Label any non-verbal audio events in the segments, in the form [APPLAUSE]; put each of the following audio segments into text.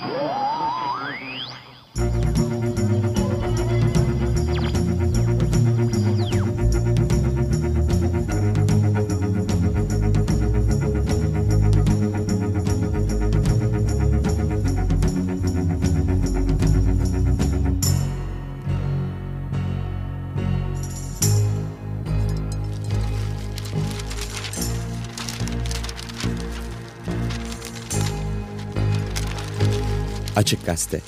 Gol! Açık Gazete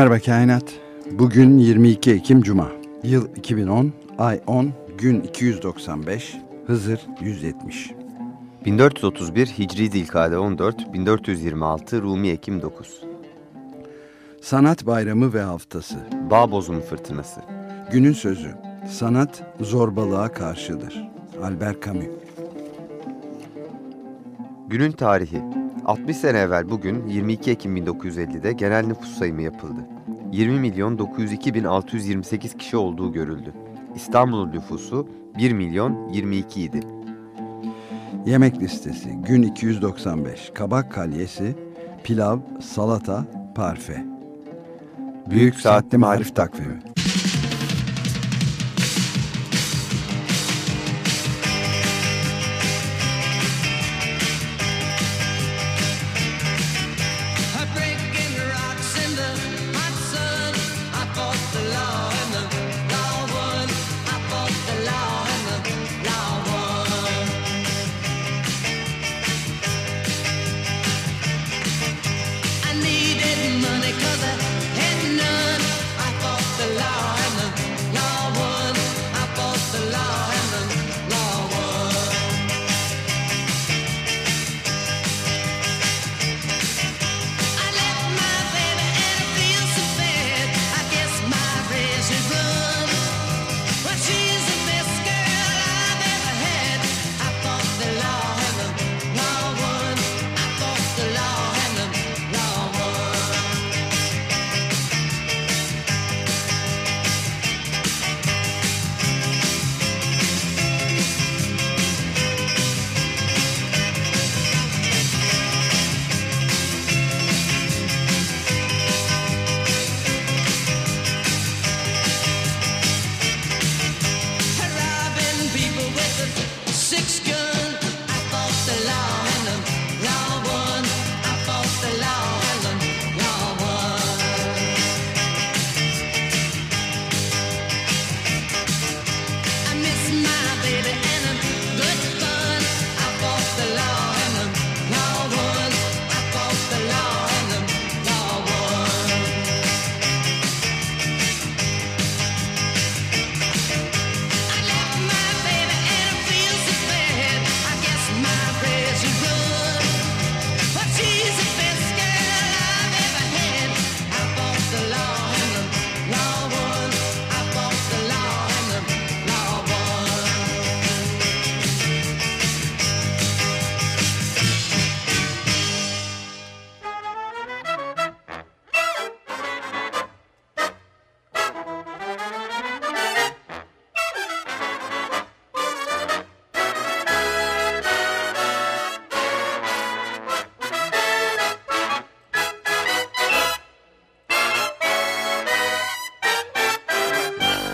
Merhaba Kainat. Bugün 22 Ekim Cuma. Yıl 2010, ay 10, gün 295, Hızır 170. 1431 Hicri Dilkade 14, 1426 Rumi Ekim 9. Sanat Bayramı ve Haftası. Bağ bozumu fırtınası. Günün sözü. Sanat zorbalığa karşıdır. Albert Camus. Günün tarihi. 60 sene evvel bugün 22 Ekim 1950'de genel nüfus sayımı yapıldı. 20 milyon 902 bin 628 kişi olduğu görüldü. İstanbul'un nüfusu 1 milyon 22 idi. Yemek listesi. Gün 295. Kabak kalyesi, pilav, salata, parfe. Büyük Saatli Marif Takvimi.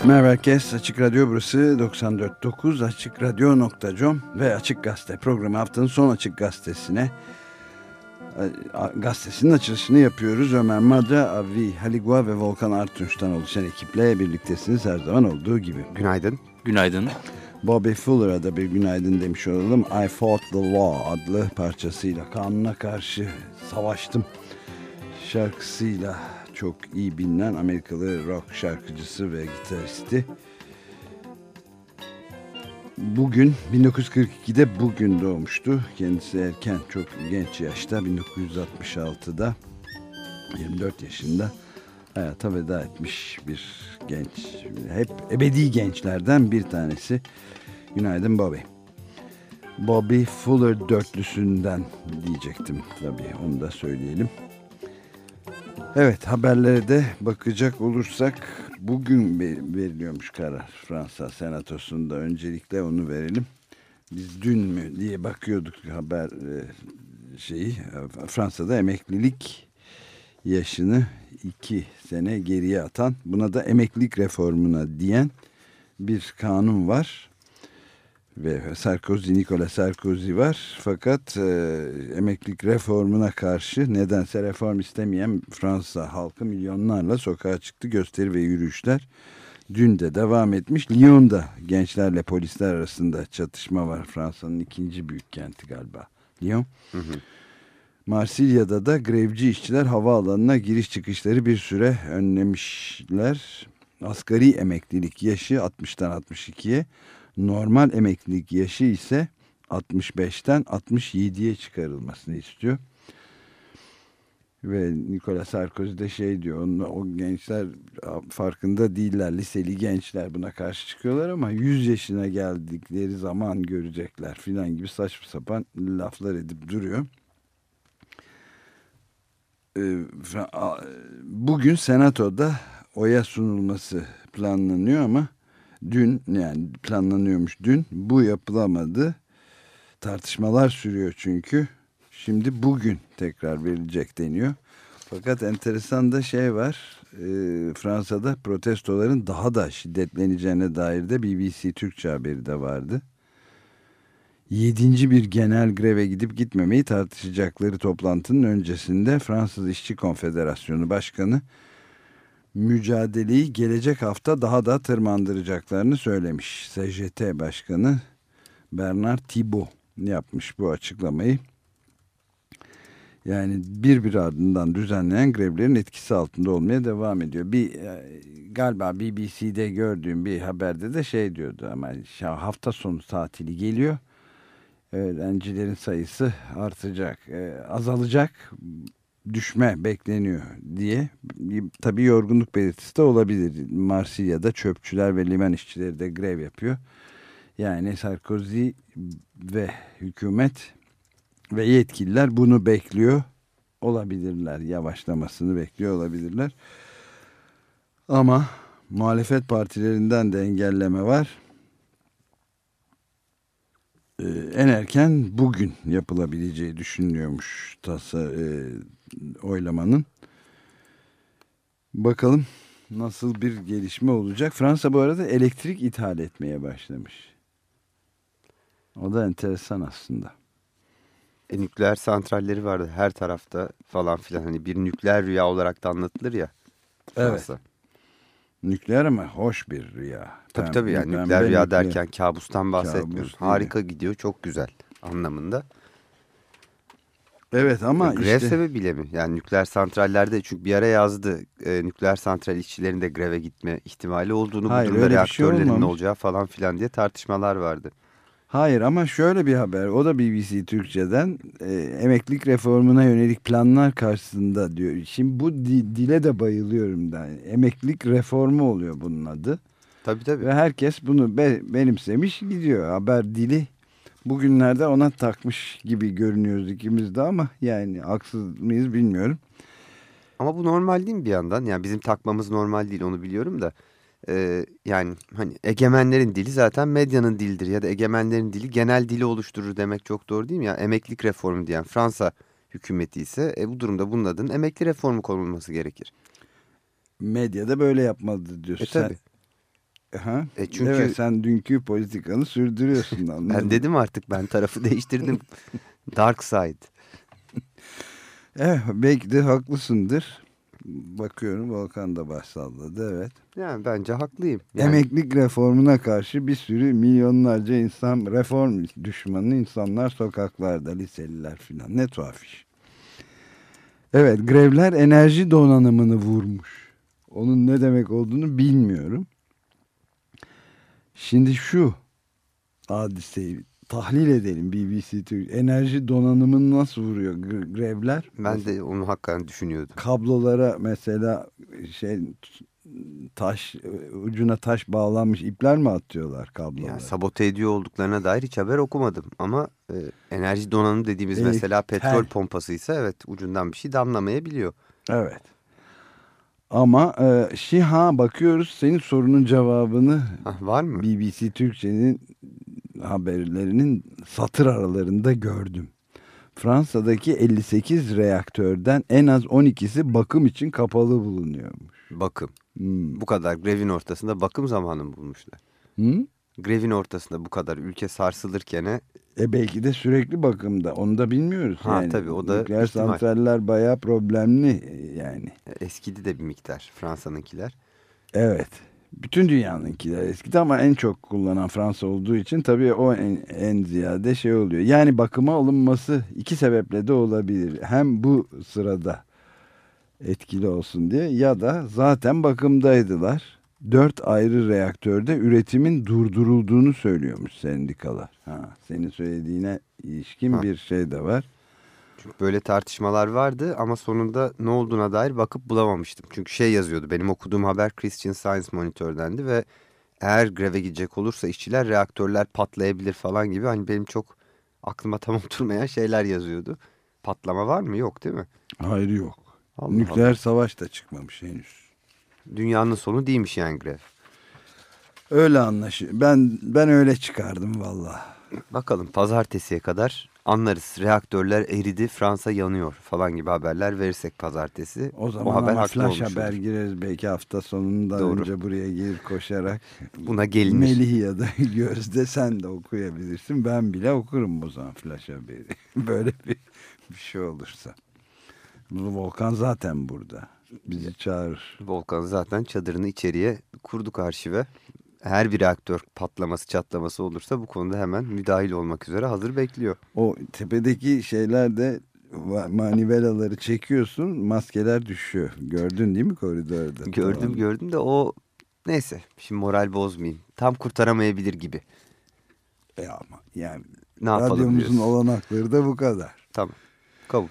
Merhaba herkes. Açık Radyo burası 94.9 AçıkRadyo.com ve Açık Gazete programı haftanın son Açık Gazetesi'ne e, gazetesinin açılışını yapıyoruz. Ömer Madra, Avi Haligua ve Volkan Artunç'tan oluşan ekiple birliktesiniz her zaman olduğu gibi. Günaydın. Günaydın. Bobby Fuller'a da bir günaydın demiş olalım. I Fought the Law adlı parçasıyla kanuna karşı savaştım şarkısıyla çok iyi bilinen Amerikalı rock şarkıcısı ve gitaristi. Bugün 1942'de bugün doğmuştu. Kendisi erken çok genç yaşta 1966'da 24 yaşında hayata veda etmiş bir genç. Hep ebedi gençlerden bir tanesi. Günaydın Bobby. Bobby Fuller dörtlüsünden diyecektim tabii onu da söyleyelim. Evet haberlere de bakacak olursak bugün ve- veriliyormuş karar Fransa senatosunda öncelikle onu verelim. Biz dün mü diye bakıyorduk haber e, şeyi Fransa'da emeklilik yaşını iki sene geriye atan buna da emeklilik reformuna diyen bir kanun var ve Sarkozy, Nicolas Sarkozy var. Fakat e, emeklilik reformuna karşı nedense reform istemeyen Fransa halkı milyonlarla sokağa çıktı. Gösteri ve yürüyüşler dün de devam etmiş. Lyon'da gençlerle polisler arasında çatışma var. Fransa'nın ikinci büyük kenti galiba. Lyon. Marsilya'da da grevci işçiler havaalanına giriş çıkışları bir süre önlemişler. Asgari emeklilik yaşı 60'tan 62'ye, normal emeklilik yaşı ise 65'ten 67'ye çıkarılmasını istiyor. Ve Nicolas Sarkozy de şey diyor, o gençler farkında değiller, liseli gençler buna karşı çıkıyorlar ama 100 yaşına geldikleri zaman görecekler filan gibi saçma sapan laflar edip duruyor. Ee, bugün senatoda oya sunulması planlanıyor ama dün yani planlanıyormuş dün bu yapılamadı. Tartışmalar sürüyor çünkü. Şimdi bugün tekrar verilecek deniyor. Fakat enteresan da şey var. e, Fransa'da protestoların daha da şiddetleneceğine dair de BBC Türkçe haberi de vardı. Yedinci bir genel greve gidip gitmemeyi tartışacakları toplantının öncesinde Fransız İşçi Konfederasyonu Başkanı mücadeleyi gelecek hafta daha da tırmandıracaklarını söylemiş. SJT Başkanı Bernard Thibault yapmış bu açıklamayı. Yani bir bir ardından düzenleyen grevlerin etkisi altında olmaya devam ediyor. Bir e, galiba BBC'de gördüğüm bir haberde de şey diyordu ama hafta sonu tatili geliyor. Öğrencilerin sayısı artacak, e, azalacak, düşme bekleniyor diye. Tabii yorgunluk belirtisi de olabilir. Marsilya'da çöpçüler ve liman işçileri de grev yapıyor. Yani Sarkozy ve hükümet ve yetkililer bunu bekliyor olabilirler. Yavaşlamasını bekliyor olabilirler. Ama muhalefet partilerinden de engelleme var. Ee, en erken bugün yapılabileceği düşünülüyormuş tasa, e, oylamanın. Bakalım nasıl bir gelişme olacak. Fransa bu arada elektrik ithal etmeye başlamış. O da enteresan aslında. E, nükleer santralleri vardı her tarafta falan filan. Hani bir nükleer rüya olarak da anlatılır ya. Evet. Fransa. Nükleer ama hoş bir rüya. Tabii tabii yani nükleer rüya nükleer. derken kabustan bahsetmiyorum. Kabus Harika gidiyor çok güzel anlamında. Evet ama grev işte sebebiyle mi? Yani nükleer santrallerde çünkü bir ara yazdı e, nükleer santral işçilerinin de greve gitme ihtimali olduğunu Hayır, bu durumda bir şey reaktörlerin ne olacağı falan filan diye tartışmalar vardı. hayır ama şöyle bir haber o da BBC Türkçe'den e, emeklilik reformuna yönelik planlar karşısında diyor. Şimdi bu di- dile de bayılıyorum da emeklilik reformu oluyor bunun adı. Tabii tabii. Ve herkes bunu be- benimsemiş gidiyor. Haber dili bugünlerde ona takmış gibi görünüyoruz ikimiz de ama yani haksız mıyız bilmiyorum. Ama bu normal değil mi bir yandan? Yani bizim takmamız normal değil onu biliyorum da. Ee, yani hani egemenlerin dili zaten medyanın dilidir ya da egemenlerin dili genel dili oluşturur demek çok doğru değil mi? Yani emeklilik reformu diyen Fransa hükümeti ise e, bu durumda bunun adının emekli reformu konulması gerekir. Medyada böyle yapmadı diyorsun. E tabii. Sen, Aha. E çünkü- Evet sen dünkü politikanı sürdürüyorsun. anladın [LAUGHS] Ben dedim artık ben tarafı [LAUGHS] değiştirdim. Dark side. [LAUGHS] Evet belki de haklısındır. Bakıyorum Volkan da baş salladı evet. Yani bence haklıyım. Yani, Emeklilik reformuna karşı bir sürü milyonlarca insan reform düşmanı insanlar sokaklarda liseliler filan ne tuhaf iş. Evet grevler enerji donanımını vurmuş. Onun ne demek olduğunu bilmiyorum. Şimdi şu hadiseyi tahlil edelim BBC Türk. Enerji donanımını nasıl vuruyor gr- grevler? Ben de onu hakikaten düşünüyordum. kablolara mesela şey taş ucuna taş bağlanmış ipler mi atıyorlar kablolara? Yani sabote ediyor olduklarına dair hiç haber okumadım. Ama e, enerji donanımı dediğimiz Elektrik, mesela petrol pompasıysa evet ucundan bir şey damlamayabiliyor. Evet. Ama e, şi ha bakıyoruz senin sorunun cevabını Hah, var mı? BBC Türkçe'nin haberlerinin satır aralarında gördüm. Fransa'daki 58 reaktörden en az 12'si bakım için kapalı bulunuyormuş. Bakım. Hmm. Bu kadar grevin ortasında bakım zamanı mı bulmuşlar? Hı? Grevin ortasında bu kadar ülke sarsılırken E belki de sürekli bakımda. Onu da bilmiyoruz. Ha, yani. tabii, o da Nükleer ihtimal. santraller bayağı problemli e, yani. e, eskidi de bir miktar Fransa'nınkiler. Evet. Bütün dünyanınkiler eskidi ama en çok kullanan Fransa olduğu için tabii o en, en ziyade şey oluyor. Yani bakıma alınması iki sebeple de olabilir. Hem bu sırada etkili olsun diye ya da zaten bakımdaydılar. Dört ayrı reaktörde üretimin durdurulduğunu söylüyormuş sendikalar. Ha, senin söylediğine ilişkin Ha. bir şey de var. Çünkü böyle tartışmalar vardı ama sonunda ne olduğuna dair bakıp bulamamıştım. Çünkü şey yazıyordu benim okuduğum haber Christian Science Monitör'dendi ve eğer greve gidecek olursa işçiler reaktörler patlayabilir falan gibi hani benim çok aklıma tam [LAUGHS] oturmayan şeyler yazıyordu. Patlama var mı? Yok değil mi? Hayır yok. Allah Nükleer savaş da çıkmamış henüz. Dünyanın sonu değilmiş yani grev. Öyle anlaşılıyor. Ben ben öyle çıkardım vallahi. Bakalım pazartesiye kadar anlarız. Reaktörler eridi, Fransa yanıyor falan gibi haberler verirsek pazartesi. O zaman haber ama flash haber olur. gireriz belki hafta sonunda Doğru. önce buraya gelir koşarak. Buna gelinir. Melih ya da [LAUGHS] Gözde sen de okuyabilirsin. Ben bile okurum bu zaman flash haberi. [LAUGHS] Böyle bir, bir şey olursa. Bu Volkan zaten burada. Bizi çağırır. Volkan zaten çadırını içeriye kurduk arşive. Her bir reaktör patlaması çatlaması olursa bu konuda hemen müdahil olmak üzere hazır bekliyor. O tepedeki şeyler de manivelaları çekiyorsun maskeler düşüyor. Gördün değil mi koridorda? Gördüm Tamam. gördüm de o neyse şimdi moral bozmayayım. Tam kurtaramayabilir gibi. E ama yani Ne radyomuzun olanakları da bu kadar. Tamam kabul.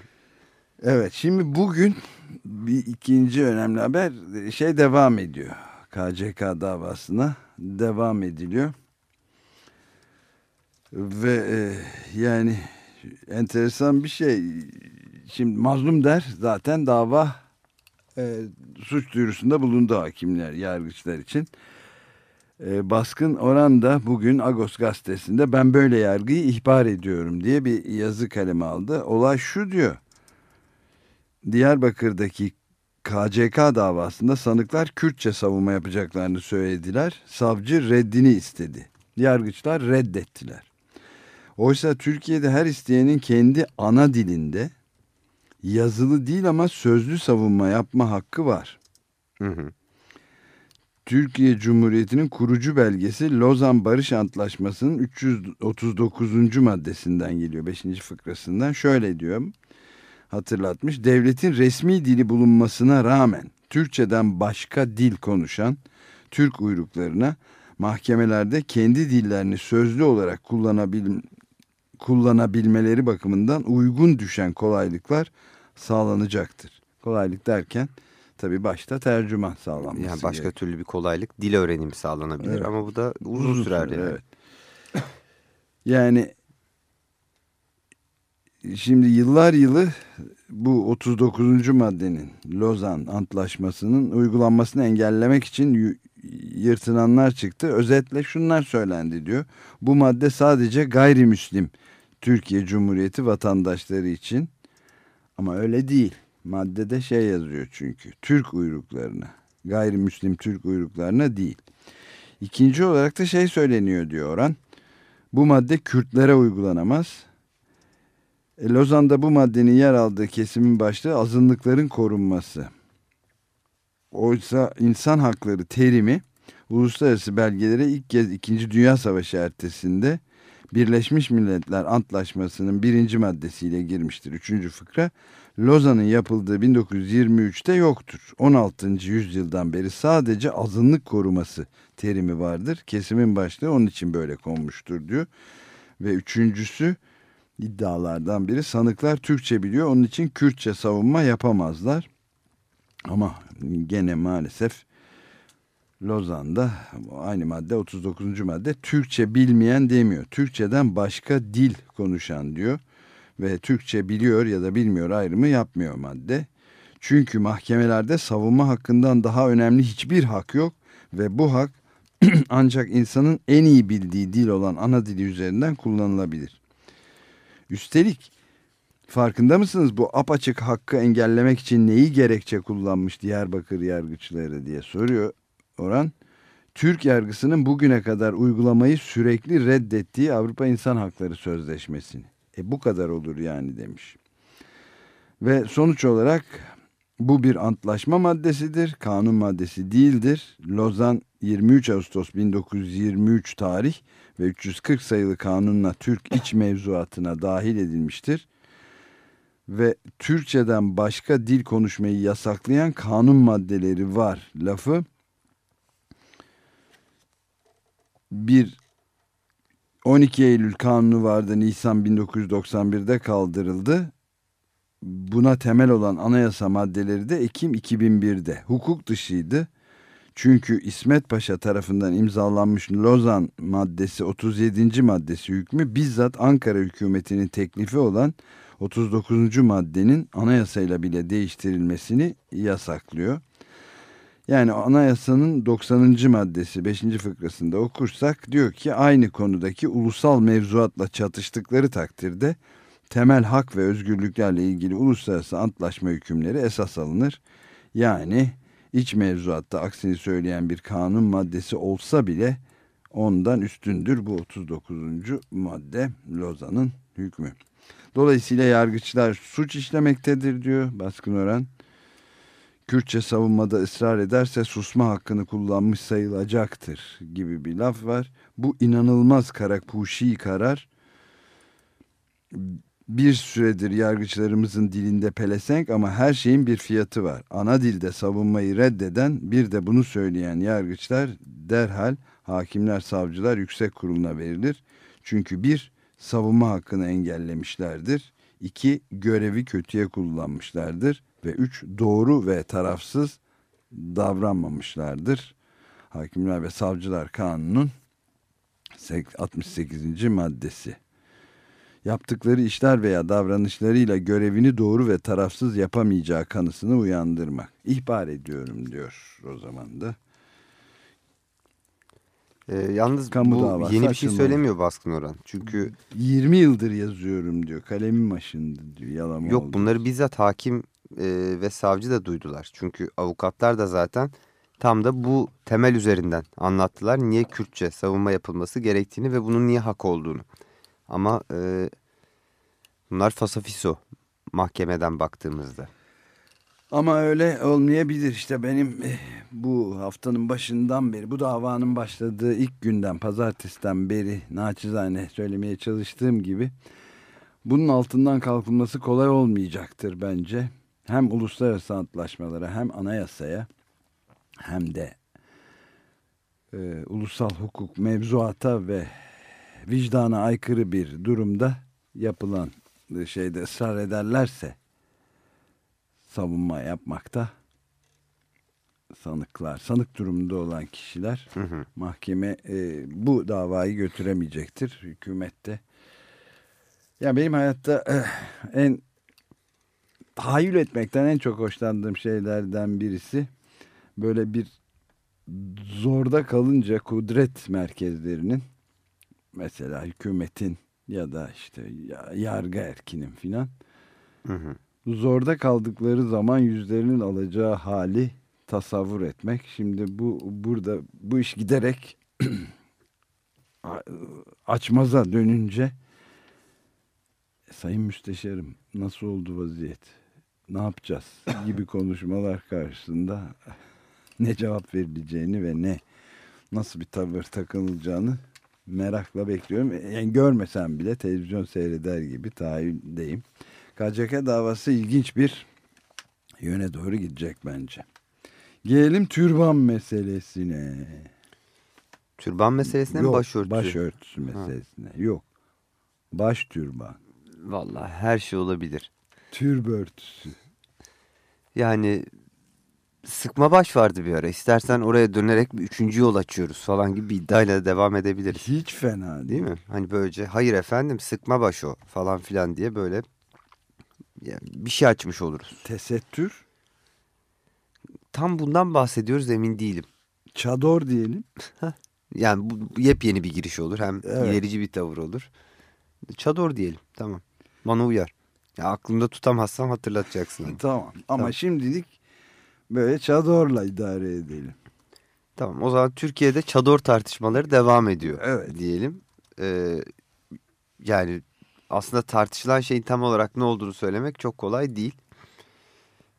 Evet şimdi bugün bir ikinci önemli haber şey devam ediyor. KCK davasına devam ediliyor. Ve e, yani enteresan bir şey. Şimdi mazlum der zaten dava e, suç duyurusunda bulundu hakimler, yargıçlar için. E, baskın oran da bugün Agos gazetesinde ben böyle yargıyı ihbar ediyorum diye bir yazı kaleme aldı. Olay şu diyor. Diyarbakır'daki KCK davasında sanıklar Kürtçe savunma yapacaklarını söylediler. Savcı reddini istedi. Yargıçlar reddettiler. Oysa Türkiye'de her isteyenin kendi ana dilinde yazılı değil ama sözlü savunma yapma hakkı var. Hı hı. Türkiye Cumhuriyeti'nin kurucu belgesi Lozan Barış Antlaşması'nın 339. maddesinden geliyor. 5. fıkrasından şöyle diyor. Hatırlatmış. Devletin resmi dili bulunmasına rağmen Türkçeden başka dil konuşan Türk uyruklarına mahkemelerde kendi dillerini sözlü olarak kullanabil, kullanabilmeleri bakımından uygun düşen kolaylıklar sağlanacaktır. Kolaylık derken tabii başta tercüman sağlanması Yani başka gerekiyor. türlü bir kolaylık dil öğrenimi sağlanabilir Evet. ama bu da uzun, sürer yani. evet. Yani şimdi yıllar yılı bu 39. maddenin Lozan Antlaşması'nın uygulanmasını engellemek için y- yırtınanlar çıktı. Özetle şunlar söylendi diyor. Bu madde sadece gayrimüslim Türkiye Cumhuriyeti vatandaşları için ama öyle değil. Maddede şey yazıyor çünkü Türk uyruklarına gayrimüslim Türk uyruklarına değil. İkinci olarak da şey söyleniyor diyor Orhan. Bu madde Kürtlere uygulanamaz. E, Lozan'da bu maddenin yer aldığı kesimin başlığı azınlıkların korunması. Oysa insan hakları terimi uluslararası belgelere ilk kez 2. Dünya Savaşı ertesinde Birleşmiş Milletler Antlaşması'nın birinci maddesiyle girmiştir. Üçüncü fıkra Lozan'ın yapıldığı 1923'te yoktur. 16. yüzyıldan beri sadece azınlık koruması terimi vardır. Kesimin başlığı onun için böyle konmuştur diyor. Ve üçüncüsü iddialardan biri sanıklar Türkçe biliyor onun için Kürtçe savunma yapamazlar. Ama gene maalesef Lozan'da aynı madde 39. madde Türkçe bilmeyen demiyor. Türkçeden başka dil konuşan diyor. Ve Türkçe biliyor ya da bilmiyor ayrımı yapmıyor madde. Çünkü mahkemelerde savunma hakkından daha önemli hiçbir hak yok. Ve bu hak [CLEARS THROAT] ancak insanın en iyi bildiği dil olan ana dili üzerinden kullanılabilir. Üstelik farkında mısınız bu apaçık hakkı engellemek için neyi gerekçe kullanmış Diyarbakır yargıçları diye soruyor Orhan. Türk yargısının bugüne kadar uygulamayı sürekli reddettiği Avrupa İnsan Hakları Sözleşmesi'ni. E bu kadar olur yani demiş. Ve sonuç olarak bu bir antlaşma maddesidir, kanun maddesi değildir. Lozan 23 Ağustos 1923 tarih ve 340 sayılı kanunla Türk iç mevzuatına dahil edilmiştir. Ve Türkçeden başka dil konuşmayı yasaklayan kanun maddeleri var lafı bir 12 Eylül kanunu vardı Nisan 1991'de kaldırıldı. Buna temel olan anayasa maddeleri de Ekim 2001'de hukuk dışıydı. Çünkü İsmet Paşa tarafından imzalanmış Lozan maddesi 37. maddesi hükmü bizzat Ankara hükümetinin teklifi olan 39. maddenin anayasayla bile değiştirilmesini yasaklıyor. Yani anayasanın 90. maddesi 5. fıkrasında okursak diyor ki aynı konudaki ulusal mevzuatla çatıştıkları takdirde temel hak ve özgürlüklerle ilgili uluslararası antlaşma hükümleri esas alınır. Yani iç mevzuatta aksini söyleyen bir kanun maddesi olsa bile ondan üstündür bu 39. madde Lozan'ın hükmü. Dolayısıyla yargıçlar suç işlemektedir diyor Baskın Ören. Kürtçe savunmada ısrar ederse susma hakkını kullanmış sayılacaktır gibi bir laf var. Bu inanılmaz karakpuşi karar bir süredir yargıçlarımızın dilinde pelesenk ama her şeyin bir fiyatı var. Ana dilde savunmayı reddeden bir de bunu söyleyen yargıçlar derhal hakimler savcılar yüksek kuruluna verilir. Çünkü bir savunma hakkını engellemişlerdir. İki görevi kötüye kullanmışlardır ve üç doğru ve tarafsız davranmamışlardır. Hakimler ve Savcılar Kanunu'nun 68. maddesi. Yaptıkları işler veya davranışlarıyla görevini doğru ve tarafsız yapamayacağı kanısını uyandırmak. İhbar ediyorum diyor o zaman da. Ee, yalnız Kamu bu davası yeni bir şey söylemiyor Baskın Orhan. Çünkü 20 yıldır yazıyorum diyor. Kalemim aşındı diyor. Yalan yok bunları bizzat hakim e, ve savcı da duydular. Çünkü avukatlar da zaten tam da bu temel üzerinden anlattılar. Niye Kürtçe savunma yapılması gerektiğini ve bunun niye hak olduğunu. Ama e, bunlar fasafiso mahkemeden baktığımızda. Ama öyle olmayabilir işte benim eh, bu haftanın başından beri bu davanın başladığı ilk günden pazartesiden beri naçizane söylemeye çalıştığım gibi bunun altından kalkılması kolay olmayacaktır bence. Hem uluslararası antlaşmalara hem anayasaya hem de e, ulusal hukuk mevzuata ve vicdana aykırı bir durumda yapılan şeyde ısrar ederlerse savunma yapmakta sanıklar, sanık durumunda olan kişiler Hı hı. mahkeme e, bu davayı götüremeyecektir hükümette. Ya benim hayatta eh, en tahayyül etmekten en çok hoşlandığım şeylerden birisi böyle bir zorda kalınca kudret merkezlerinin mesela hükümetin ya da işte ya- yargı erkinin filan zorda kaldıkları zaman yüzlerinin alacağı hali tasavvur etmek. Şimdi bu burada bu iş giderek [CLEARS THROAT] açmaza dönünce Sayın Müsteşarım nasıl oldu vaziyet? Ne yapacağız? gibi [CLEARS THROAT] konuşmalar karşısında ne cevap verileceğini ve ne nasıl bir tavır takınılacağını merakla bekliyorum. Yani görmesem bile televizyon seyreder gibi tahayyüldeyim. KCK davası ilginç bir yöne doğru gidecek bence. Gelelim türban meselesine. Türban meselesine mi Yok, başörtüsü? Başörtüsü meselesine. Yok. Baş türban. Vallahi her şey olabilir. Türbe örtüsü. Yani sıkma baş vardı bir ara. İstersen oraya dönerek bir üçüncü yol açıyoruz falan gibi bir iddiayla devam edebiliriz. Hiç fena değil. Mi? Hani böylece hayır efendim sıkma baş o falan filan diye böyle bir şey açmış oluruz. Tesettür. Tam bundan bahsediyoruz emin değilim. Çador diyelim. Yani bu yepyeni bir giriş olur. Hem Evet. ilerici bir tavır olur. Çador diyelim. Tamam. Bana uyar. Ya aklımda tutamazsam hatırlatacaksın. ama. [LAUGHS] Tamam. Ama Tamam. şimdilik böyle çadorla idare edelim. Tamam. O zaman Türkiye'de çador tartışmaları devam ediyor. Evet. Diyelim. Ee, yani aslında tartışılan şeyin tam olarak ne olduğunu söylemek çok kolay değil.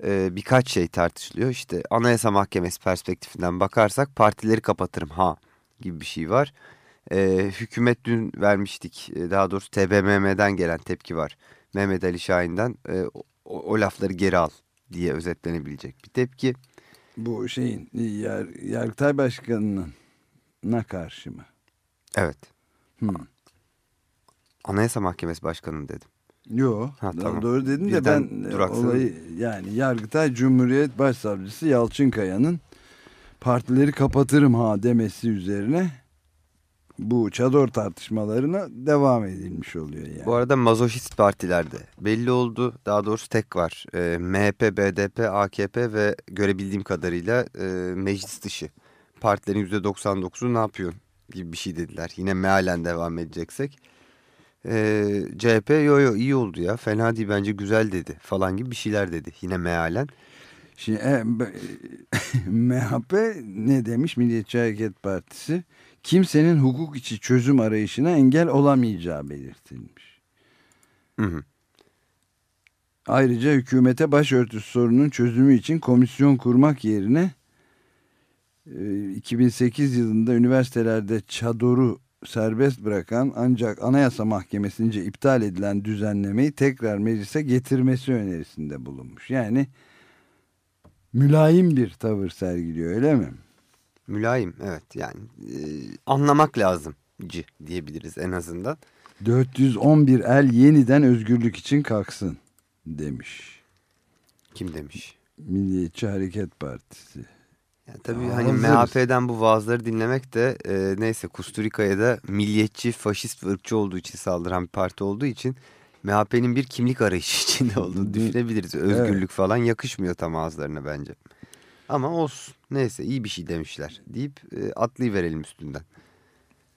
Ee, birkaç şey tartışılıyor. İşte Anayasa Mahkemesi perspektifinden bakarsak partileri kapatırım ha gibi bir şey var. Ee, hükümet dün vermiştik. Ee, Daha doğrusu TBMM'den gelen tepki var. Mehmet Ali Şahin'den e, o, o lafları geri al diye özetlenebilecek bir tepki. Bu şeyin Yar Yargıtay Başkanı'nın na karşı mı? Evet. Hmm. Anayasa Mahkemesi Başkanı dedim. Yo, Ha, tamam. doğru dedin de ben e, duraksadım. olayı yani Yargıtay Cumhuriyet Başsavcısı Yalçınkaya'nın partileri kapatırım ha demesi üzerine bu çador tartışmalarına devam edilmiş oluyor yani. Bu arada mazoşist partilerde belli oldu. Daha doğrusu tek var. Ee, MHP, BDP, AKP ve görebildiğim kadarıyla e, meclis dışı. Partilerin %99'u ne yapıyorsun gibi bir şey dediler. Yine mealen devam edeceksek. Ee, CHP yo yo iyi oldu ya fena değil bence güzel dedi falan gibi bir şeyler dedi. Yine mealen. Şimdi e, [LAUGHS] MHP ne demiş Milliyetçi Hareket Partisi? Kimsenin hukuk içi çözüm arayışına engel olamayacağı belirtilmiş. Hı hı. Ayrıca hükümete başörtüsü sorunun çözümü için komisyon kurmak yerine e, 2008 yılında üniversitelerde çadoru serbest bırakan ancak Anayasa Mahkemesi'nce iptal edilen düzenlemeyi tekrar meclise getirmesi önerisinde bulunmuş. Yani mülayim bir tavır sergiliyor öyle mi? Mülayim evet yani e, anlamak lazım cı diyebiliriz en azından. 411 el yeniden özgürlük için kalksın demiş. Kim demiş? Milliyetçi Hareket Partisi. Yani tabii Ya, hani hazırız. MHP'den bu vaazları dinlemek de e, neyse Kusturica'ya da milliyetçi, faşist ve ırkçı olduğu için saldıran bir parti olduğu için MHP'nin bir kimlik arayışı içinde olduğunu düşünebiliriz. Özgürlük falan yakışmıyor tam ağızlarına bence. Ama olsun neyse iyi bir şey demişler deyip e, atlayıverelim üstünden.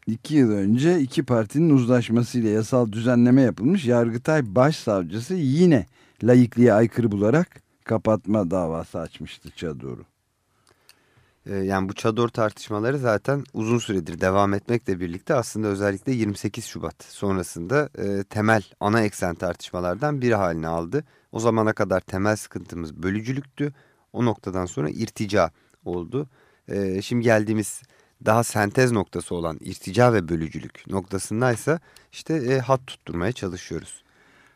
İki yıl önce iki partinin uzlaşmasıyla yasal düzenleme yapılmış. Yargıtay Başsavcısı yine layıklığa aykırı bularak kapatma davası açmıştı çadırı. E, yani bu çadır tartışmaları zaten uzun süredir devam etmekle birlikte aslında özellikle 28 Şubat sonrasında e, temel ana eksen tartışmalardan biri haline aldı. O zamana kadar temel sıkıntımız bölücülüktü. O noktadan sonra irtica oldu. E, şimdi geldiğimiz daha sentez noktası olan irtica ve bölücülük noktasındaysa işte e, hat tutturmaya çalışıyoruz.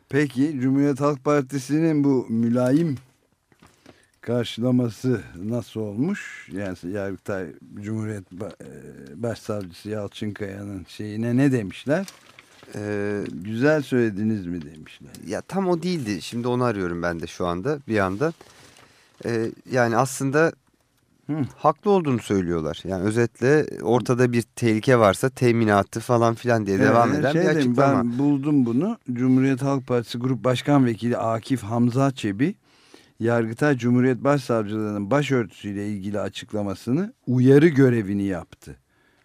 Peki Cumhuriyet Halk Partisi'nin bu mülayim karşılaması nasıl olmuş? Yani Yargıtay Cumhuriyet e, Başsavcısı Yalçınkaya'nın şeyine ne demişler? E, Güzel söylediniz mi demişler. Ya tam o değildi. Şimdi onu arıyorum ben de şu anda bir anda. Ee, yani aslında Hı. haklı olduğunu söylüyorlar. Yani özetle ortada bir tehlike varsa teminatı falan filan diye devam Evet, eden şey bir açıklama. Ben buldum bunu. Cumhuriyet Halk Partisi Grup Başkan Vekili Akif Hamza Çebi, Yargıtay Cumhuriyet Başsavcılığının başörtüsüyle ilgili açıklamasını uyarı görevini yaptı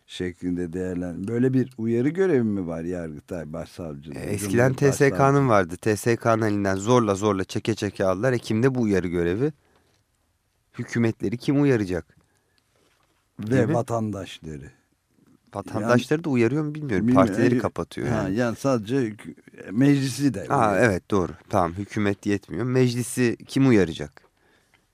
şeklinde değerlen. Böyle bir uyarı görevi mi var Yargıtay Başsavcılığı? Ee, Eskiden? TSK'nın vardı. TSK'nın elinden zorla zorla çeke çeke aldılar. E kimde bu uyarı görevi? Hükümetleri kim uyaracak? Değil ve mi? vatandaşları. Vatandaşları da uyarıyor mu bilmiyorum. Bilmiyorum. Partileri E, kapatıyor Ha, yani. yani sadece meclisi de. Ha, evet doğru. Tamam hükümet yetmiyor. Meclisi kim uyaracak?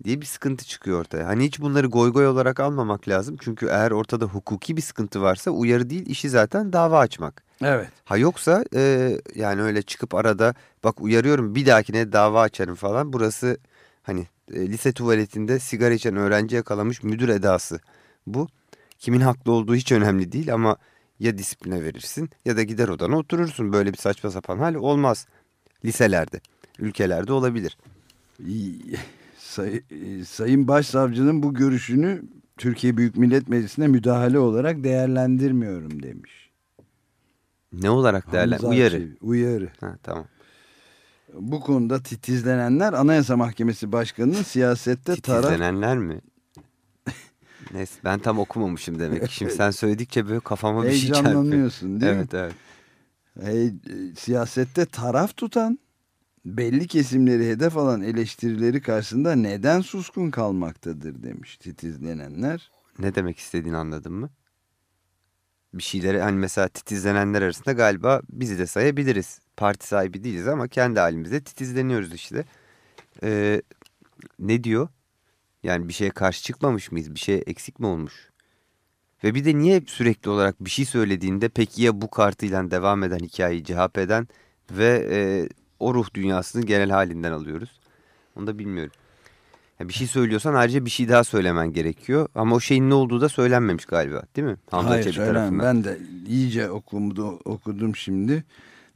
diye bir sıkıntı çıkıyor ortaya. Hani hiç bunları goy goy olarak almamak lazım. Çünkü eğer ortada hukuki bir sıkıntı varsa uyarı değil işi zaten dava açmak. Evet. Ha yoksa e, yani öyle çıkıp arada bak uyarıyorum bir dahakine dava açarım falan. Burası hani e, lise tuvaletinde sigara içen öğrenci yakalamış müdür edası. Bu kimin haklı olduğu hiç önemli değil ama Ya disipline verirsin ya da gider odana oturursun. Böyle bir saçma sapan hal olmaz. Liselerde, ülkelerde olabilir. Say- Sayın Başsavcının bu görüşünü Türkiye Büyük Millet Meclisi'ne müdahale olarak değerlendirmiyorum demiş. Ne olarak değerlen? Hamza Uyarı. Uyarı. Ha, tamam. Bu konuda titizlenenler Anayasa Mahkemesi Başkanı'nın siyasette taraf... Titizlenenler mi? [LAUGHS] Neyse ben tam okumamışım demek. Şimdi sen söyledikçe böyle kafama bir şey çarpıyor. Heyecanlanıyorsun değil mi? Evet evet. Hey, siyasette taraf tutan, belli kesimleri hedef alan eleştirileri karşısında neden suskun kalmaktadır demiş titizlenenler. Ne demek istediğini anladın mı? Bir şeyleri hani mesela titizlenenler arasında galiba bizi de sayabiliriz. Parti sahibi değiliz ama kendi halimizde titizleniyoruz işte. Ee, ne diyor? Yani bir şeye karşı çıkmamış mıyız? Bir şey eksik mi olmuş? Ve bir de niye sürekli olarak bir şey söylediğinde peki ya bu kartıyla devam eden hikayeyi CHP'den ve e, o ruh dünyasının genel halinden alıyoruz? Onu da bilmiyorum. Ya bir şey söylüyorsan ayrıca bir şey daha söylemen gerekiyor. Ama o şeyin ne olduğu da söylenmemiş galiba değil mi? Hamza Hayır Çebi söylemem. tarafından. Ben de iyice okudum, okudum şimdi.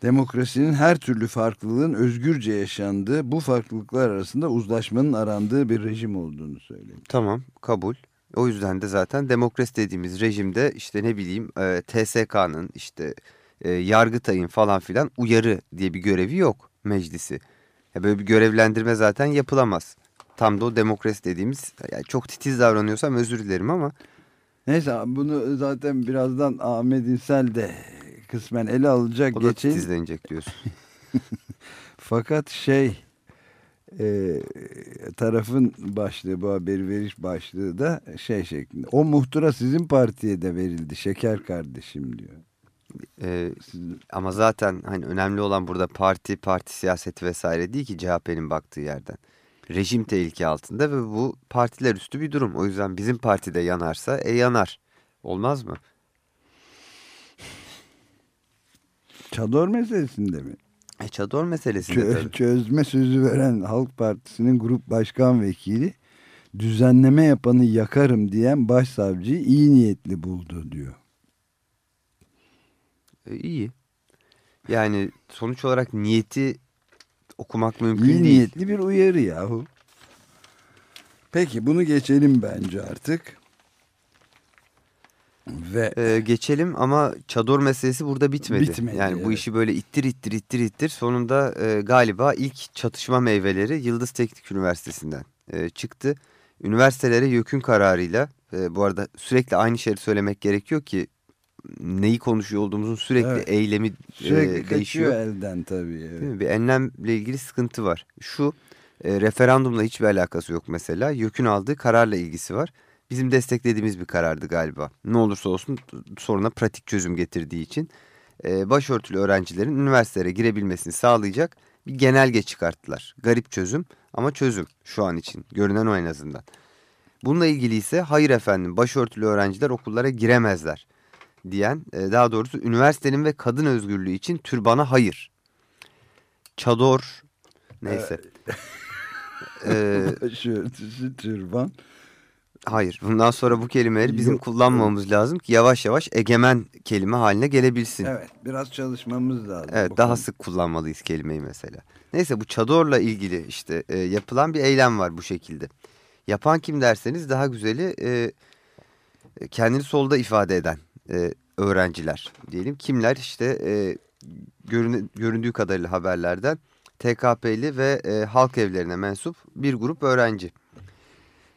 Demokrasinin her türlü farklılığın özgürce yaşandığı, bu farklılıklar arasında uzlaşmanın arandığı bir rejim olduğunu söylemiş. Tamam kabul. O yüzden de zaten demokrasi dediğimiz rejimde işte ne bileyim e, TSK'nın işte e, Yargıtay'ın falan filan uyarı diye bir görevi yok meclisi. Ya böyle bir görevlendirme zaten yapılamaz. Tam da o demokrasi dediğimiz yani çok titiz davranıyorsam özür dilerim ama Neyse bunu zaten birazdan Ahmet İnsel de kısmen ele alacak o da geçeyim. titizlenecek diyorsun. [LAUGHS] Fakat şey e, tarafın başlığı bu haberi veriş başlığı da şey şeklinde. O muhtıra sizin partiye de verildi şeker kardeşim diyor. E, ama zaten hani önemli olan burada parti, parti siyaseti vesaire değil ki CHP'nin baktığı yerden. Rejim tehlike altında ve bu partiler üstü bir durum. O yüzden bizim partide yanarsa e yanar. Olmaz mı? Çador meselesinde mi? E çador meselesinde Çö- tabii. çözme sözü veren Halk Partisi'nin grup başkan vekili düzenleme yapanı yakarım diyen başsavcıyı iyi niyetli buldu diyor. E, iyi. Yani sonuç olarak niyeti okumak mümkün İyi değil. niyetli bir uyarı yahu. Peki bunu geçelim bence artık. Ve E, geçelim ama çador meselesi burada bitmedi. Bitmedi, yani bu evet. işi böyle ittir ittir ittir ittir sonunda e, galiba ilk çatışma meyveleri Yıldız Teknik Üniversitesi'nden e, çıktı. Üniversitelere YÖK'ün kararıyla e, bu arada sürekli aynı şeyi söylemek gerekiyor ki neyi konuşuyor olduğumuzun sürekli Evet. eylemi sürekli e, değişiyor. elden tabii. evet. Değil mi? Bir enlemle ilgili sıkıntı var. Şu e, referandumla hiçbir alakası yok mesela. YÖK'ün aldığı kararla ilgisi var. Bizim desteklediğimiz bir karardı galiba. Ne olursa olsun soruna pratik çözüm getirdiği için e, başörtülü öğrencilerin üniversitelere girebilmesini sağlayacak bir genelge çıkarttılar. Garip çözüm ama çözüm şu an için. Görünen o en azından. Bununla ilgili ise hayır efendim başörtülü öğrenciler okullara giremezler diyen e, daha doğrusu üniversitenin ve kadın özgürlüğü için türbana hayır. Çador neyse. Ee, [LAUGHS] Başörtüsü, türban. Hayır bundan sonra bu kelimeleri bizim Yok. kullanmamamız lazım ki yavaş yavaş egemen kelime haline gelebilsin. Evet, Evet biraz çalışmamız lazım. bu daha konuda. sık kullanmalıyız kelimeyi mesela. Neyse bu çadorla ilgili işte e, yapılan bir eylem var bu şekilde. Yapan kim derseniz daha güzeli e, kendini solda ifade eden e, öğrenciler diyelim. Kimler işte e, görüne- göründüğü kadarıyla haberlerden TKP'li ve e, halk evlerine mensup bir grup öğrenci.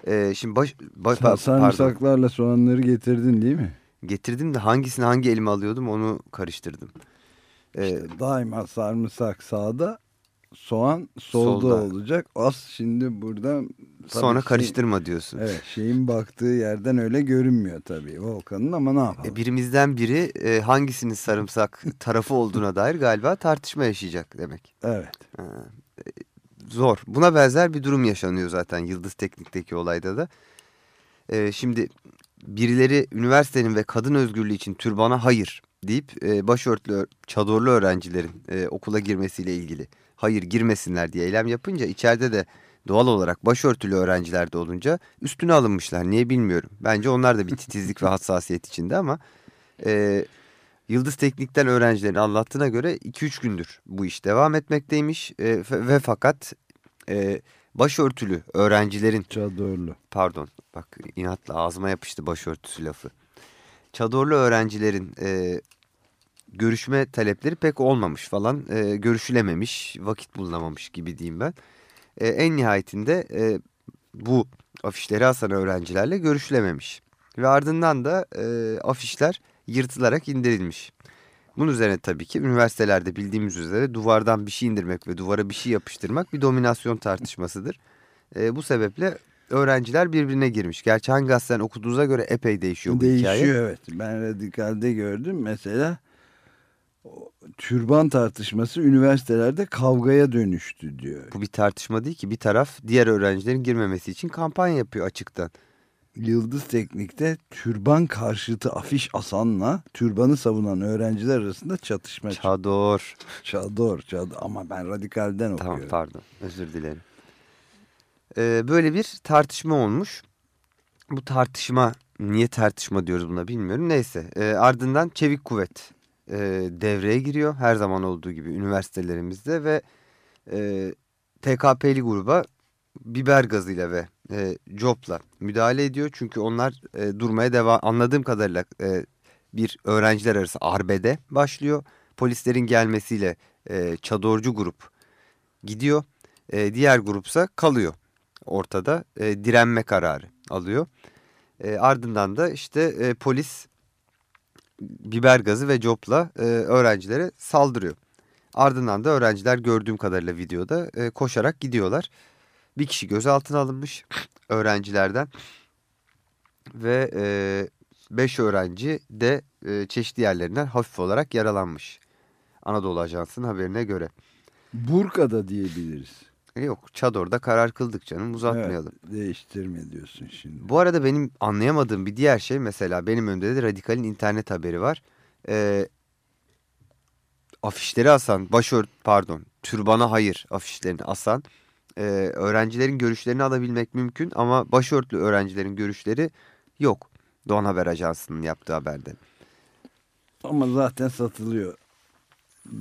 E, şimdi baş, baş- pardon, Sarımsaklarla soğanları getirdin değil mi? getirdim de hangisini hangi elime alıyordum onu karıştırdım. E, İşte daima sarımsak sağda, soğan solda, Solda. olacak. Az şimdi burada sonra şey- karıştırma diyorsun. Evet şeyin baktığı yerden öyle görünmüyor tabii Volkan'ın ama ne yapalım. E, birimizden biri e, hangisinin sarımsak [LAUGHS] tarafı olduğuna dair galiba tartışma yaşayacak demek. Evet. Ha, e, Zor. Buna benzer bir durum yaşanıyor zaten Yıldız Teknik'teki olayda da. E, şimdi birileri üniversitenin ve kadın özgürlüğü için türbana hayır deyip e, başörtülü ö- çadorlu öğrencilerin e, okula girmesiyle ilgili hayır girmesinler diye eylem yapınca içeride de doğal olarak başörtülü öğrenciler de olunca üstüne alınmışlar. Niye bilmiyorum. Bence onlar da bir titizlik ve hassasiyet içinde ama e, Yıldız Teknik'ten öğrencilerin anlattığına göre 2-3 gündür bu iş devam etmekteymiş e, ve fakat e, başörtülü öğrencilerin Çadorlu. pardon bak inatla ağzıma yapıştı başörtüsü lafı. Çadorlu öğrencilerin e, görüşme talepleri pek olmamış falan e, görüşülememiş vakit bulunamamış gibi diyeyim ben. E, en nihayetinde e, bu afişleri asan öğrencilerle görüşülememiş. Ve ardından da e, afişler yırtılarak indirilmiş. Bunun üzerine tabii ki üniversitelerde bildiğimiz üzere duvardan bir şey indirmek ve duvara bir şey yapıştırmak bir dominasyon tartışmasıdır. E, bu sebeple öğrenciler birbirine girmiş. Gerçi hangi gazeteden okuduğunuza göre epey değişiyor bu Değişiyor hikaye. evet. Ben radikalde gördüm. Mesela türban tartışması üniversitelerde kavgaya dönüştü diyor. Bu bir tartışma değil ki bir taraf diğer öğrencilerin girmemesi için kampanya yapıyor açıktan. Yıldız Teknik'te türban karşıtı afiş asanla türbanı savunan öğrenciler arasında çatışma. Çador. Çador, çador. Ama ben radikalden Tamam okuyorum. pardon özür dilerim. Ee, böyle bir tartışma olmuş. Bu tartışma niye tartışma diyoruz buna bilmiyorum. Neyse Ee, ardından çevik kuvvet e, devreye giriyor. Her zaman olduğu gibi üniversitelerimizde ve e, TKP'li gruba biber gazıyla ve e, copla müdahale ediyor. Çünkü onlar e, durmaya devam anladığım kadarıyla e, bir öğrenciler arası arbede başlıyor. Polislerin gelmesiyle e, çadorcu grup gidiyor. E, diğer grupsa kalıyor ortada e, direnme kararı alıyor. E, ardından da işte e, polis biber gazı ve copla e, öğrencilere saldırıyor. Ardından da öğrenciler gördüğüm kadarıyla videoda e, koşarak gidiyorlar. Bir kişi gözaltına alınmış öğrencilerden ve e, beş öğrenci de e, çeşitli yerlerinden hafif olarak yaralanmış. Anadolu Ajansı'nın haberine göre. Burka'da diyebiliriz. E, Yok çadorda karar kıldık canım uzatmayalım. Evet, değiştirme diyorsun şimdi. Bu arada benim anlayamadığım bir diğer şey mesela benim önümde de Radikal'in internet haberi var. Ee, afişleri asan, başört pardon türbana hayır afişlerini asan e, öğrencilerin görüşlerini alabilmek mümkün ama başörtlü öğrencilerin görüşleri yok. Doğan Haber Ajansı'nın yaptığı haberde. Ama zaten satılıyor.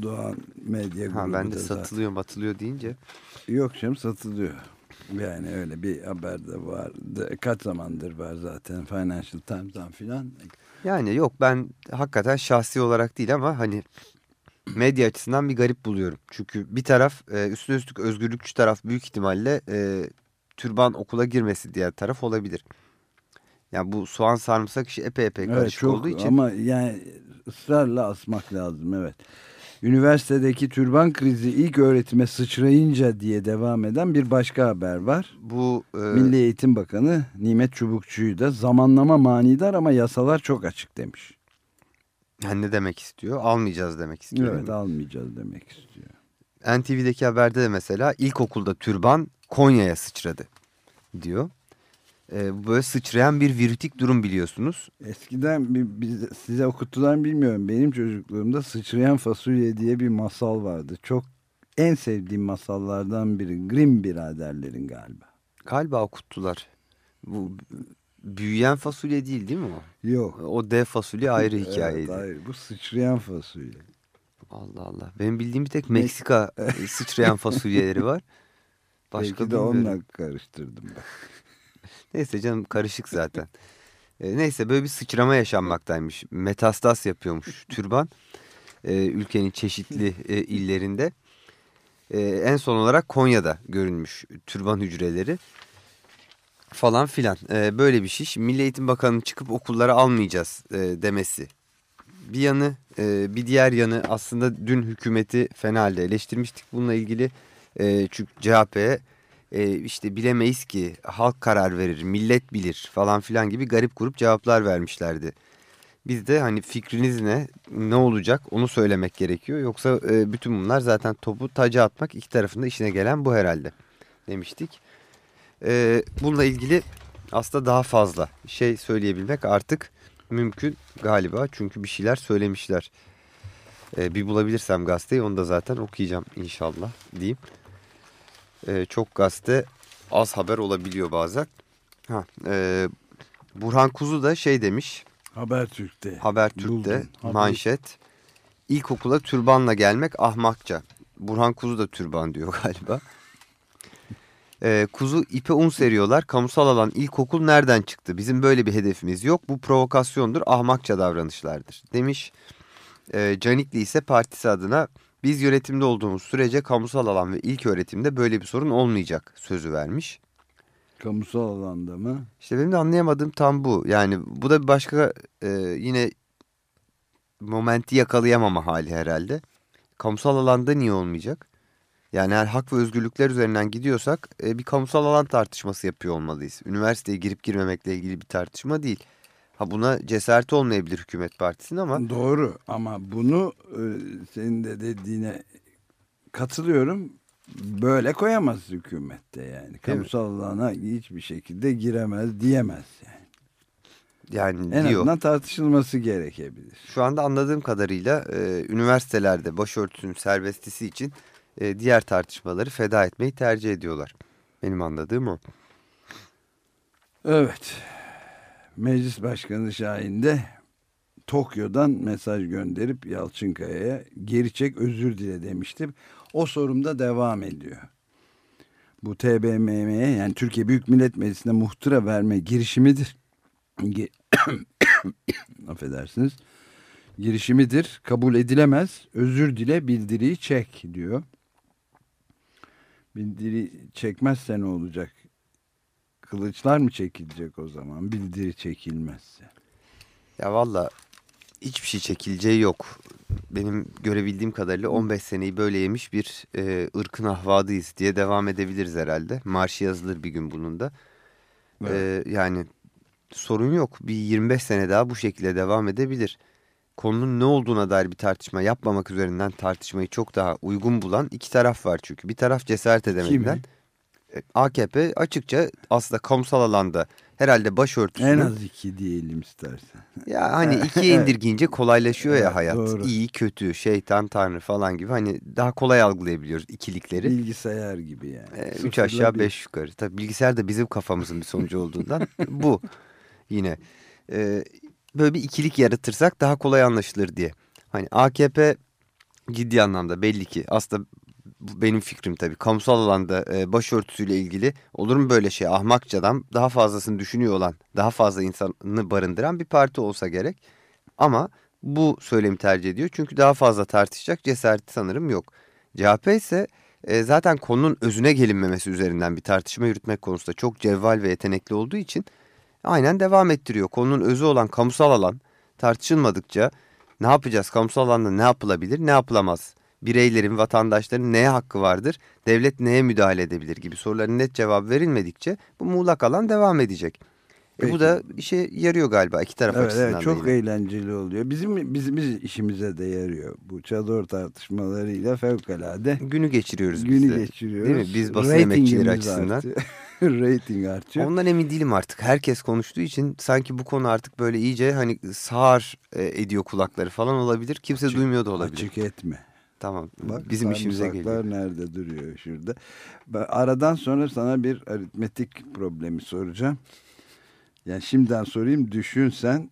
Doğan Medya grubu Ha, ben de da zaten- satılıyor batılıyor deyince. Yok canım satılıyor. Yani öyle bir haber de var. Kaç zamandır var zaten Financial Times'dan filan. Yani yok ben hakikaten şahsi olarak değil ama hani medya açısından bir garip buluyorum. Çünkü bir taraf e, üstüne üstlük özgürlükçü taraf büyük ihtimalle e, türban okula girmesi diğer taraf olabilir. Yani bu soğan sarımsak işi epey epey Evet karışık çok olduğu için ama yani ısrarla asmak lazım evet. Üniversitedeki türban krizi ilk öğretime sıçrayınca diye devam eden bir başka haber var. bu e, Milli Eğitim Bakanı Nimet Çubukçu'yu da zamanlama manidar ama yasalar çok açık demiş. Yani ne demek istiyor? Almayacağız demek istiyor. Evet almayacağız demek istiyor. NTV'deki haberde de mesela ilkokulda türban Konya'ya sıçradı diyor. E, bu böyle sıçrayan bir virütik durum biliyorsunuz. Eskiden bir, size okuttular bilmiyorum. Benim çocukluğumda sıçrayan fasulye diye bir masal vardı. Çok en sevdiğim masallardan biri. Grimm biraderlerin galiba. Galiba okuttular. Bu büyüyen fasulye değil değil mi o? Yok. O dev fasulye ayrı Evet, hikayeydi. hayır, bu sıçrayan fasulye. Allah Allah. Benim bildiğim bir tek Meksika e, sıçrayan fasulyeleri var. [LAUGHS] Başka Belki de bilmiyorum. onunla karıştırdım ben. [LAUGHS] Neyse canım karışık zaten. E, neyse böyle bir sıçrama yaşanmaktaymış. Metastas yapıyormuş [LAUGHS] türban. E, ülkenin çeşitli e, illerinde. E, en son olarak Konya'da görünmüş türban hücreleri. Falan filan. E, böyle bir şey. Şimdi Milli Eğitim Bakanı'nın çıkıp okullara almayacağız e, demesi. Bir yanı e, bir diğer yanı aslında dün hükümeti fena halde eleştirmiştik bununla ilgili. E, çünkü CHP'ye e, işte bilemeyiz ki halk karar verir, millet bilir falan filan gibi garip grup cevaplar vermişlerdi. Biz de hani fikriniz ne, ne olacak onu söylemek gerekiyor. Yoksa e, bütün bunlar zaten topu taca atmak iki tarafında işine gelen bu herhalde demiştik. E, bununla ilgili aslında daha fazla şey söyleyebilmek artık mümkün galiba. Çünkü bir şeyler söylemişler. E, bir bulabilirsem gazeteyi onu da zaten okuyacağım inşallah diyeyim. E, çok gazete az haber olabiliyor bazen. Ha, e, Burhan Kuzu da şey demiş Habertürk'te. Habertürk'te buldum. Manşet. İlkokula türbanla gelmek ahmakça. Burhan Kuzu da türban diyor [LAUGHS] galiba. Ee, kuzu ipe un seriyorlar. Kamusal alan ilkokul nereden çıktı? Bizim böyle bir hedefimiz yok. Bu provokasyondur, ahmakça davranışlardır. Demiş e, Canikli ise partisi adına biz yönetimde olduğumuz sürece kamusal alan ve ilk öğretimde böyle bir sorun olmayacak sözü vermiş. Kamusal alanda mı? İşte benim de anlayamadığım tam bu. Yani bu da bir başka e, yine momenti yakalayamama hali herhalde. Kamusal alanda niye olmayacak? Yani eğer hak ve özgürlükler üzerinden gidiyorsak e, bir kamusal alan tartışması yapıyor olmalıyız. Üniversiteye girip girmemekle ilgili bir tartışma değil. Ha buna cesareti olmayabilir hükümet partisinin ama Doğru ama bunu e, senin de dediğine katılıyorum. Böyle koyamaz hükümette yani. Kamusal alana hiçbir şekilde giremez diyemez yani. yani En diyor. azından tartışılması gerekebilir. Şu anda anladığım kadarıyla e, üniversitelerde başörtüsünün serbestisi için e, diğer tartışmaları feda etmeyi tercih ediyorlar. Benim anladığım o. Evet. Meclis Başkanı Şahin de Tokyo'dan mesaj gönderip Yalçınkaya'ya geri çek özür dile demişti. O sorumda devam ediyor. Bu TBMM'ye yani Türkiye Büyük Millet Meclisi'ne muhtıra verme girişimidir. [COUGHS] Affedersiniz. Girişimidir. Kabul edilemez. Özür dile bildiriyi çek diyor. Bildiri çekmezse ne olacak? Kılıçlar mı çekilecek o zaman? Bildiri çekilmezse. Ya valla hiçbir şey çekileceği yok. Benim görebildiğim kadarıyla 15 seneyi böyle yemiş bir e, ırkın ahvadıyız diye devam edebiliriz herhalde. Marşı yazılır bir gün bunun da. E, yani sorun yok. Bir 25 sene daha bu şekilde devam edebilir. Konunun ne olduğuna dair bir tartışma yapmamak üzerinden tartışmayı çok daha uygun bulan iki taraf var çünkü. Bir taraf cesaret edemediler. E, AKP açıkça aslında kamusal alanda herhalde başörtüsünü En az iki diyelim istersen. ya hani [LAUGHS] ikiye indirgeyince kolaylaşıyor Evet, ya hayat. doğru. İyi, kötü, şeytan, tanrı falan gibi hani daha kolay algılayabiliyoruz ikilikleri. Bilgisayar gibi yani. Ee, üç aşağı bir. beş yukarı. Tabii bilgisayar da bizim kafamızın bir sonucu olduğundan bu yine. Ee, böyle bir ikilik yaratırsak daha kolay anlaşılır diye. Hani AKP ciddi anlamda belli ki aslında benim fikrim tabii kamusal alanda e, başörtüsüyle ilgili olur mu böyle şey ahmakçadan daha fazlasını düşünüyor olan daha fazla insanı barındıran bir parti olsa gerek. Ama bu söylemi tercih ediyor çünkü daha fazla tartışacak cesareti sanırım yok. CHP ise e, zaten konunun özüne gelinmemesi üzerinden bir tartışma yürütmek konusunda çok cevval ve yetenekli olduğu için aynen devam ettiriyor. Konunun özü olan kamusal alan tartışılmadıkça ne yapacağız? Kamusal alanda ne yapılabilir, ne yapılamaz? Bireylerin, vatandaşların neye hakkı vardır? Devlet neye müdahale edebilir gibi soruların net cevap verilmedikçe bu muğlak alan devam edecek. E, bu da işe yarıyor galiba iki taraf Evet, açısından evet çok yine. eğlenceli oluyor. Bizim bizim biz işimize de yarıyor. Bu çadır tartışmalarıyla fevkalade Günü geçiriyoruz biz günü de. geçiriyoruz. Değil mi? Biz basın emekçileri açısından. artıyor. [LAUGHS] Rating artıyor. Ondan emin değilim artık. Herkes konuştuğu için sanki bu konu artık böyle iyice hani sağır e, ediyor kulakları falan olabilir. Kimse Açık- duymuyor da olabilir. Açık etme. Tamam. Bak, Bizim işimize geliyor. nerede duruyor şurada. Ben aradan sonra sana bir aritmetik problemi soracağım. Yani şimdiden sorayım. Düşün sen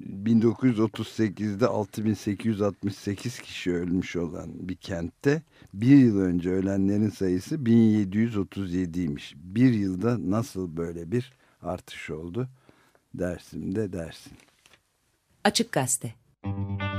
1938'de 6868 kişi ölmüş olan bir kentte bir yıl önce ölenlerin sayısı 1737'ymiş. Bir yılda nasıl böyle bir artış oldu? Dersimde dersin. Açık Gazete Yürüşür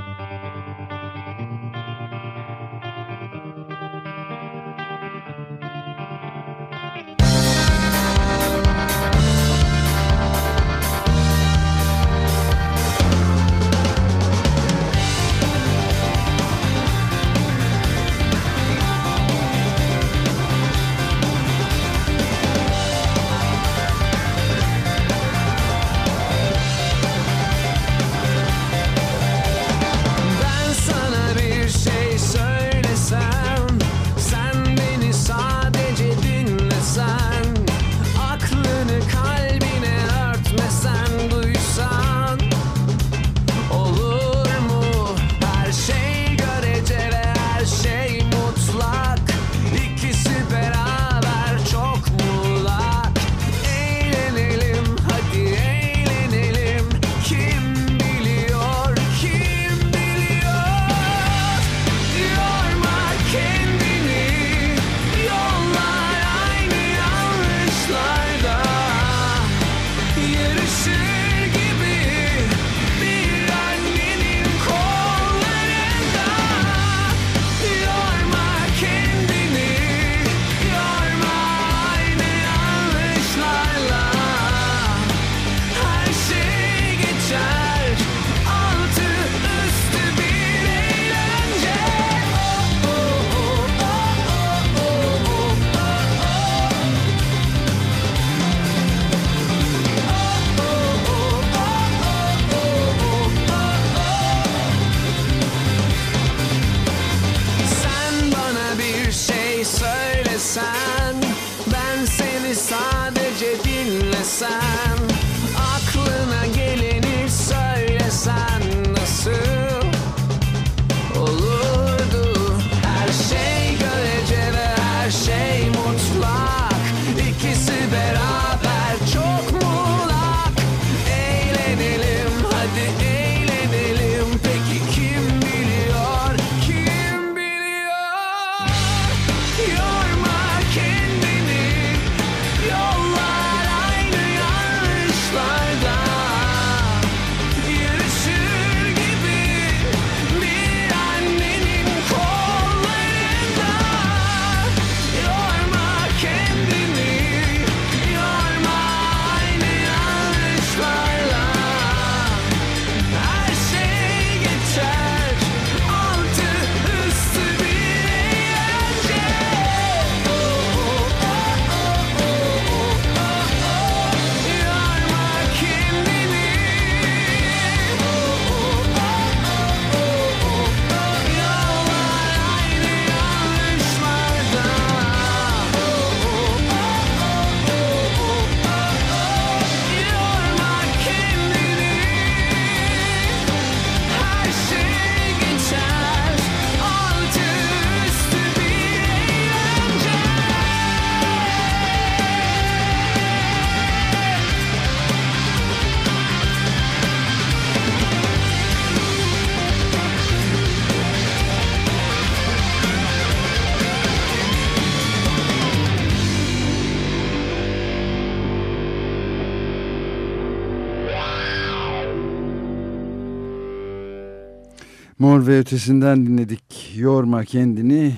Mor ve ötesinden dinledik. Yorma kendini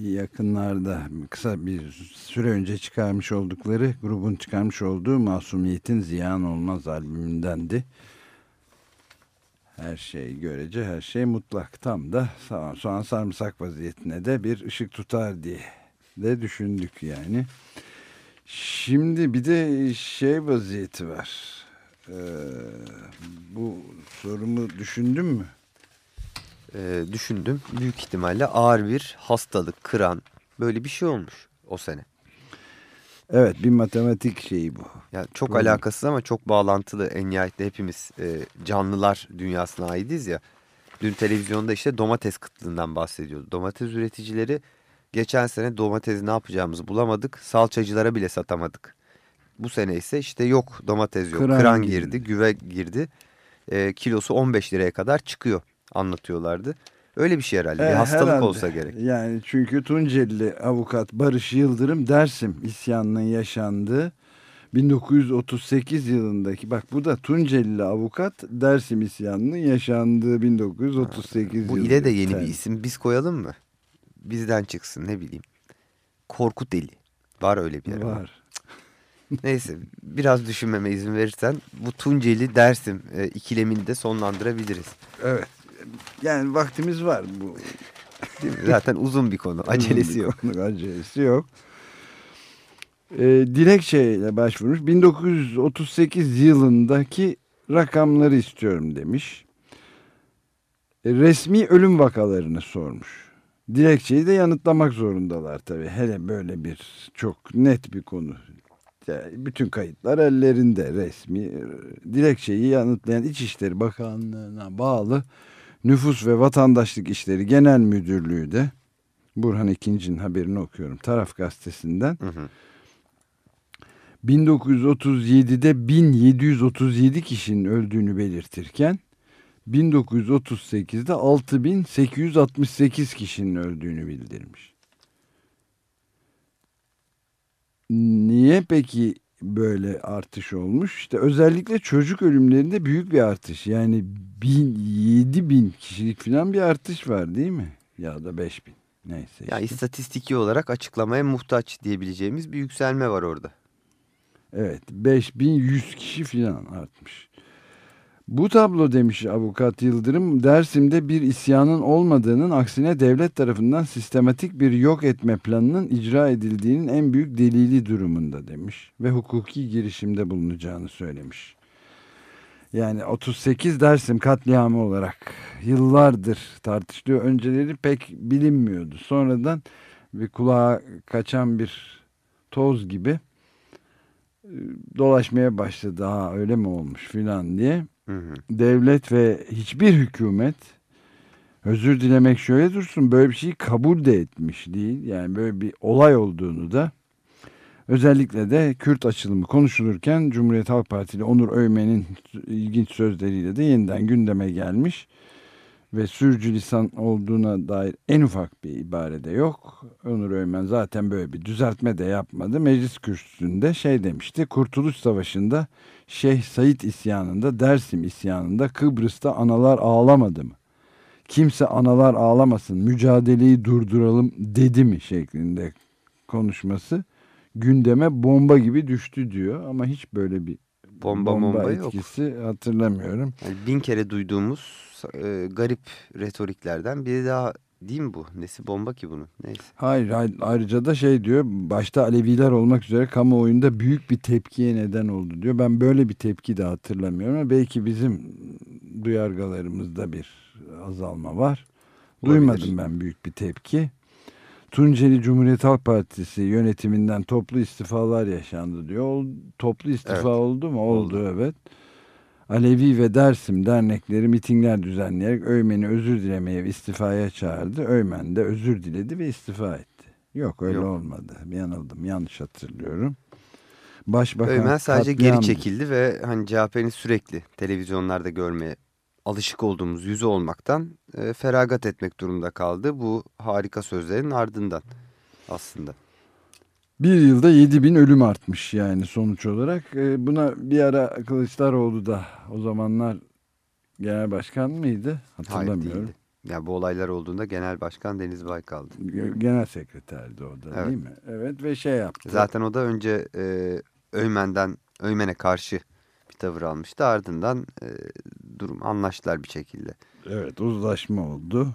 yakınlarda kısa bir süre önce çıkarmış oldukları grubun çıkarmış olduğu Masumiyetin Ziyan Olmaz albümündendi. Her şey görece her şey mutlak tam da soğan, soğan sarımsak vaziyetine de bir ışık tutar diye de düşündük yani. Şimdi bir de şey vaziyeti var. Ee, bu sorumu düşündün mü? Ee, düşündüm. Büyük ihtimalle ağır bir hastalık, kıran böyle bir şey olmuş o sene. Evet bir matematik şeyi bu. Yani çok Doğru. alakasız ama çok bağlantılı. En nihayetinde hepimiz e, canlılar dünyasına aitiz ya. Dün televizyonda işte domates kıtlığından bahsediyordu. Domates üreticileri geçen sene domatesi ne yapacağımızı bulamadık. Salçacılara bile satamadık. Bu sene ise işte yok domates yok. Kıran Kıran, girdi. girdi, güve girdi. E, kilosu 15 liraya kadar çıkıyor anlatıyorlardı. Öyle bir şey herhalde. bir E, hastalık herhalde. olsa gerek. Yani çünkü Tunceli avukat Barış Yıldırım Dersim isyanının yaşandığı 1938 yılındaki bak bu da Tunceli avukat Dersim isyanının yaşandığı 1938 Bu yılı. ile de yeni Yani bir isim biz koyalım mı? Bizden çıksın ne bileyim. Korkut Deli. Var öyle bir yer. ama. Var. [LAUGHS] Neyse biraz düşünmeme izin verirsen bu Tunceli Dersim e, ikilemini de sonlandırabiliriz. Evet. Yani vaktimiz var bu. Zaten uzun bir konu. Acelesi yok. Konu, Acelesi yok. Ee, dilekçeyle başvurmuş. 1938 yılındaki rakamları istiyorum demiş. E, resmi ölüm vakalarını sormuş. Dilekçeyi de yanıtlamak zorundalar tabii. Hele böyle bir çok net bir konu. Yani bütün kayıtlar ellerinde resmi. E, Dilekçeyi yanıtlayan İçişleri Bakanlığı'na bağlı Nüfus ve Vatandaşlık İşleri Genel Müdürlüğü de Burhan İkinci'nin haberini okuyorum. Taraf gazetesinden. Hı hı. 1937'de 1737 kişinin öldüğünü belirtirken 1938'de 6868 kişinin öldüğünü bildirmiş. Niye peki böyle artış olmuş. İşte özellikle çocuk ölümlerinde büyük bir artış. Yani bin, 7 bin kişilik falan bir artış var değil mi? Ya da 5 bin. Neyse işte. istatistiki olarak açıklamaya muhtaç diyebileceğimiz bir yükselme var orada. Evet 5100 kişi falan artmış. Bu tablo demiş avukat Yıldırım Dersim'de bir isyanın olmadığının aksine devlet tarafından sistematik bir yok etme planının icra edildiğinin en büyük delili durumunda demiş. Ve hukuki girişimde bulunacağını söylemiş. Yani 38 Dersim katliamı olarak yıllardır tartışılıyor. Önceleri pek bilinmiyordu. Sonradan bir kulağa kaçan bir toz gibi dolaşmaya başladı. Ha öyle mi olmuş filan diye. Devlet ve hiçbir hükümet özür dilemek şöyle dursun böyle bir şeyi kabul de etmiş değil. Yani böyle bir olay olduğunu da özellikle de Kürt açılımı konuşulurken Cumhuriyet Halk Partili Onur Öymen'in ilginç sözleriyle de yeniden gündeme gelmiş ve sürcü lisan olduğuna dair en ufak bir ibarede yok. Onur Öymen zaten böyle bir düzeltme de yapmadı. Meclis kürsüsünde şey demişti. Kurtuluş Savaşı'nda Şeyh Said isyanında, Dersim isyanında Kıbrıs'ta analar ağlamadı mı? Kimse analar ağlamasın, mücadeleyi durduralım dedi mi şeklinde konuşması gündeme bomba gibi düştü diyor ama hiç böyle bir Bomba bomba yok. etkisi hatırlamıyorum. Yani bin kere duyduğumuz e, garip retoriklerden biri daha değil mi bu? Nesi bomba ki bunun? Neyse. Hayır, ayrıca da şey diyor başta Aleviler olmak üzere kamuoyunda büyük bir tepkiye neden oldu diyor. Ben böyle bir tepki de hatırlamıyorum ama belki bizim duyargalarımızda bir azalma var. Olabilir. Duymadım ben büyük bir tepki. Tunceli Cumhuriyet Halk Partisi yönetiminden toplu istifalar yaşandı diyor. Ol- toplu istifa Evet. oldu mu? Oldu, Oldu. evet. Alevi ve Dersim dernekleri mitingler düzenleyerek Öymen'i özür dilemeye ve istifaya çağırdı. Öymen de özür diledi ve istifa etti. Yok öyle Yok. olmadı. Yanıldım. Yanlış hatırlıyorum. Başbakan Öymen sadece geri katliam- çekildi ve hani CHP'nin sürekli televizyonlarda görmeye alışık olduğumuz yüzü olmaktan e, feragat etmek durumunda kaldı. Bu harika sözlerin ardından aslında. Bir yılda 7 bin ölüm artmış yani sonuç olarak. Ee, Buna bir ara Kılıçdaroğlu da o zamanlar genel başkan mıydı? Hayır Hatırlamıyorum. değildi. Ya bu olaylar olduğunda Genel Başkan Deniz Baykal'dı. Genel sekreterdi o da Evet. değil mi? Evet ve şey yaptı. Zaten o da önce e, Öymen'den Öymen'e karşı bir tavır almıştı. Ardından e, durum anlaştılar bir şekilde. Evet uzlaşma oldu.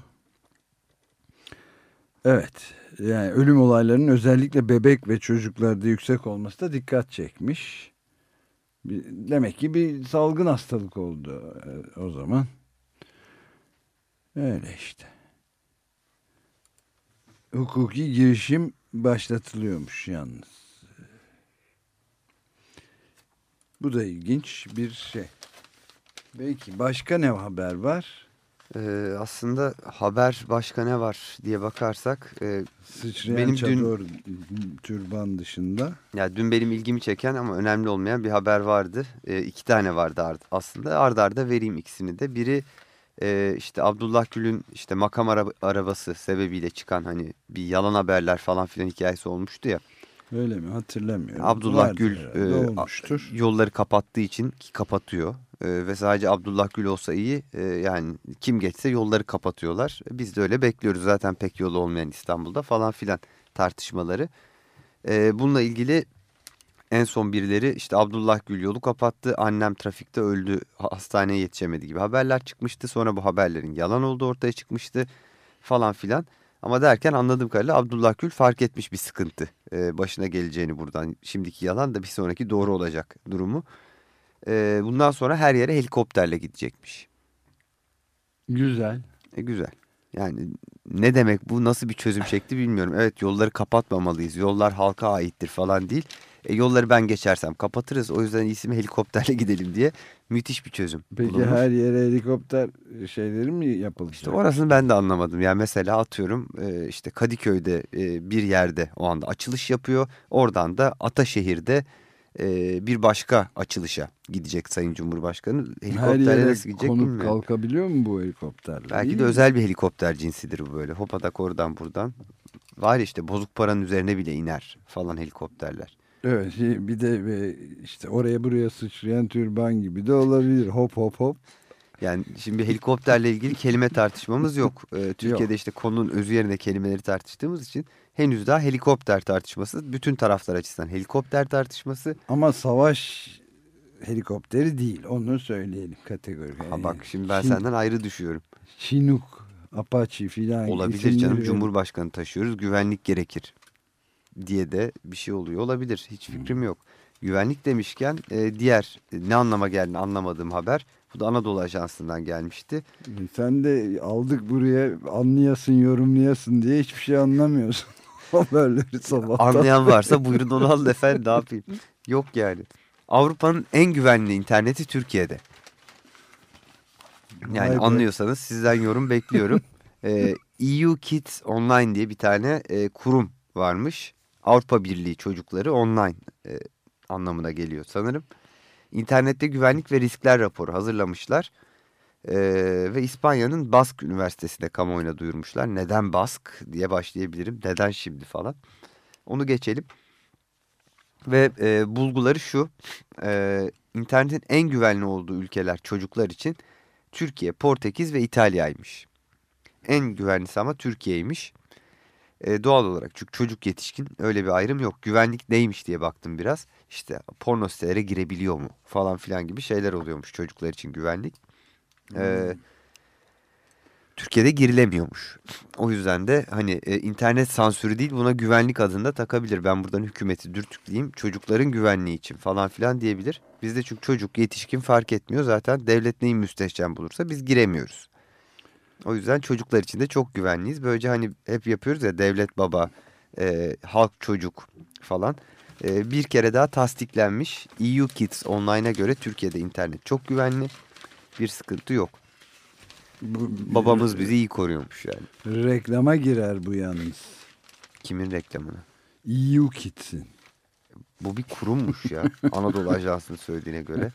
Evet yani ölüm olaylarının özellikle bebek ve çocuklarda yüksek olması da dikkat çekmiş. Demek ki bir salgın hastalık oldu e, o zaman. Öyle işte. Hukuki girişim başlatılıyormuş yalnız. Bu da ilginç bir şey. Belki başka ne haber var? E, aslında haber başka ne var diye bakarsak e, Sıçrayan Benim dün- çadır türban dışında. Ya dün benim ilgimi çeken ama önemli olmayan bir haber vardı. E, iki tane vardı ard- aslında. Ard arda vereyim ikisini de. Biri e, işte Abdullah Gül'ün işte makam araba- arabası sebebiyle çıkan hani bir yalan haberler falan filan hikayesi olmuştu ya. Öyle mi hatırlamıyorum. Abdullah Vardır Gül e, olmuştur. yolları kapattığı için ki kapatıyor. E, ve sadece Abdullah Gül olsa iyi e, yani kim geçse yolları kapatıyorlar. Biz de öyle bekliyoruz zaten pek yolu olmayan İstanbul'da falan filan tartışmaları. E, bununla ilgili en son birileri işte Abdullah Gül yolu kapattı. Annem trafikte öldü. ha- Hastaneye yetişemedi gibi haberler çıkmıştı. Sonra bu haberlerin yalan olduğu ortaya çıkmıştı falan filan. Ama derken anladığım kadarıyla Abdullah Gül fark etmiş bir sıkıntı e, başına geleceğini buradan. Şimdiki yalan da bir sonraki doğru olacak durumu. E, bundan sonra her yere helikopterle gidecekmiş. Güzel. E, güzel. Yani ne demek bu nasıl bir çözüm şekli bilmiyorum. Evet yolları kapatmamalıyız. Yollar halka aittir falan değil. E, yolları ben geçersem kapatırız. O yüzden iyisi helikopterle [LAUGHS] gidelim diye müthiş bir çözüm. Peki bulunmuş. her yere helikopter şeyleri mi yapılacak? İşte orasını ben de anlamadım. Yani mesela atıyorum e, işte Kadıköy'de e, bir yerde o anda açılış yapıyor. Oradan da Ataşehir'de e, bir başka açılışa gidecek Sayın Cumhurbaşkanı. Helikopterle nasıl gidecek konup bilmiyorum. kalkabiliyor mu bu helikopterle? Belki Değil de mi? özel bir helikopter cinsidir bu böyle. Hopadak oradan buradan. Var işte bozuk paranın üzerine bile iner falan helikopterler. Evet şey, bir de e, işte oraya buraya sıçrayan türban gibi de olabilir. Hop hop hop. Yani şimdi helikopterle ilgili kelime tartışmamız yok. Ee, Türkiye'de işte konunun özü yerine kelimeleri tartıştığımız için henüz daha helikopter tartışması bütün taraflar açısından helikopter tartışması. Ama savaş helikopteri değil. Onu söyleyelim kategori. Ha bak şimdi ben Çin- senden ayrı düşüyorum. Chinook, Apache filan. Olabilir canım. Cumhurbaşkanı taşıyoruz güvenlik gerekir diye de bir şey oluyor olabilir. Hiç fikrim yok. Güvenlik demişken e, diğer e, ne anlama geldiğini anlamadığım haber bu da Anadolu Ajansı'ndan gelmişti. Sen de aldık buraya anlayasın yorumlayasın diye hiçbir şey anlamıyorsun. [LAUGHS] Haberleri sabahtan. Anlayan varsa [LAUGHS] buyurun onu alın efendim ne yapayım. Yok yani. Avrupa'nın en güvenli interneti Türkiye'de. Yani Vay be. anlıyorsanız sizden yorum bekliyorum. [LAUGHS] Ee, EU Kids Online diye bir tane e, kurum varmış. Avrupa Birliği çocukları online e, anlamına geliyor sanırım. İnternette güvenlik ve riskler raporu hazırlamışlar. Ee, ve İspanya'nın Bask Üniversitesi'nde kamuoyuna duyurmuşlar. Neden Bask diye başlayabilirim. Neden şimdi falan. Onu geçelim. Ve e, bulguları şu. E, internetin en güvenli olduğu ülkeler çocuklar için Türkiye, Portekiz ve İtalya'ymış. En güvenlisi ama Türkiye'ymiş. E, doğal olarak çünkü çocuk yetişkin öyle bir ayrım yok. Güvenlik neymiş diye baktım biraz. İşte porno sitelere girebiliyor mu falan filan gibi şeyler oluyormuş çocuklar için güvenlik. E, Türkiye'de girilemiyormuş. O yüzden de hani e, internet sansürü değil buna güvenlik adında takabilir. Ben buradan hükümeti dürtükleyeyim çocukların güvenliği için falan filan diyebilir. Bizde çünkü çocuk yetişkin fark etmiyor zaten devlet neyi müstehcen bulursa biz giremiyoruz. O yüzden çocuklar için de çok güvenliyiz. Böylece hani hep yapıyoruz ya devlet baba, e, halk çocuk falan. E, bir kere daha tasdiklenmiş EU Kids Online'a göre Türkiye'de internet çok güvenli. Bir sıkıntı yok. Bu- Babamız bizi iyi koruyormuş yani. Reklama girer bu yalnız. Kimin reklamını? EU Kids'in. Bu bir kurummuş ya. [LAUGHS] Anadolu Ajansı'nın söylediğine göre.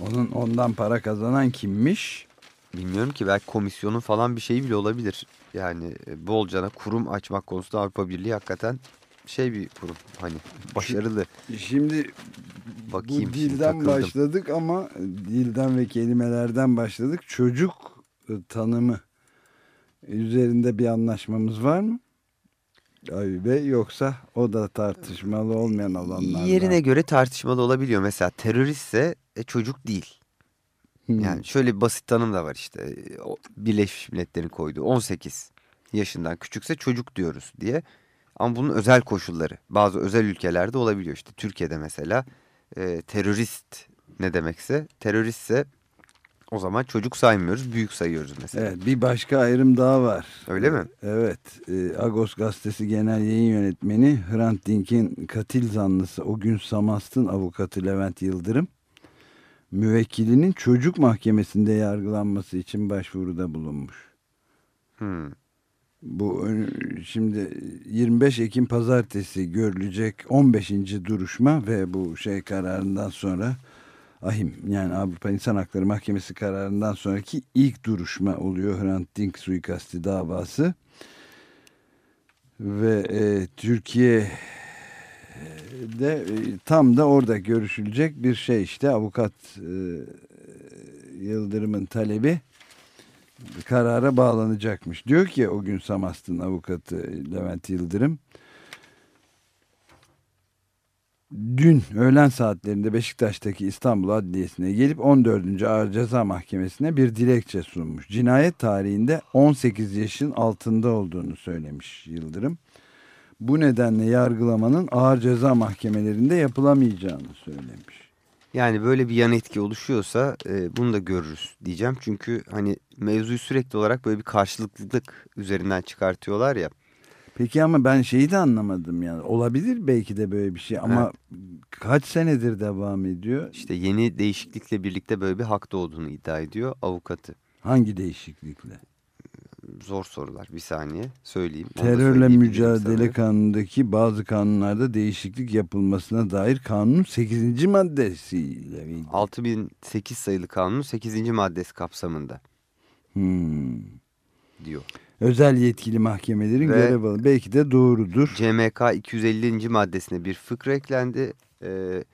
Onun ondan para kazanan kimmiş? Bilmiyorum ki belki komisyonun falan bir şeyi bile olabilir. Yani e, bolcana kurum açmak konusunda Avrupa Birliği hakikaten şey bir kurum. Hani başarılı. Şimdi Bakayım bu şimdi dilden takıldım. başladık ama dilden ve kelimelerden başladık. Çocuk e, tanımı üzerinde bir anlaşmamız var mı? Bey yoksa o da tartışmalı olmayan alanlardan. Yerine göre tartışmalı olabiliyor. Mesela teröristse e, çocuk değil. Hmm. Yani şöyle bir basit tanım da var işte. Birleşmiş Milletler'in koyduğu 18 yaşından küçükse çocuk diyoruz diye. Ama bunun özel koşulları bazı özel ülkelerde olabiliyor. İşte Türkiye'de mesela e, terörist ne demekse teröristse o zaman çocuk saymıyoruz büyük sayıyoruz mesela. Evet bir başka ayrım daha var. Öyle mi? Evet. e, Agos Gazetesi Genel Yayın Yönetmeni Hrant Dink'in katil zanlısı o gün Samast'ın avukatı Levent Yıldırım müvekkilinin çocuk mahkemesinde yargılanması için başvuruda bulunmuş. Hmm. Bu ön- şimdi 25 Ekim pazartesi görülecek 15. duruşma ve bu şey kararından sonra ahim yani Avrupa İnsan Hakları Mahkemesi kararından sonraki ilk duruşma oluyor Hrant Dink suikasti davası. Ve e, Türkiye de e, tam da orada görüşülecek bir şey işte avukat e, Yıldırım'ın talebi karara bağlanacakmış. Diyor ki o gün Samast'ın avukatı Levent Yıldırım dün öğlen saatlerinde Beşiktaş'taki İstanbul Adliyesi'ne gelip 14. Ağır Ceza Mahkemesi'ne bir dilekçe sunmuş. Cinayet tarihinde 18 yaşın altında olduğunu söylemiş Yıldırım. Bu nedenle yargılamanın ağır ceza mahkemelerinde yapılamayacağını söylemiş. Yani böyle bir yan etki oluşuyorsa e, bunu da görürüz diyeceğim. Çünkü hani mevzuyu sürekli olarak böyle bir karşılıklılık üzerinden çıkartıyorlar ya. Peki ama ben şeyi de anlamadım yani. Olabilir belki de böyle bir şey ama kaç senedir devam ediyor? İşte yeni değişiklikle birlikte böyle bir hak doğduğunu iddia ediyor avukatı. Hangi değişiklikle? Zor sorular bir saniye söyleyeyim. Onu Terörle mücadele kanunundaki bazı kanunlarda değişiklik yapılmasına dair kanunun 8. maddesiyle miydi? 6008 sayılı kanunun 8. maddesi kapsamında Hmm. diyor. özel yetkili mahkemelerin Ve- görev alanı. Belki de doğrudur. CMK 250. maddesine bir fıkra eklendi. Ee,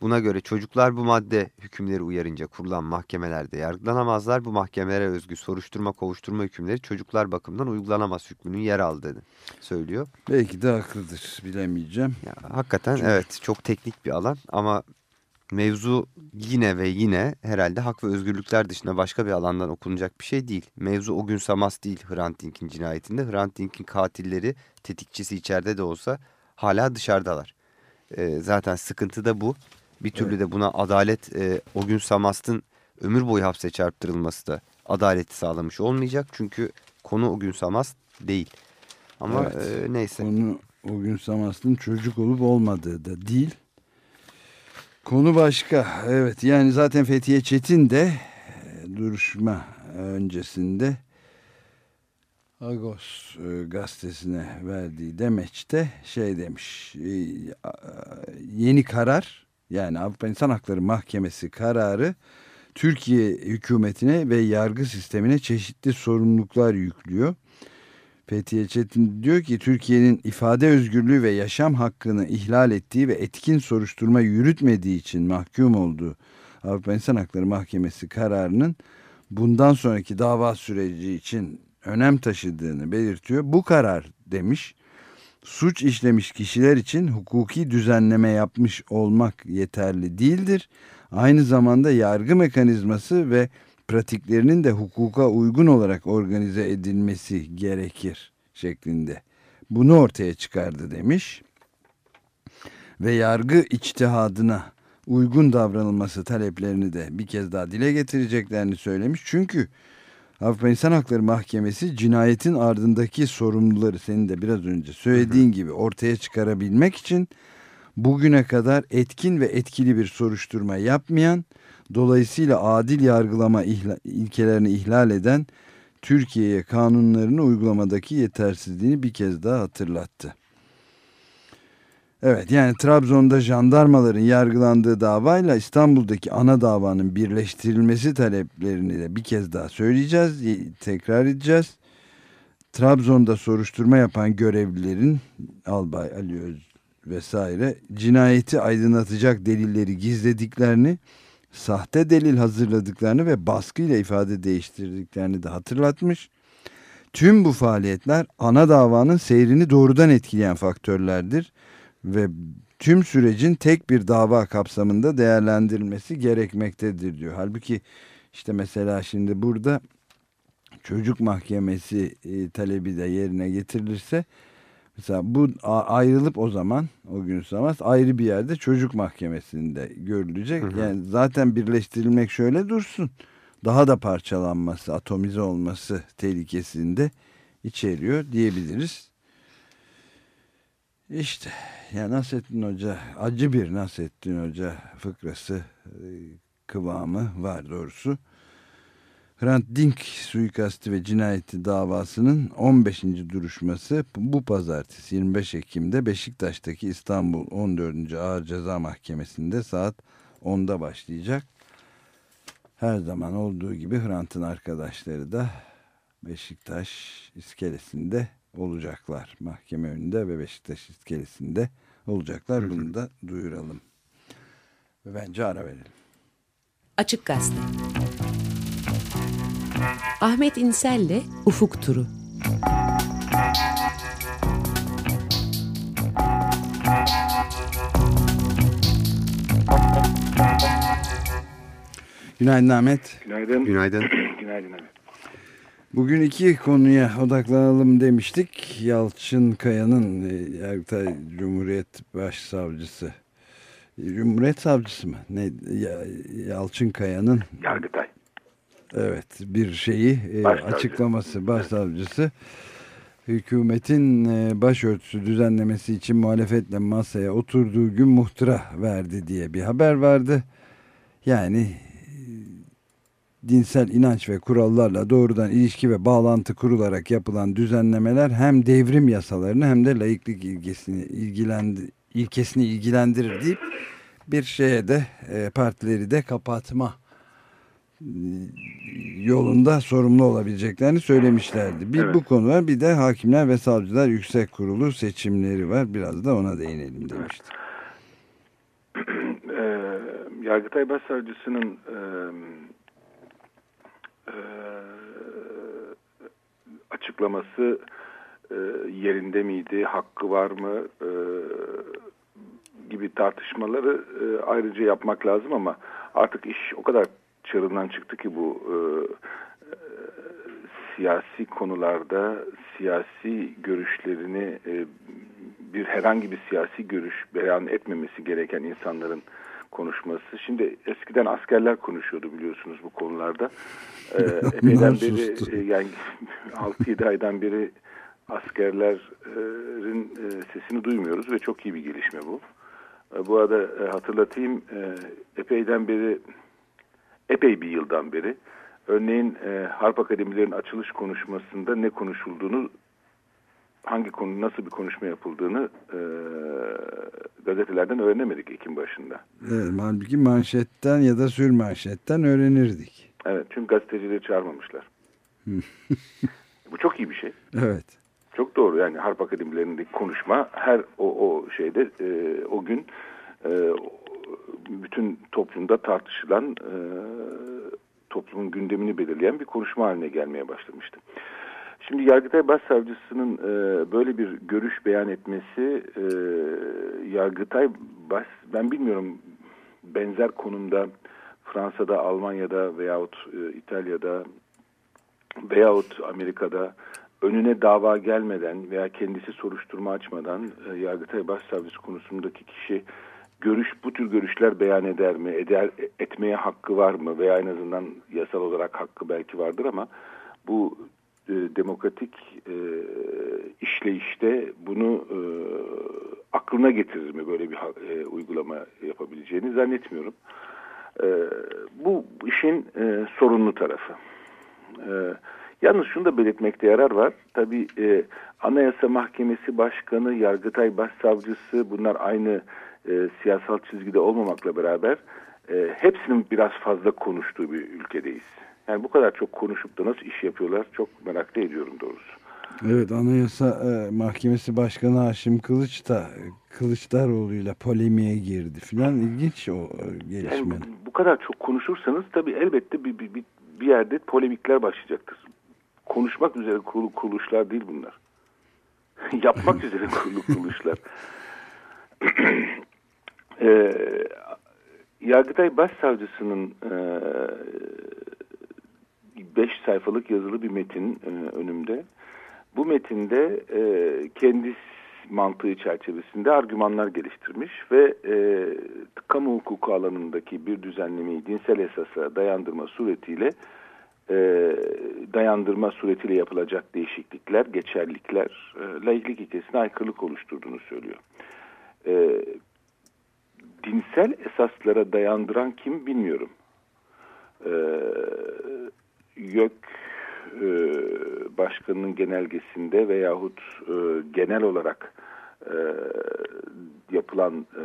buna göre çocuklar bu madde hükümleri uyarınca kurulan mahkemelerde yargılanamazlar. Bu mahkemelere özgü soruşturma kovuşturma hükümleri çocuklar bakımından uygulanamaz hükmünün yer aldığını söylüyor. Belki de haklıdır bilemeyeceğim. Ya, hakikaten evet çok teknik bir alan ama mevzu yine ve yine herhalde hak ve özgürlükler dışında başka bir alandan okunacak bir şey değil. Mevzu o gün Samas değil Hrant Dink'in cinayetinde. Hrant Dink'in katilleri tetikçisi içeride de olsa hala dışarıdalar. Ee, zaten sıkıntı da bu. Bir türlü de buna adalet e, o gün Samast'ın ömür boyu hapse çarptırılması da adaleti sağlamış olmayacak. Çünkü konu o gün Samast değil. Ama Evet. e, neyse. Konu o gün Samas'ın çocuk olup olmadığı da değil. Konu başka. Evet yani zaten Fethiye Çetin de e, duruşma öncesinde Agos e, gazetesine verdiği demeçte şey demiş e, yeni karar yani Avrupa İnsan Hakları Mahkemesi kararı Türkiye hükümetine ve yargı sistemine çeşitli sorumluluklar yüklüyor. Fethiye Çetin diyor ki Türkiye'nin ifade özgürlüğü ve yaşam hakkını ihlal ettiği ve etkin soruşturma yürütmediği için mahkum olduğu Avrupa İnsan Hakları Mahkemesi kararının bundan sonraki dava süreci için önem taşıdığını belirtiyor. Bu karar demiş suç işlemiş kişiler için hukuki düzenleme yapmış olmak yeterli değildir. Aynı zamanda yargı mekanizması ve pratiklerinin de hukuka uygun olarak organize edilmesi gerekir şeklinde. Bunu ortaya çıkardı demiş. Ve yargı içtihadına uygun davranılması taleplerini de bir kez daha dile getireceklerini söylemiş. Çünkü Avrupa İnsan Hakları Mahkemesi cinayetin ardındaki sorumluları senin de biraz önce söylediğin gibi ortaya çıkarabilmek için bugüne kadar etkin ve etkili bir soruşturma yapmayan, dolayısıyla adil yargılama ihla- ilkelerini ihlal eden Türkiye'ye kanunlarını uygulamadaki yetersizliğini bir kez daha hatırlattı. Evet yani Trabzon'da jandarmaların yargılandığı davayla İstanbul'daki ana davanın birleştirilmesi taleplerini de bir kez daha söyleyeceğiz, tekrar edeceğiz. Trabzon'da soruşturma yapan görevlilerin Albay Ali Öz vesaire cinayeti aydınlatacak delilleri gizlediklerini, sahte delil hazırladıklarını ve baskıyla ifade değiştirdiklerini de hatırlatmış. Tüm bu faaliyetler ana davanın seyrini doğrudan etkileyen faktörlerdir ve tüm sürecin tek bir dava kapsamında değerlendirilmesi gerekmektedir diyor. Halbuki işte mesela şimdi burada çocuk mahkemesi e, talebi de yerine getirilirse mesela bu ayrılıp o zaman o gün Samas ayrı bir yerde çocuk mahkemesinde görülecek. Hı hı. Yani zaten birleştirilmek şöyle dursun. Daha da parçalanması, atomize olması tehlikesini de içeriyor diyebiliriz. İşte ya Nasrettin Hoca acı bir Nasrettin Hoca fıkrası e, kıvamı var doğrusu. Hrant Dink suikasti ve cinayeti davasının 15. duruşması bu pazartesi 25 Ekim'de Beşiktaş'taki İstanbul 14. Ağır Ceza Mahkemesi'nde saat 10'da başlayacak. Her zaman olduğu gibi Hrant'ın arkadaşları da Beşiktaş iskelesinde olacaklar. Mahkeme önünde ve Beşiktaş iskelesinde olacaklar. Bunu da duyuralım. Ve bence ara verelim. Açık Gazete. Ahmet İnsel'le Ufuk Turu. Günaydın Ahmet. Günaydın. Günaydın. [CLEARS THROAT] Günaydın abi. Bugün iki konuya odaklanalım demiştik. Yalçın Kaya'nın e, Yargıtay Cumhuriyet Başsavcısı. Cumhuriyet Savcısı mı? Ne? Ya- Yalçın Kaya'nın Yargıtay. evet bir şeyi e, Başsavcı. açıklaması başsavcısı. Hükümetin e, başörtüsü düzenlemesi için muhalefetle masaya oturduğu gün muhtıra verdi diye bir haber vardı. Yani e, dinsel inanç ve kurallarla doğrudan ilişki ve bağlantı kurularak yapılan düzenlemeler hem devrim yasalarını hem de laiklik ilgesini ilgilendi, ilkesini ilgilendirir deyip bir şeye de e, partileri de kapatma yolunda sorumlu olabileceklerini söylemişlerdi. Bir Evet. bu konu var bir de Hakimler ve Savcılar Yüksek Kurulu seçimleri var. Biraz da ona değinelim demişti. [CLEARS THROAT] Yargıtay Başsavcısının e, e, açıklaması e, yerinde miydi, hakkı var mı e, gibi tartışmaları e, ayrıca yapmak lazım ama artık iş o kadar çığırından çıktı ki bu e, e, siyasi konularda siyasi görüşlerini e, bir herhangi bir siyasi görüş beyan etmemesi gereken insanların konuşması. Şimdi eskiden askerler konuşuyordu biliyorsunuz bu konularda. Ee, epeyden [LAUGHS] beri e, yani [LAUGHS] 6-7 aydan beri askerlerin e, sesini duymuyoruz ve çok iyi bir gelişme bu. E, Bu arada e, hatırlatayım e, epeyden beri epey bir yıldan beri örneğin e, Harp Akademilerin açılış konuşmasında ne konuşulduğunu hangi konu nasıl bir konuşma yapıldığını e, gazetelerden öğrenemedik Ekim başında. Evet, halbuki manşetten ya da sür manşetten öğrenirdik. Evet çünkü gazetecileri çağırmamışlar. [LAUGHS] Bu çok iyi bir şey. Evet. Çok doğru yani Harp Akademilerindeki konuşma her o, o şeyde e, o gün e, bütün toplumda tartışılan e, toplumun gündemini belirleyen bir konuşma haline gelmeye başlamıştı. Şimdi Yargıtay Başsavcısının e, böyle bir görüş beyan etmesi e, Yargıtay Baş ben bilmiyorum benzer konumda Fransa'da, Almanya'da veyahut e, İtalya'da veyahut Amerika'da önüne dava gelmeden veya kendisi soruşturma açmadan e, Yargıtay Başsavcısı konusundaki kişi görüş bu tür görüşler beyan eder mi? Eder etmeye hakkı var mı? Veya en azından yasal olarak hakkı belki vardır ama bu e, demokratik e, işleyişte bunu e, aklına getirir mi böyle bir e, uygulama yapabileceğini zannetmiyorum. E, bu işin e, sorunlu tarafı. E, yalnız şunu da belirtmekte yarar var. Tabii e, Anayasa Mahkemesi Başkanı, Yargıtay Başsavcısı bunlar aynı e, siyasal çizgide olmamakla beraber e, hepsinin biraz fazla konuştuğu bir ülkedeyiz. Yani bu kadar çok konuşup da nasıl iş yapıyorlar çok merak da ediyorum doğrusu. Evet Anayasa e, Mahkemesi Başkanı Haşim Kılıç da e, Kılıçdaroğlu'yla polemiğe girdi filan ilginç o e, Yani gelişme. bu, bu kadar çok konuşursanız tabii elbette bir, bir, bir, bir yerde polemikler başlayacaktır. Konuşmak üzere kurulu kuruluşlar değil bunlar. [LAUGHS] Yapmak üzere kurulu [LAUGHS] kuruluşlar. Ee, [CLEARS THROAT] Yargıtay Başsavcısının 5 sayfalık yazılı bir metin e, önümde. Bu metinde e, kendi mantığı çerçevesinde argümanlar geliştirmiş ve e, kamu hukuku alanındaki bir düzenlemeyi dinsel esasa dayandırma suretiyle e, dayandırma suretiyle yapılacak değişiklikler, geçerlikler e, laiklik ilkesine aykırılık oluşturduğunu söylüyor. E, dinsel esaslara dayandıran kim bilmiyorum. E, YÖK e, Başkanı'nın genelgesinde veyahut e, genel olarak e, yapılan e,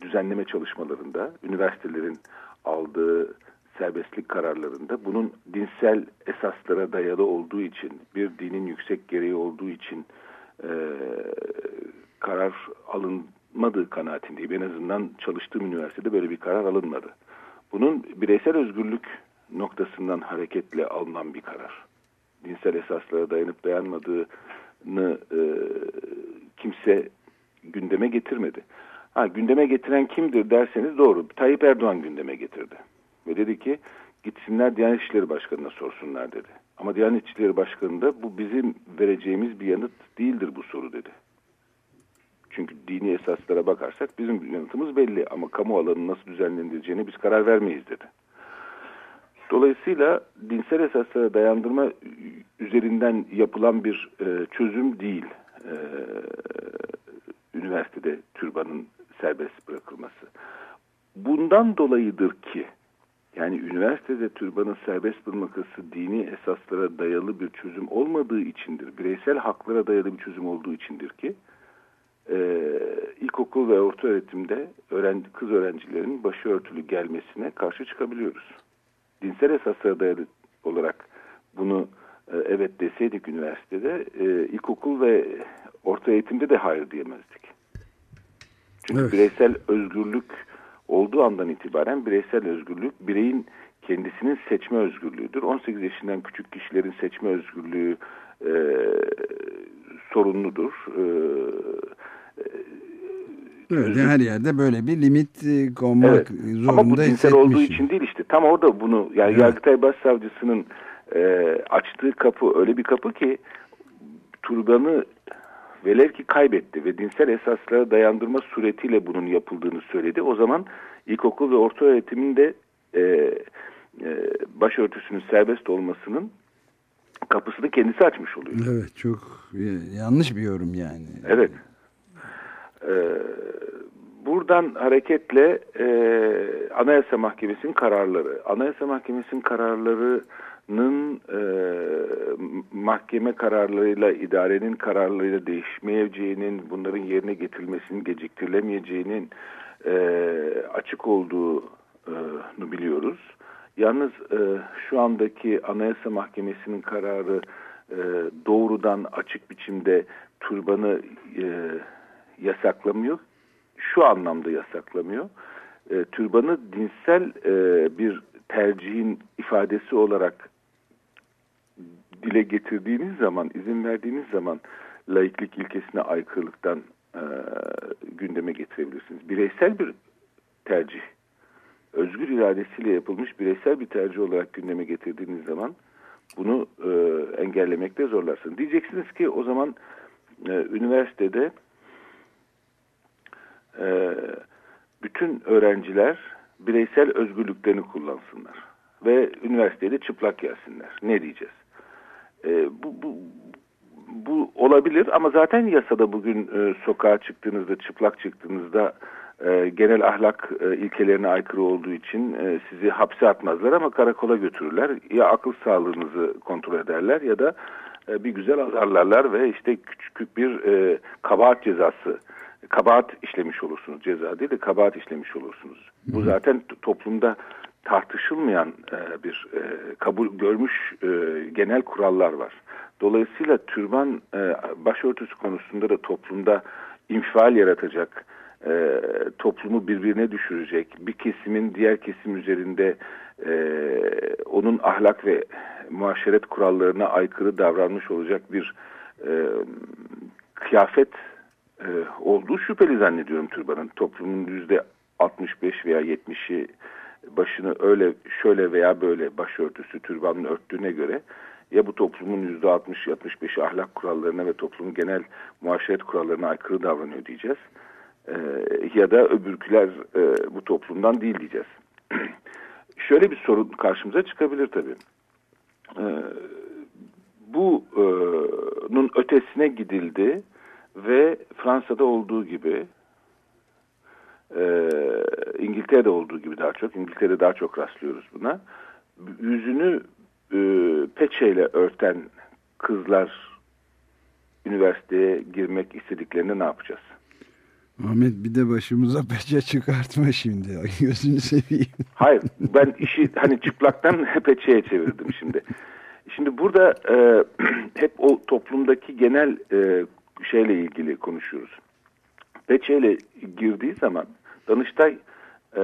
düzenleme çalışmalarında üniversitelerin aldığı serbestlik kararlarında bunun dinsel esaslara dayalı olduğu için bir dinin yüksek gereği olduğu için e, karar alınmadığı kanaatindeyim. En azından çalıştığım üniversitede böyle bir karar alınmadı. Bunun bireysel özgürlük noktasından hareketle alınan bir karar. Dinsel esaslara dayanıp dayanmadığını e, kimse gündeme getirmedi. Ha, gündeme getiren kimdir derseniz doğru. Tayyip Erdoğan gündeme getirdi. Ve dedi ki gitsinler Diyanet İşleri Başkanı'na sorsunlar dedi. Ama Diyanet İşleri Başkanı da bu bizim vereceğimiz bir yanıt değildir bu soru dedi. Çünkü dini esaslara bakarsak bizim yanıtımız belli ama kamu alanının nasıl düzenlenileceğine biz karar vermeyiz dedi. Dolayısıyla dinsel esaslara dayandırma üzerinden yapılan bir e, çözüm değil e, üniversitede türbanın serbest bırakılması. Bundan dolayıdır ki yani üniversitede türbanın serbest bırakılması dini esaslara dayalı bir çözüm olmadığı içindir. Bireysel haklara dayalı bir çözüm olduğu içindir ki e, ilkokul ve orta öğretimde öğrenci, kız öğrencilerin başörtülü gelmesine karşı çıkabiliyoruz. Dinsel esaslara dayalı olarak bunu e, evet deseydik üniversitede e, ilkokul ve orta eğitimde de hayır diyemezdik. Çünkü Evet. bireysel özgürlük olduğu andan itibaren bireysel özgürlük bireyin kendisinin seçme özgürlüğüdür. 18 yaşından küçük kişilerin seçme özgürlüğü e, sorunludur. E, Evet, her yerde böyle bir limit e, konmak Evet. zorunda Ama bu dinsel olduğu için değil işte. Tam orada bunu yani Evet. Yargıtay Başsavcısının e, açtığı kapı öyle bir kapı ki turbanı velev ki kaybetti ve dinsel esaslara dayandırma suretiyle bunun yapıldığını söyledi. O zaman ilkokul ve orta öğretimin de e, e, başörtüsünün serbest olmasının kapısını kendisi açmış oluyor. Evet çok e, yanlış bir yorum yani. Evet. Ee, buradan hareketle e, Anayasa Mahkemesi'nin kararları. Anayasa Mahkemesi'nin kararlarının e, mahkeme kararlarıyla, idarenin kararlarıyla değişmeyeceğinin, bunların yerine getirilmesinin geciktirilemeyeceğinin e, açık olduğunu biliyoruz. Yalnız e, şu andaki Anayasa Mahkemesi'nin kararı e, doğrudan açık biçimde turbanı e, yasaklamıyor. Şu anlamda yasaklamıyor. E, türbanı dinsel e, bir tercihin ifadesi olarak dile getirdiğiniz zaman, izin verdiğiniz zaman laiklik ilkesine aykırılıktan e, gündeme getirebilirsiniz. Bireysel bir tercih, özgür iradesiyle yapılmış bireysel bir tercih olarak gündeme getirdiğiniz zaman bunu e, engellemekte zorlarsın. Diyeceksiniz ki o zaman e, üniversitede e, bütün öğrenciler bireysel özgürlüklerini kullansınlar ve üniversitede çıplak gelsinler. Ne diyeceğiz? E, bu, bu, bu olabilir ama zaten yasada bugün e, sokağa çıktığınızda, çıplak çıktığınızda e, genel ahlak e, ilkelerine aykırı olduğu için e, sizi hapse atmazlar ama karakola götürürler. Ya akıl sağlığınızı kontrol ederler ya da e, bir güzel azarlarlar ve işte küçük bir e, kabahat cezası kabahat işlemiş olursunuz. Ceza değil de kabahat işlemiş olursunuz. Bu zaten toplumda tartışılmayan e, bir e, kabul görmüş e, genel kurallar var. Dolayısıyla türban e, başörtüsü konusunda da toplumda infial yaratacak, e, toplumu birbirine düşürecek, bir kesimin diğer kesim üzerinde e, onun ahlak ve muaşeret kurallarına aykırı davranmış olacak bir e, kıyafet e, olduğu şüpheli zannediyorum türbanın. Toplumun yüzde 65 veya 70'i başını öyle şöyle veya böyle başörtüsü türbanla örttüğüne göre ya bu toplumun yüzde 60-65'i ahlak kurallarına ve toplumun genel muaşeret kurallarına aykırı davranıyor diyeceğiz. E, ya da öbürküler e, bu toplumdan değil diyeceğiz. [CLEARS THROAT] Şöyle bir sorun karşımıza çıkabilir tabii. E, bunun ötesine gidildi ve Fransa'da olduğu gibi e, İngiltere'de olduğu gibi daha çok İngiltere'de daha çok rastlıyoruz buna yüzünü e, peçeyle örten kızlar üniversiteye girmek istediklerinde ne yapacağız? Ahmet bir de başımıza peçe çıkartma şimdi. Gözünü seveyim. Hayır ben işi hani çıplaktan [LAUGHS] peçeye çevirdim şimdi. Şimdi burada e, [CLEARS THROAT] hep o toplumdaki genel e, şeyle ilgili konuşuyoruz. Peçeyle girdiği zaman Danıştay e,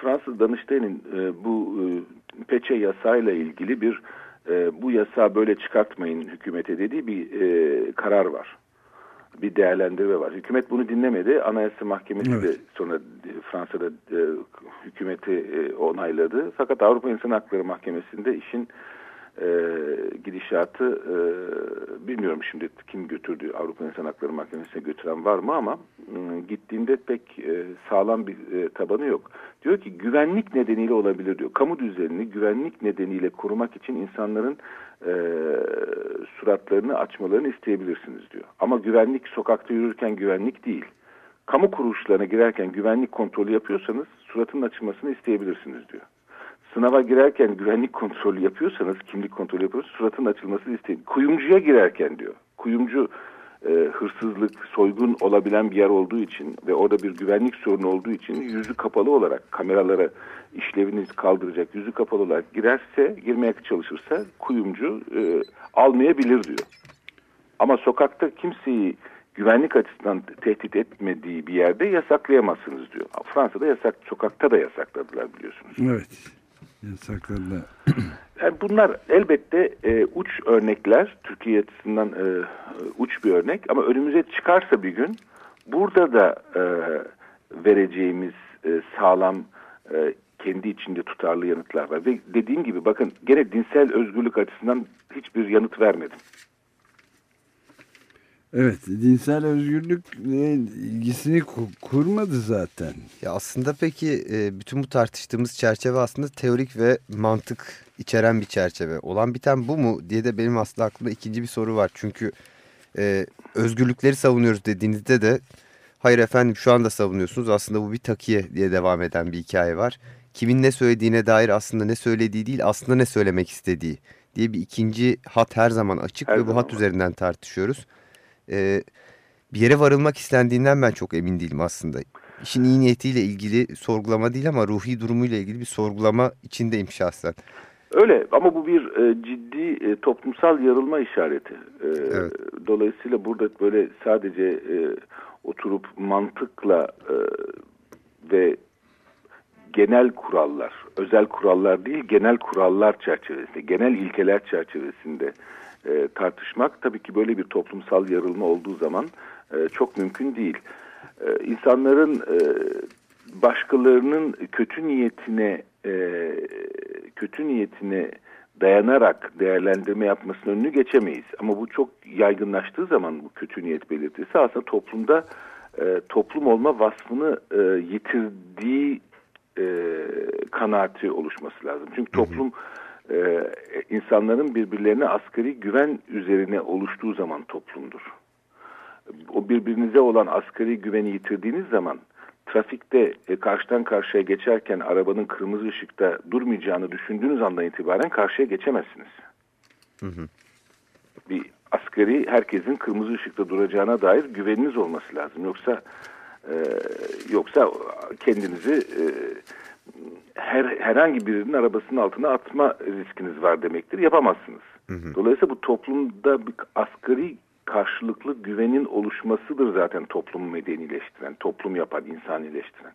Fransız Danıştay'ın e, bu e, peçe yasayla ilgili bir e, bu yasağı böyle çıkartmayın hükümete dediği bir e, karar var. Bir değerlendirme var. Hükümet bunu dinlemedi. Anayasa Mahkemesi Evet. de sonra e, Fransa'da e, hükümeti e, onayladı. Fakat Avrupa İnsan Hakları Mahkemesi'nde işin e, gidişatı e, bilmiyorum şimdi kim götürdü Avrupa İnsan Hakları Mahkemesi'ne götüren var mı ama e, gittiğinde pek e, sağlam bir e, tabanı yok. Diyor ki güvenlik nedeniyle olabilir diyor. Kamu düzenini güvenlik nedeniyle korumak için insanların e, suratlarını açmalarını isteyebilirsiniz diyor. Ama güvenlik sokakta yürürken güvenlik değil. Kamu kuruluşlarına girerken güvenlik kontrolü yapıyorsanız suratının açılmasını isteyebilirsiniz diyor sınava girerken güvenlik kontrolü yapıyorsanız, kimlik kontrolü yapıyorsanız suratın açılmasını isteyin. Kuyumcuya girerken diyor. Kuyumcu e, hırsızlık, soygun olabilen bir yer olduğu için ve orada bir güvenlik sorunu olduğu için yüzü kapalı olarak kameralara işlevini kaldıracak yüzü kapalı olarak girerse, girmeye çalışırsa kuyumcu e, almayabilir diyor. Ama sokakta kimseyi güvenlik açısından tehdit etmediği bir yerde yasaklayamazsınız diyor. Fransa'da yasak, sokakta da yasakladılar biliyorsunuz. Evet. Yasakladı. Yani bunlar elbette e, uç örnekler, Türkiye açısından e, uç bir örnek ama önümüze çıkarsa bir gün burada da e, vereceğimiz e, sağlam e, kendi içinde tutarlı yanıtlar var. Ve dediğim gibi bakın gene dinsel özgürlük açısından hiçbir yanıt vermedim. Evet. Dinsel özgürlük e, ilgisini ku- kurmadı zaten. Ya aslında peki e, bütün bu tartıştığımız çerçeve aslında teorik ve mantık içeren bir çerçeve. Olan biten bu mu diye de benim aslında aklımda ikinci bir soru var. Çünkü e, özgürlükleri savunuyoruz dediğinizde de hayır efendim şu anda savunuyorsunuz aslında bu bir takiye diye devam eden bir hikaye var. Kimin ne söylediğine dair aslında ne söylediği değil aslında ne söylemek istediği diye bir ikinci hat her zaman açık Her ve bu zaman hat var. üzerinden tartışıyoruz. E, bir yere varılmak istendiğinden ben çok emin değilim aslında. İşin iyi niyetiyle ilgili sorgulama değil ama ruhi durumuyla ilgili bir sorgulama içindeyim şahsen. Öyle ama bu bir e, ciddi e, toplumsal yarılma işareti. E, Evet. Dolayısıyla burada böyle sadece e, oturup mantıkla e, ve genel kurallar, özel kurallar değil genel kurallar çerçevesinde, genel ilkeler çerçevesinde e, tartışmak tabii ki böyle bir toplumsal yarılma olduğu zaman e, çok mümkün değil. E, insanların e, başkalarının kötü niyetine e, kötü niyetine dayanarak değerlendirme yapmasının önünü geçemeyiz. Ama bu çok yaygınlaştığı zaman bu kötü niyet belirtisi aslında toplumda e, toplum olma vasfını e, yitirdiği e, kanaati oluşması lazım. Çünkü toplum e, insanların birbirlerine asgari güven üzerine oluştuğu zaman toplumdur. O birbirinize olan asgari güveni yitirdiğiniz zaman trafikte e, karşıdan karşıya geçerken arabanın kırmızı ışıkta durmayacağını düşündüğünüz andan itibaren karşıya geçemezsiniz. Bir asgari herkesin kırmızı ışıkta duracağına dair güveniniz olması lazım. Yoksa e, yoksa kendinizi e, her herhangi birinin arabasının altına atma riskiniz var demektir. Yapamazsınız. Dolayısıyla bu toplumda bir asgari karşılıklı güvenin oluşmasıdır zaten toplumu medenileştiren, toplum yapan, insanileştiren.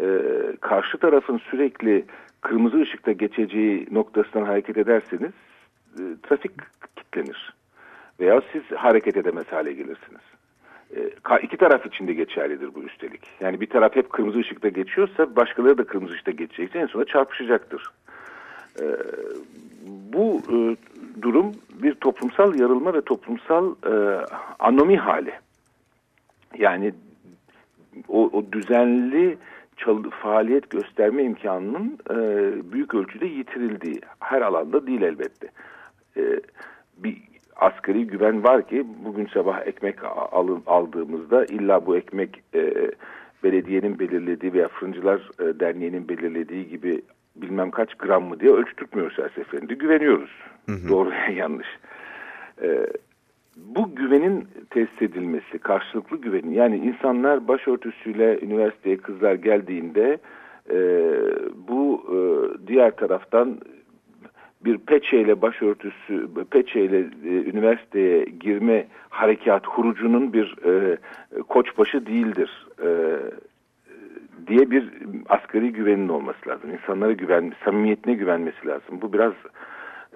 Ee, karşı tarafın sürekli kırmızı ışıkta geçeceği noktasından hareket ederseniz e, trafik kilitlenir. Veya siz hareket edemez hale gelirsiniz. E, iki taraf için de geçerlidir bu üstelik. Yani bir taraf hep kırmızı ışıkta geçiyorsa başkaları da kırmızı ışıkta geçecekse en sonunda çarpışacaktır. E, bu e, durum bir toplumsal yarılma ve toplumsal anomi hali. Yani o, o düzenli faaliyet gösterme imkanının e, büyük ölçüde yitirildiği her alanda değil elbette. E, bir asgari güven var ki bugün sabah ekmek alın, aldığımızda illa bu ekmek e, belediyenin belirlediği veya Fırıncılar e, Derneği'nin belirlediği gibi bilmem kaç gram mı diye ölçtürtmüyoruz her seferinde. Güveniyoruz. Doğru veya [LAUGHS] yanlış. E, bu güvenin tesis edilmesi, karşılıklı güvenin yani insanlar başörtüsüyle üniversiteye kızlar geldiğinde e, bu e, diğer taraftan bir peçeyle başörtüsü, peçeyle e, üniversiteye girme harekat hurucunun bir e, koçbaşı değildir e, diye bir asgari güvenin olması lazım. İnsanlara güven, samimiyetine güvenmesi lazım. Bu biraz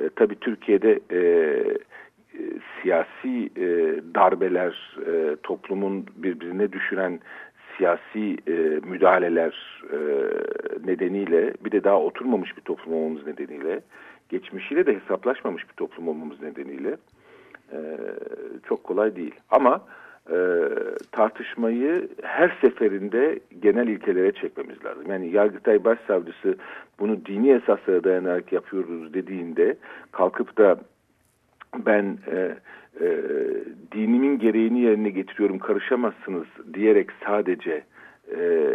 e, tabii Türkiye'de e, e, siyasi e, darbeler, e, toplumun birbirine düşüren siyasi e, müdahaleler e, nedeniyle bir de daha oturmamış bir toplum olmamız nedeniyle geçmişiyle de hesaplaşmamış bir toplum olmamız nedeniyle e, çok kolay değil. Ama e, tartışmayı her seferinde genel ilkelere çekmemiz lazım. Yani Yargıtay Başsavcısı bunu dini esaslara dayanarak yapıyoruz dediğinde kalkıp da ben e, e, dinimin gereğini yerine getiriyorum karışamazsınız diyerek sadece e,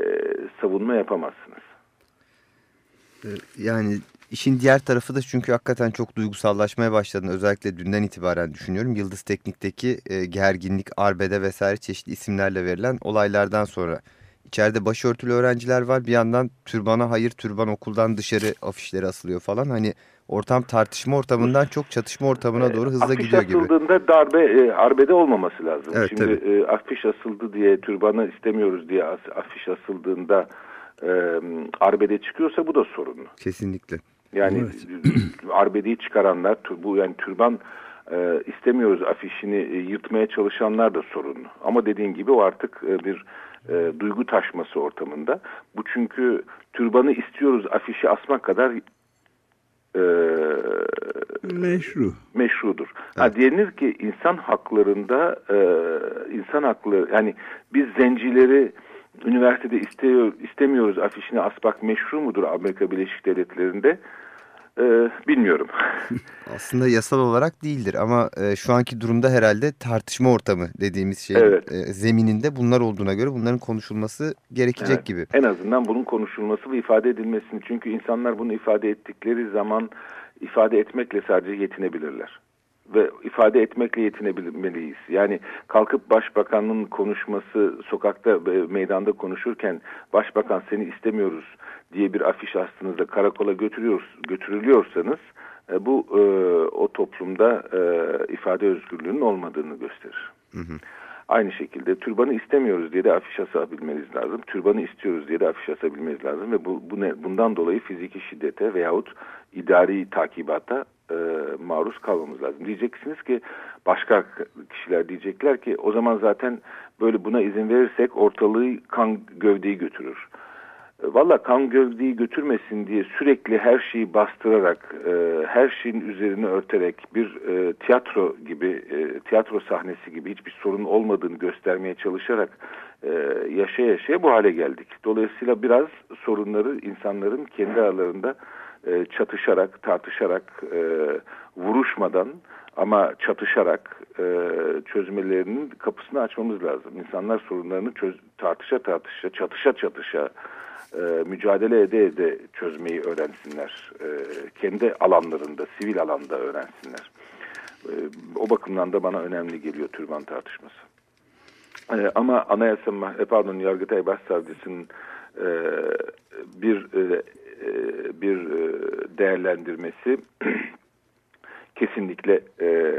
savunma yapamazsınız. Ee, Yani İşin diğer tarafı da çünkü hakikaten çok duygusallaşmaya başladığını özellikle dünden itibaren düşünüyorum. Yıldız Teknik'teki e, gerginlik, arbede vesaire çeşitli isimlerle verilen olaylardan sonra. İçeride başörtülü öğrenciler var bir yandan türbana hayır türban okuldan dışarı afişleri asılıyor falan. Hani ortam tartışma ortamından çok çatışma ortamına doğru hızla afiş gidiyor gibi. asıldığında darbe, e, arbede olmaması lazım. Evet, Şimdi e, afiş asıldı diye, türbanı istemiyoruz diye afiş asıldığında e, arbede çıkıyorsa bu da sorunlu. Kesinlikle. Yani [CLEARS THROAT] arbedeyi çıkaranlar, bu yani türban e, istemiyoruz afişini e, yırtmaya çalışanlar da sorunlu. Ama dediğin gibi o artık e, bir e, duygu taşması ortamında. Bu çünkü türbanı istiyoruz afişi asmak kadar e, Meşru. meşrudur. Ha denir ki insan haklarında e, insan hakları yani biz zencileri üniversitede istiyor, istemiyoruz afişini asmak meşru mudur Amerika Birleşik Devletleri'nde? E, bilmiyorum. [LAUGHS] Aslında yasal olarak değildir ama e, şu anki durumda herhalde tartışma ortamı dediğimiz şey Evet. e, zemininde bunlar olduğuna göre bunların konuşulması gerekecek Evet. gibi. En azından bunun konuşulması ve ifade edilmesini. Çünkü insanlar bunu ifade ettikleri zaman ifade etmekle sadece yetinebilirler. Ve ifade etmekle yetinebilmeliyiz. Yani kalkıp başbakanın konuşması sokakta e, meydanda konuşurken başbakan seni istemiyoruz diye bir afiş astığınızda karakola götürüyor, götürülüyorsanız e, bu e, o toplumda e, ifade özgürlüğünün olmadığını gösterir. Aynı şekilde türbanı istemiyoruz diye de afiş asabilmeniz lazım. Türbanı istiyoruz diye de afiş asabilmeniz lazım ve bu, bu ne, bundan dolayı fiziki şiddete veyahut idari takibata e, maruz kalmamız lazım. Diyeceksiniz ki başka kişiler diyecekler ki o zaman zaten böyle buna izin verirsek ortalığı kan gövdeyi götürür. E, Valla kan gövdeyi götürmesin diye sürekli her şeyi bastırarak, e, her şeyin üzerine örterek bir e, tiyatro gibi, e, tiyatro sahnesi gibi hiçbir sorun olmadığını göstermeye çalışarak e, yaşa yaşaya bu hale geldik. Dolayısıyla biraz sorunları insanların kendi aralarında e, çatışarak, tartışarak, e, vuruşmadan ama çatışarak e, çözmelerinin kapısını açmamız lazım. İnsanlar sorunlarını çöz, tartışa tartışa, çatışa çatışa, e, mücadele ede ede çözmeyi öğrensinler. E, kendi alanlarında, sivil alanda öğrensinler. E, o bakımdan da bana önemli geliyor türban tartışması. E, ama Anayasa e, pardon Yargıtay Başsavcısının e, bir e, bir e, değerlendirmesi [CLEARS THROAT] kesinlikle e,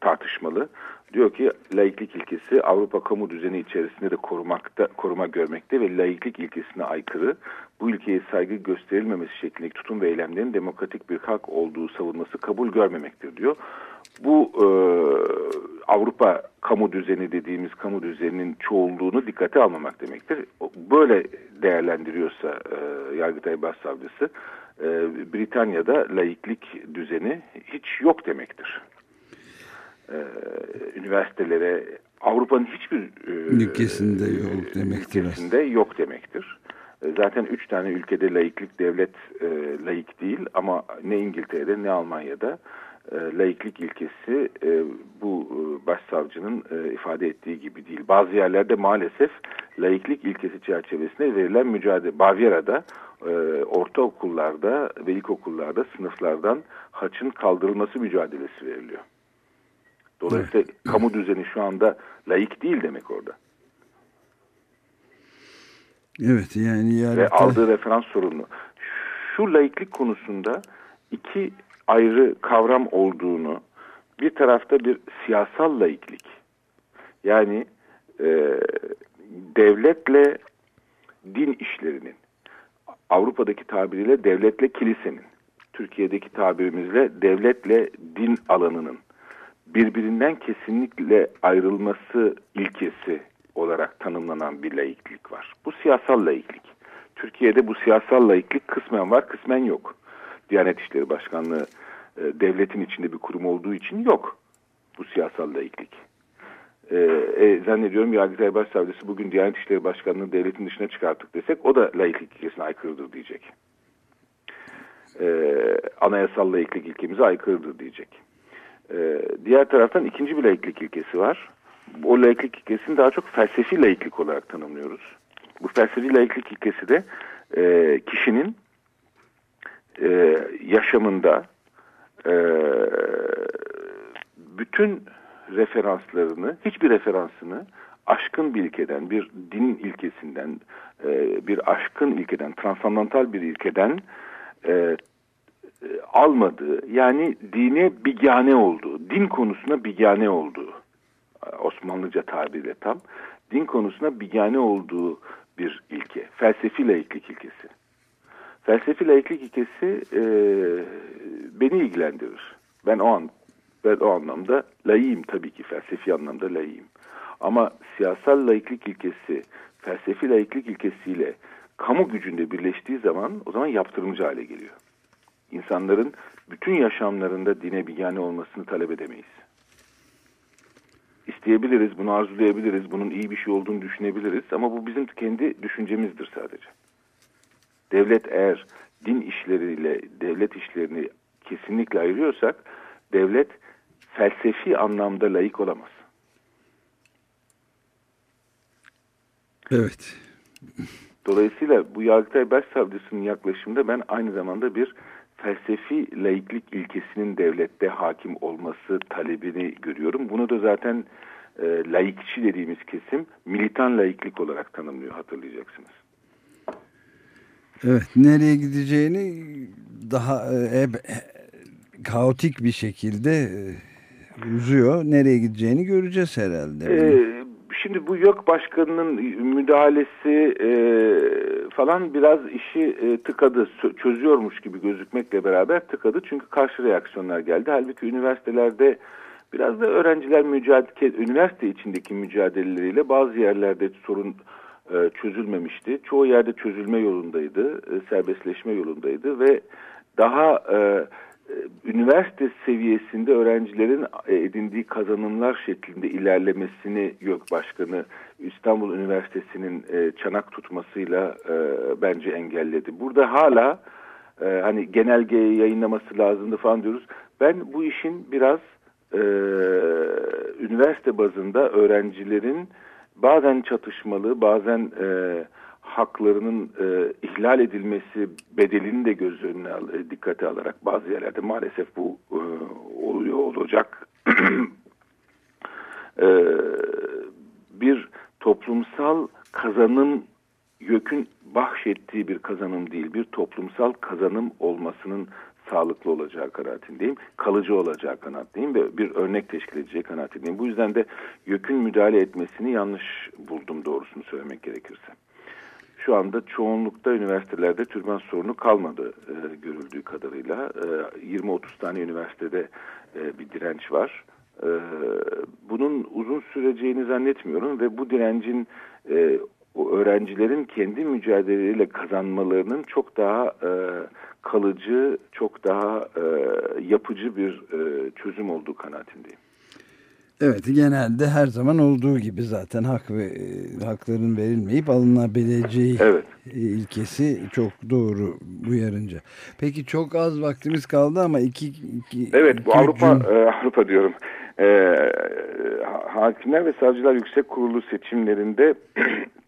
tartışmalı. Diyor ki laiklik ilkesi Avrupa kamu düzeni içerisinde de korumakta koruma görmekte ve laiklik ilkesine aykırı. Bu ilkeye saygı gösterilmemesi şeklindeki tutum ve eylemlerin demokratik bir hak olduğu savunması kabul görmemektir diyor. Bu e, Avrupa kamu düzeni dediğimiz kamu düzeninin çoğulluğunu dikkate almamak demektir. Böyle değerlendiriyorsa e, Yargıtay Başsavcısı e, Britanya'da laiklik düzeni hiç yok demektir. E, üniversitelere Avrupa'nın hiçbir e, Ülkesinde yok demektir ülkesinde yok demektir. E, Zaten üç tane ülkede laiklik devlet e, laik değil ama ne İngiltere'de ne Almanya'da e, laiklik ilkesi e, bu e, başsavcının e, ifade ettiği gibi değil. Bazı yerlerde maalesef laiklik ilkesi çerçevesinde verilen mücadele Bavyera'da e, ortaokullarda ve ilkokullarda sınıflardan haçın kaldırılması mücadelesi veriliyor. Dolayısıyla kamu düzeni şu anda laik değil demek orada. Evet yani ve yargıta aldığı referans sorunu. Şu laiklik konusunda iki ayrı kavram olduğunu bir tarafta bir siyasal laiklik yani e, devletle din işlerinin Avrupa'daki tabiriyle devletle kilisenin Türkiye'deki tabirimizle devletle din alanının birbirinden kesinlikle ayrılması ilkesi olarak tanımlanan bir laiklik var. Bu siyasal laiklik. Türkiye'de bu siyasal laiklik kısmen var, kısmen yok. Diyanet İşleri Başkanlığı e, devletin içinde bir kurum olduğu için yok bu siyasal laiklik. E, e, zannediyorum Yargıtay Başsavcısı bugün Diyanet İşleri Başkanlığı devletin dışına çıkarttık desek o da laiklik ilkesine aykırıdır diyecek. E, anayasal laiklik ilkemize aykırıdır diyecek. E, diğer taraftan ikinci bir laiklik ilkesi var. O laiklik ilkesini daha çok felsefi laiklik olarak tanımlıyoruz. Bu felsefi laiklik ilkesi de e, kişinin e, yaşamında e, bütün referanslarını, hiçbir referansını aşkın bir ilkeden, bir din ilkesinden, e, bir aşkın ilkeden, transandantal bir ilkeden e, almadığı, yani dine bigane olduğu, din konusuna bigane olduğu, Osmanlıca tabirle tam, din konusuna bigane olduğu bir ilke, felsefi laiklik ilkesi. Felsefi laiklik ilkesi e, beni ilgilendirir. Ben o an ben o anlamda layığım tabii ki felsefi anlamda layığım. Ama siyasal laiklik ilkesi felsefi laiklik ilkesiyle kamu gücünde birleştiği zaman o zaman yaptırımcı hale geliyor. İnsanların bütün yaşamlarında dine bigane olmasını talep edemeyiz. İsteyebiliriz, bunu arzulayabiliriz, bunun iyi bir şey olduğunu düşünebiliriz ama bu bizim kendi düşüncemizdir sadece. Devlet eğer din işleriyle devlet işlerini kesinlikle ayırıyorsak devlet felsefi anlamda layık olamaz. Evet. Dolayısıyla bu Yargıtay Başsavcısının yaklaşımında ben aynı zamanda bir felsefi laiklik ilkesinin devlette hakim olması talebini görüyorum. Bunu da zaten e, laikçi dediğimiz kesim militan laiklik olarak tanımlıyor hatırlayacaksınız. Evet. Nereye gideceğini daha e, e, kaotik bir şekilde e, uzuyor. Nereye gideceğini göreceğiz herhalde. Ee, şimdi bu YÖK Başkanı'nın müdahalesi e, falan biraz işi e, tıkadı, çözüyormuş gibi gözükmekle beraber tıkadı. Çünkü karşı reaksiyonlar geldi. Halbuki üniversitelerde biraz da öğrenciler mücadele, üniversite içindeki mücadeleleriyle bazı yerlerde sorun e, çözülmemişti. Çoğu yerde çözülme yolundaydı, e, serbestleşme yolundaydı ve daha e, üniversite seviyesinde öğrencilerin edindiği kazanımlar şeklinde ilerlemesini YÖK Başkanı İstanbul Üniversitesi'nin çanak tutmasıyla bence engelledi. Burada hala hani genelgeyi yayınlaması lazımdı falan diyoruz. Ben bu işin biraz üniversite bazında öğrencilerin bazen çatışmalı, bazen e, haklarının e, ihlal edilmesi bedelini de göz önüne al, e, dikkate alarak bazı yerlerde maalesef bu e, oluyor olacak. [CLEARS THROAT] E, bir toplumsal kazanım YÖK'ün bahşettiği bir kazanım değil, bir toplumsal kazanım olmasının sağlıklı olacağı kanaatindeyim. Kalıcı olacağı kanaatindeyim ve bir örnek teşkil edeceği kanaatindeyim. Bu yüzden de YÖK'ün müdahale etmesini yanlış buldum doğrusunu söylemek gerekirse. Şu anda çoğunlukta üniversitelerde türban sorunu kalmadı e, görüldüğü kadarıyla. E, 20-30 tane üniversitede e, bir direnç var. E, bunun uzun süreceğini zannetmiyorum ve bu direncin e, o öğrencilerin kendi mücadeleleriyle kazanmalarının çok daha e, kalıcı, çok daha e, yapıcı bir e, çözüm olduğu kanaatindeyim. Evet genelde her zaman olduğu gibi zaten hak ve e, hakların verilmeyip alınabileceği Evet. e, ilkesi çok doğru uyarınca. Peki çok az vaktimiz kaldı ama iki, iki Evet bu iki Avrupa cüm- e, Avrupa diyorum. E, ha- Hakimler ve Savcılar Yüksek Kurulu seçimlerinde [CLEARS THROAT]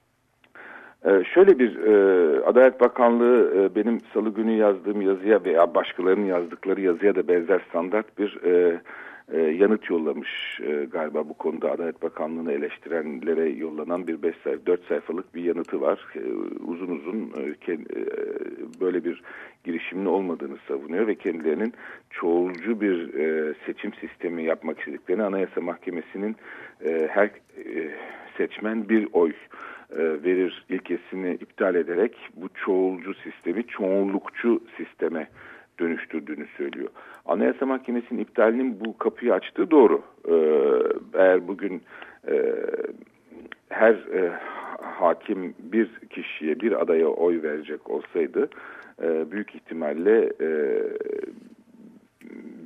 e, şöyle bir e, Adalet Bakanlığı e, benim salı günü yazdığım yazıya veya başkalarının yazdıkları yazıya da benzer standart bir e, yanıt yollamış galiba bu konuda Adalet Bakanlığı'nı eleştirenlere yollanan bir 5 sayfa, 4 sayfalık bir yanıtı var. Uzun uzun böyle bir girişimin olmadığını savunuyor ve kendilerinin çoğulcu bir seçim sistemi yapmak istediklerini Anayasa Mahkemesi'nin her seçmen bir oy verir ilkesini iptal ederek bu çoğulcu sistemi çoğunlukçu sisteme dönüştürdüğünü söylüyor. Anayasa Mahkemesi'nin iptalinin bu kapıyı açtığı doğru. Ee, eğer bugün e, her e, hakim bir kişiye, bir adaya oy verecek olsaydı e, büyük ihtimalle e,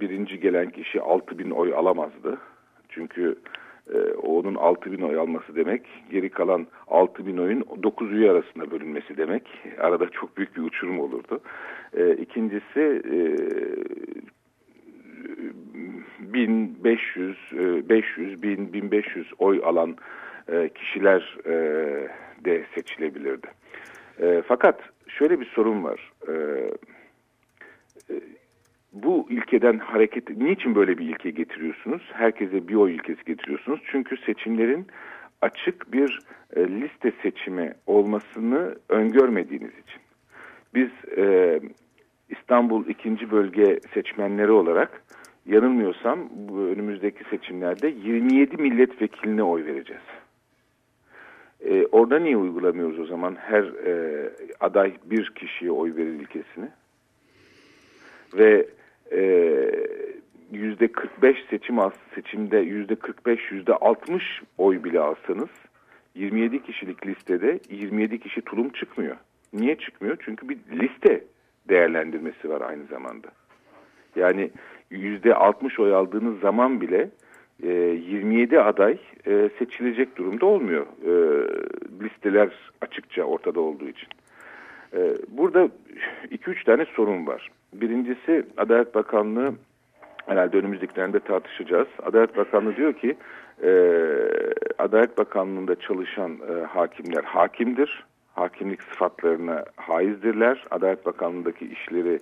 birinci gelen kişi 6 bin oy alamazdı. Çünkü e, onun 6 bin oy alması demek geri kalan 6 bin oyun 9 üye arasında bölünmesi demek. Arada çok büyük bir uçurum olurdu. E, ikincisi e, 1500, e, 500, 1000, 1500 oy alan e, kişiler e, de seçilebilirdi. E, fakat şöyle bir sorun var. Bu ilkeden hareket niçin böyle bir ilke getiriyorsunuz? Herkese bir oy ilkesi getiriyorsunuz. Çünkü seçimlerin açık bir e, liste seçimi olmasını öngörmediğiniz için. Biz e, İstanbul ikinci bölge seçmenleri olarak yanılmıyorsam bu önümüzdeki seçimlerde 27 milletvekiline oy vereceğiz. E, orada niye uygulamıyoruz o zaman her e, aday bir kişiye oy verir ilkesini? Ve yüzde 45 seçim as seçimde yüzde 45 yüzde 60 oy bile alsanız 27 kişilik listede 27 kişi tulum çıkmıyor. Niye çıkmıyor? Çünkü bir liste değerlendirmesi var aynı zamanda. Yani yüzde 60 oy aldığınız zaman bile e, 27 aday e, seçilecek durumda olmuyor. E, listeler açıkça ortada olduğu için. E, burada 2-3 tane sorun var. Birincisi Adalet Bakanlığı herhalde önümüzdeki dönemde tartışacağız. Adalet Bakanlığı diyor ki e, Adalet Bakanlığı'nda çalışan e, hakimler hakimdir. Hakimlik sıfatlarına haizdirler. Adalet Bakanlığı'ndaki işleri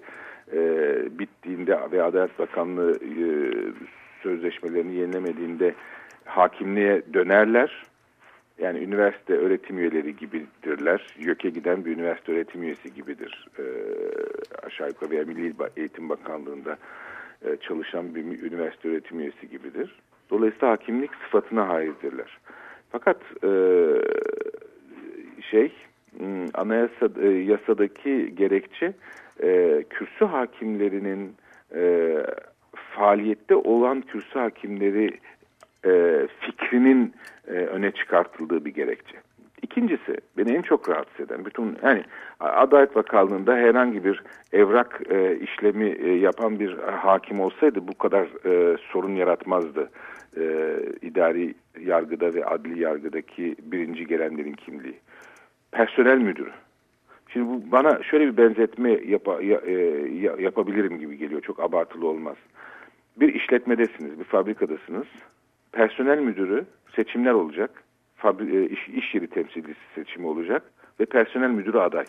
e, bittiğinde ve Adalet Bakanlığı e, sözleşmelerini yenilemediğinde hakimliğe dönerler. Yani üniversite öğretim üyeleri gibidirler. YÖK'e giden bir üniversite öğretim üyesi gibidir. Ee, aşağı yukarı veya Milli Eğitim Bakanlığı'nda e, çalışan bir üniversite öğretim üyesi gibidir. Dolayısıyla hakimlik sıfatına haizdirler. Fakat e, şey anayasa e, yasadaki gerekçe e, kürsü hakimlerinin e, faaliyette olan kürsü hakimleri e, fikrinin e, öne çıkartıldığı bir gerekçe. İkincisi beni en çok rahatsız eden bütün yani Adalet Bakanlığı'nda herhangi bir evrak e, işlemi e, yapan bir hakim olsaydı bu kadar e, sorun yaratmazdı. E, idari yargıda ve adli yargıdaki birinci gelenlerin kimliği. Personel müdürü. Şimdi bu bana şöyle bir benzetme yapa, ya- e, ya- yapabilirim gibi geliyor. Çok abartılı olmaz. Bir işletmedesiniz, bir fabrikadasınız. Personel müdürü seçimler olacak. Fabri, e, iş, iş yeri temsilcisi seçimi olacak ve personel müdürü aday.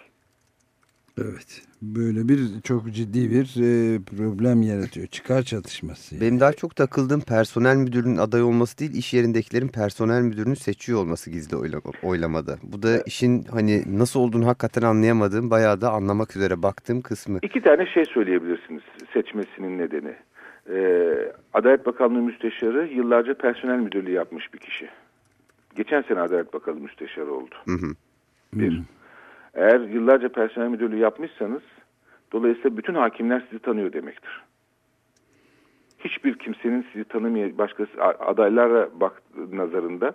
Evet. Böyle bir çok ciddi bir e, problem yaratıyor. Çıkar çatışması. yani. Benim daha çok takıldığım personel müdürünün aday olması değil, iş yerindekilerin personel müdürünü seçiyor olması gizli oyla- oylamada. Bu da işin hani nasıl olduğunu hakikaten anlayamadığım, bayağı da anlamak üzere baktığım kısmı. İki tane şey söyleyebilirsiniz seçmesinin nedeni. Ee, Adalet Bakanlığı Müsteşarı yıllarca personel müdürlüğü yapmış bir kişi. Geçen sene Adalet Bakanlığı Müsteşarı oldu. Hı hı. Bir. Eğer yıllarca personel müdürlüğü yapmışsanız dolayısıyla bütün hakimler sizi tanıyor demektir. Hiçbir kimsenin sizi tanımayan başkası adaylara bak nazarında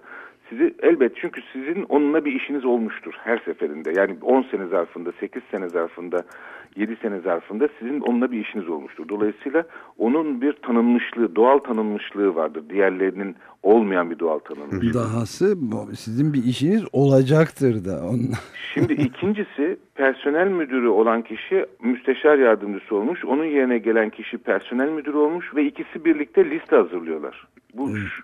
sizi elbet çünkü sizin onunla bir işiniz olmuştur her seferinde. Yani 10 sene zarfında, 8 sene zarfında, 7 sene zarfında sizin onunla bir işiniz olmuştur. Dolayısıyla onun bir tanınmışlığı, doğal tanınmışlığı vardır. Diğerlerinin olmayan bir doğal tanınmışlığı. Dahası sizin bir işiniz olacaktır da. Onunla. [LAUGHS] Şimdi ikincisi personel müdürü olan kişi müsteşar yardımcısı olmuş. Onun yerine gelen kişi personel müdürü olmuş ve ikisi birlikte liste hazırlıyorlar. Bu ş-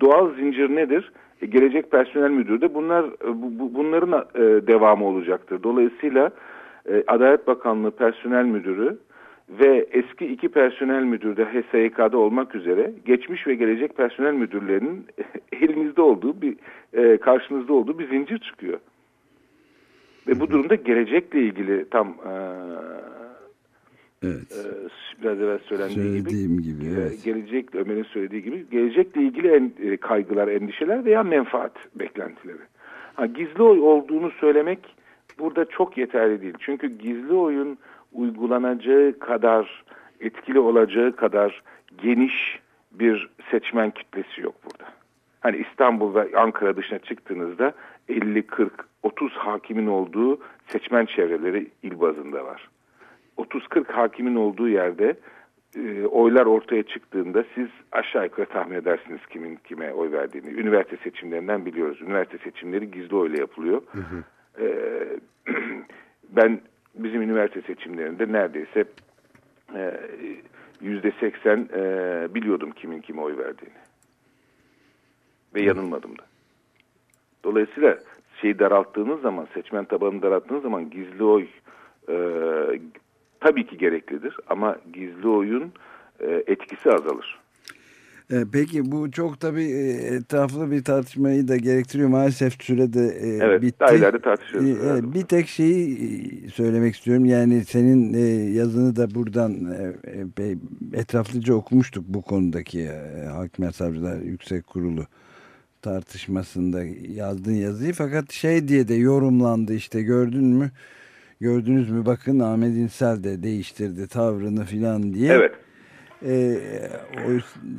doğal zincir nedir? E, gelecek personel müdürü de bunlar e, bu- bu- bunların e, devamı olacaktır. Dolayısıyla e, Adalet Bakanlığı personel müdürü ve eski iki personel müdürü de HSYK'da olmak üzere geçmiş ve gelecek personel müdürlerinin [LAUGHS] elinizde olduğu bir e, karşınızda olduğu bir zincir çıkıyor. Ve bu durumda gelecekle ilgili tam e, Evet. biraz evvel söylendiği gibi Söylediğim gibi. e, Evet. gelecek Ömer'in söylediği gibi gelecekle ilgili en, e, kaygılar, endişeler veya menfaat beklentileri. Ha, gizli oy olduğunu söylemek burada çok yeterli değil. Çünkü gizli oyun uygulanacağı kadar etkili olacağı kadar geniş bir seçmen kitlesi yok burada. Hani İstanbul ve Ankara dışına çıktığınızda 50, 40, 30 hakimin olduğu seçmen çevreleri il bazında var. 30-40 hakimin olduğu yerde e, oylar ortaya çıktığında siz aşağı yukarı tahmin edersiniz kimin kime oy verdiğini. Üniversite seçimlerinden biliyoruz. Üniversite seçimleri gizli oyla yapılıyor. E, [CLEARS THROAT] ben bizim üniversite seçimlerinde neredeyse e, yüzde seksen e, biliyordum kimin kime oy verdiğini. Ve yanılmadım da. Dolayısıyla şeyi daralttığınız zaman, seçmen tabanını daralttığınız zaman gizli oy e, tabii ki gereklidir ama gizli oyun e, etkisi azalır. E, Peki bu çok tabii e, etraflı bir tartışmayı da gerektiriyor. Maalesef sürede e, Evet, bitti. daha ileride E, evet, bir tek şeyi söylemek istiyorum. Yani senin e, yazını da buradan e, etraflıca okumuştuk bu konudaki e, Hakimler Savcılar Yüksek Kurulu tartışmasında yazdığın yazıyı. Fakat şey diye de yorumlandı işte gördün mü? Gördünüz mü bakın Ahmet İnsel de değiştirdi tavrını filan diye. Evet. Ee,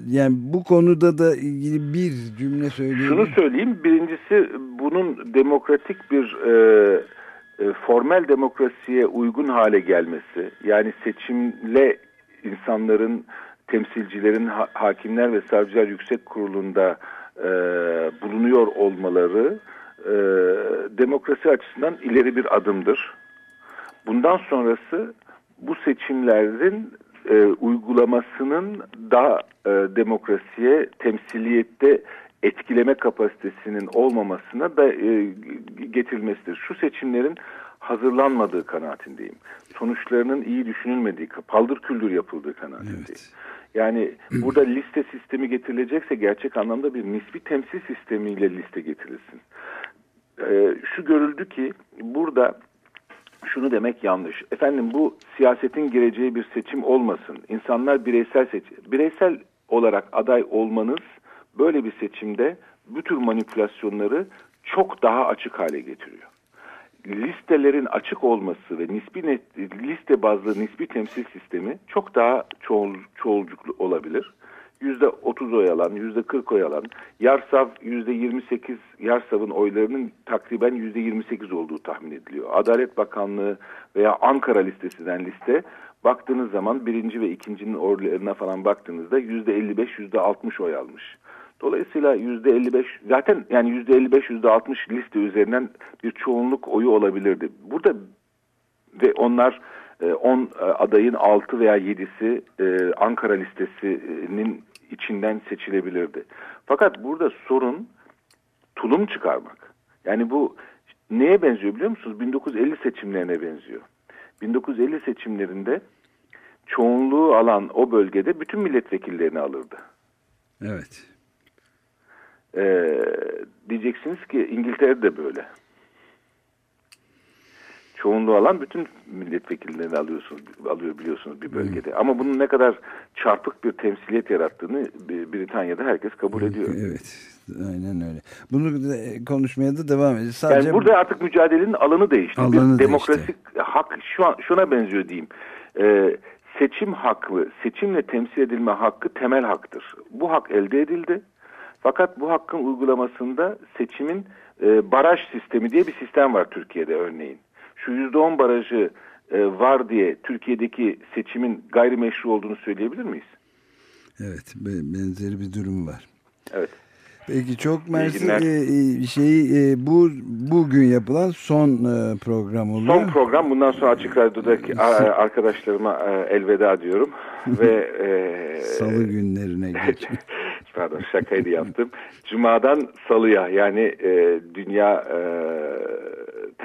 yani bu konuda da ilgili bir cümle söyleyeyim. Şunu söyleyeyim. Birincisi bunun demokratik bir e, e, formel demokrasiye uygun hale gelmesi. Yani seçimle insanların, temsilcilerin, ha- hakimler ve savcılar yüksek kurulunda e, bulunuyor olmaları e, demokrasi açısından ileri bir adımdır. Bundan sonrası bu seçimlerin e, uygulamasının daha e, demokrasiye, temsiliyette etkileme kapasitesinin olmamasına da e, getirilmesidir. Şu seçimlerin hazırlanmadığı kanaatindeyim. Sonuçlarının iyi düşünülmediği, paldır küldür yapıldığı kanaatindeyim. Evet. Yani burada liste sistemi getirilecekse gerçek anlamda bir nispi temsil sistemiyle liste getirilsin. Ee, şu görüldü ki burada şunu demek yanlış. Efendim bu siyasetin gireceği bir seçim olmasın. İnsanlar bireysel seç bireysel olarak aday olmanız böyle bir seçimde bu tür manipülasyonları çok daha açık hale getiriyor. Listelerin açık olması ve nispi net, liste bazlı nispi temsil sistemi çok daha çoğul, çoğulcuklu olabilir. Yüzde 30 oy alan, yüzde 40 oy alan, Yarsav yüzde 28, Yarsav'ın oylarının takriben yüzde 28 olduğu tahmin ediliyor. Adalet Bakanlığı veya Ankara listesinden liste baktığınız zaman birinci ve ikincinin oylarına falan baktığınızda yüzde 55, yüzde 60 oy almış. Dolayısıyla yüzde 55 zaten yani yüzde 55, yüzde 60 liste üzerinden bir çoğunluk oyu olabilirdi. Burada ve onlar 10 adayın 6 veya 7'si e, Ankara listesinin içinden seçilebilirdi. Fakat burada sorun tulum çıkarmak. Yani bu neye benziyor biliyor musunuz? 1950 seçimlerine benziyor. 1950 seçimlerinde çoğunluğu alan o bölgede bütün milletvekillerini alırdı. Evet. Ee, diyeceksiniz ki İngiltere de böyle. Çoğunluğu alan bütün milletvekillerini alıyorsunuz, alıyor biliyorsunuz bir bölgede. Ama bunun ne kadar çarpık bir temsiliyet yarattığını Britanya'da herkes kabul ediyor. Evet. Aynen öyle. Bunu da konuşmaya da devam edeceğiz. Sadece Yani burada artık mücadelenin alanı değişti. Alanı bir değişti. demokratik hak şu an, şuna benziyor diyeyim. Ee, seçim hakkı, seçimle temsil edilme hakkı temel haktır. Bu hak elde edildi. Fakat bu hakkın uygulamasında seçimin e, baraj sistemi diye bir sistem var Türkiye'de örneğin. Şu %10 barajı e, var diye Türkiye'deki seçimin gayrimeşru olduğunu söyleyebilir miyiz? evet be- benzeri bir durum var. Evet. Peki çok mersi e, şey e, bu bugün yapılan son e, program oluyor. Son program bundan sonra Açık Radyo'daki [LAUGHS] arkadaşlarıma e, elveda diyorum. [LAUGHS] Ve e, Salı günlerine [LAUGHS] geç. Pardon şakaydı yaptım. Cuma'dan salıya yani dünya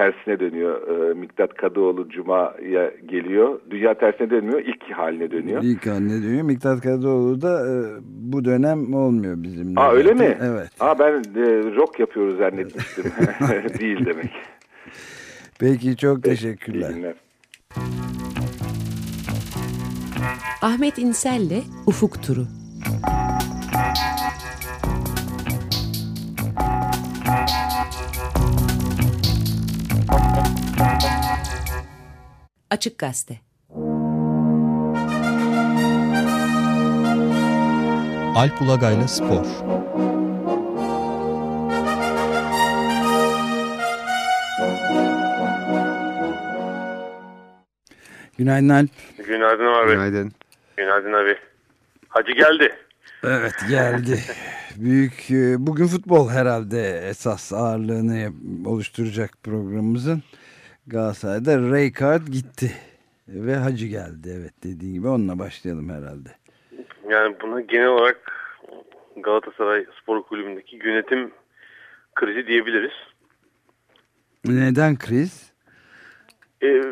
tersine dönüyor. E, Miktat Kadıoğlu Cuma'ya geliyor. Dünya tersine dönmüyor. ilk haline dönüyor. İlk haline dönüyor. Miktat Kadıoğlu da e, bu dönem olmuyor bizimle. Aa öyle mi? Evet. Aa ben e, rock yapıyoruz zannetmiştim. [LAUGHS] Değil demek. Peki çok İyi teşekkürler. günler. Ahmet İnsel'le Ufuk Turu. Açık Gazete. Alp Ulagay'la Spor. Günaydın Alp. Günaydın abi. Günaydın. Günaydın abi. Hacı geldi. Evet geldi. [LAUGHS] Büyük e, bugün futbol herhalde esas ağırlığını oluşturacak programımızın. Galatasaray'da Raykard gitti ve Hacı geldi. Evet dediği gibi onunla başlayalım herhalde. Yani buna genel olarak Galatasaray Spor Kulübü'ndeki yönetim krizi diyebiliriz. Neden kriz? Ee,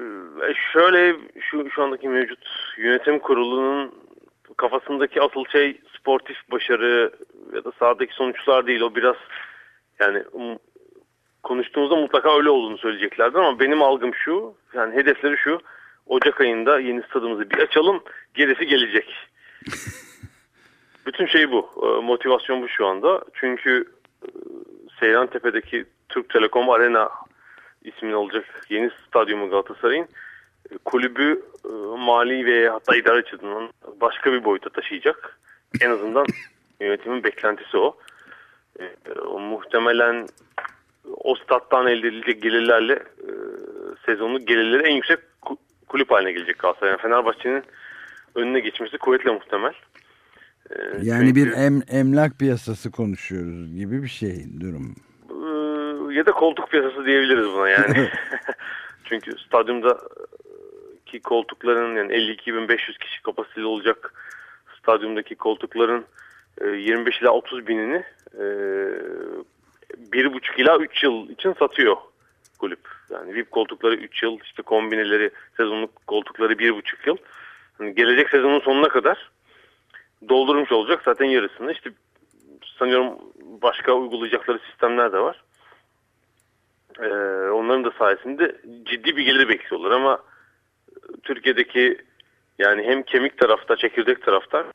şöyle şu, şu andaki mevcut yönetim kurulunun kafasındaki asıl şey sportif başarı ya da sahadaki sonuçlar değil. O biraz yani konuştuğumuzda mutlaka öyle olduğunu söyleyeceklerdi ama benim algım şu yani hedefleri şu Ocak ayında yeni stadımızı bir açalım gerisi gelecek. [LAUGHS] Bütün şey bu. Ee, Motivasyon bu şu anda. Çünkü e, Seyran Tepe'deki Türk Telekom Arena ismini alacak yeni stadyumu Galatasaray'ın e, kulübü e, mali ve hatta idare açısından başka bir boyuta taşıyacak. En azından [LAUGHS] yönetimin beklentisi o. E, e, o muhtemelen o stat'tan elde edilecek gelirlerle e, sezonluk gelirleri en yüksek ku- kulüp haline gelecek Galatasaray. Yani Fenerbahçe'nin önüne geçmesi kuvvetle muhtemel. E, Yani çünkü- bir em, emlak piyasası konuşuyoruz gibi bir şey durum. Ee, ya da koltuk piyasası diyebiliriz buna yani. [LAUGHS] [LAUGHS] Çünkü stadyumda ki koltukların yani 52.500 kişi kapasiteli olacak stadyumdaki koltukların e, 25 ila 30 binini e, 1,5 ila 3 yıl için satıyor kulüp. Yani VIP koltukları 3 yıl, işte kombineleri, sezonluk koltukları 1,5 yıl. Yani gelecek sezonun sonuna kadar doldurmuş olacak zaten yarısını. İşte sanıyorum başka uygulayacakları sistemler de var. Ee, onların da sayesinde ciddi bir gelir bekliyorlar ama Türkiye'deki yani hem kemik tarafta, çekirdek taraftar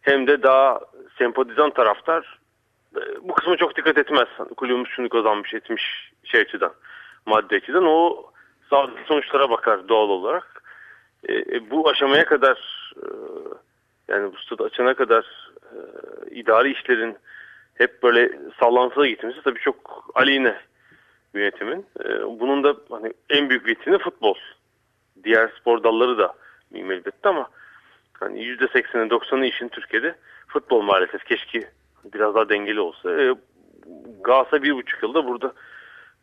hem de daha sempatizan taraftar bu kısma çok dikkat etmez. Kulübümüz şunu kazanmış etmiş şey açıdan, maddi açıdan. O sonuçlara bakar doğal olarak. E, e, bu aşamaya kadar e, yani bu stadı açana kadar e, idari işlerin hep böyle sallantıda gitmesi tabii çok aleyhine yönetimin. E, bunun da hani en büyük vitrini futbol. Diğer spor dalları da elbette ama hani %80'i 90'ı işin Türkiye'de futbol maalesef. Keşke biraz daha dengeli olsa. E, Galatasaray bir buçuk yılda burada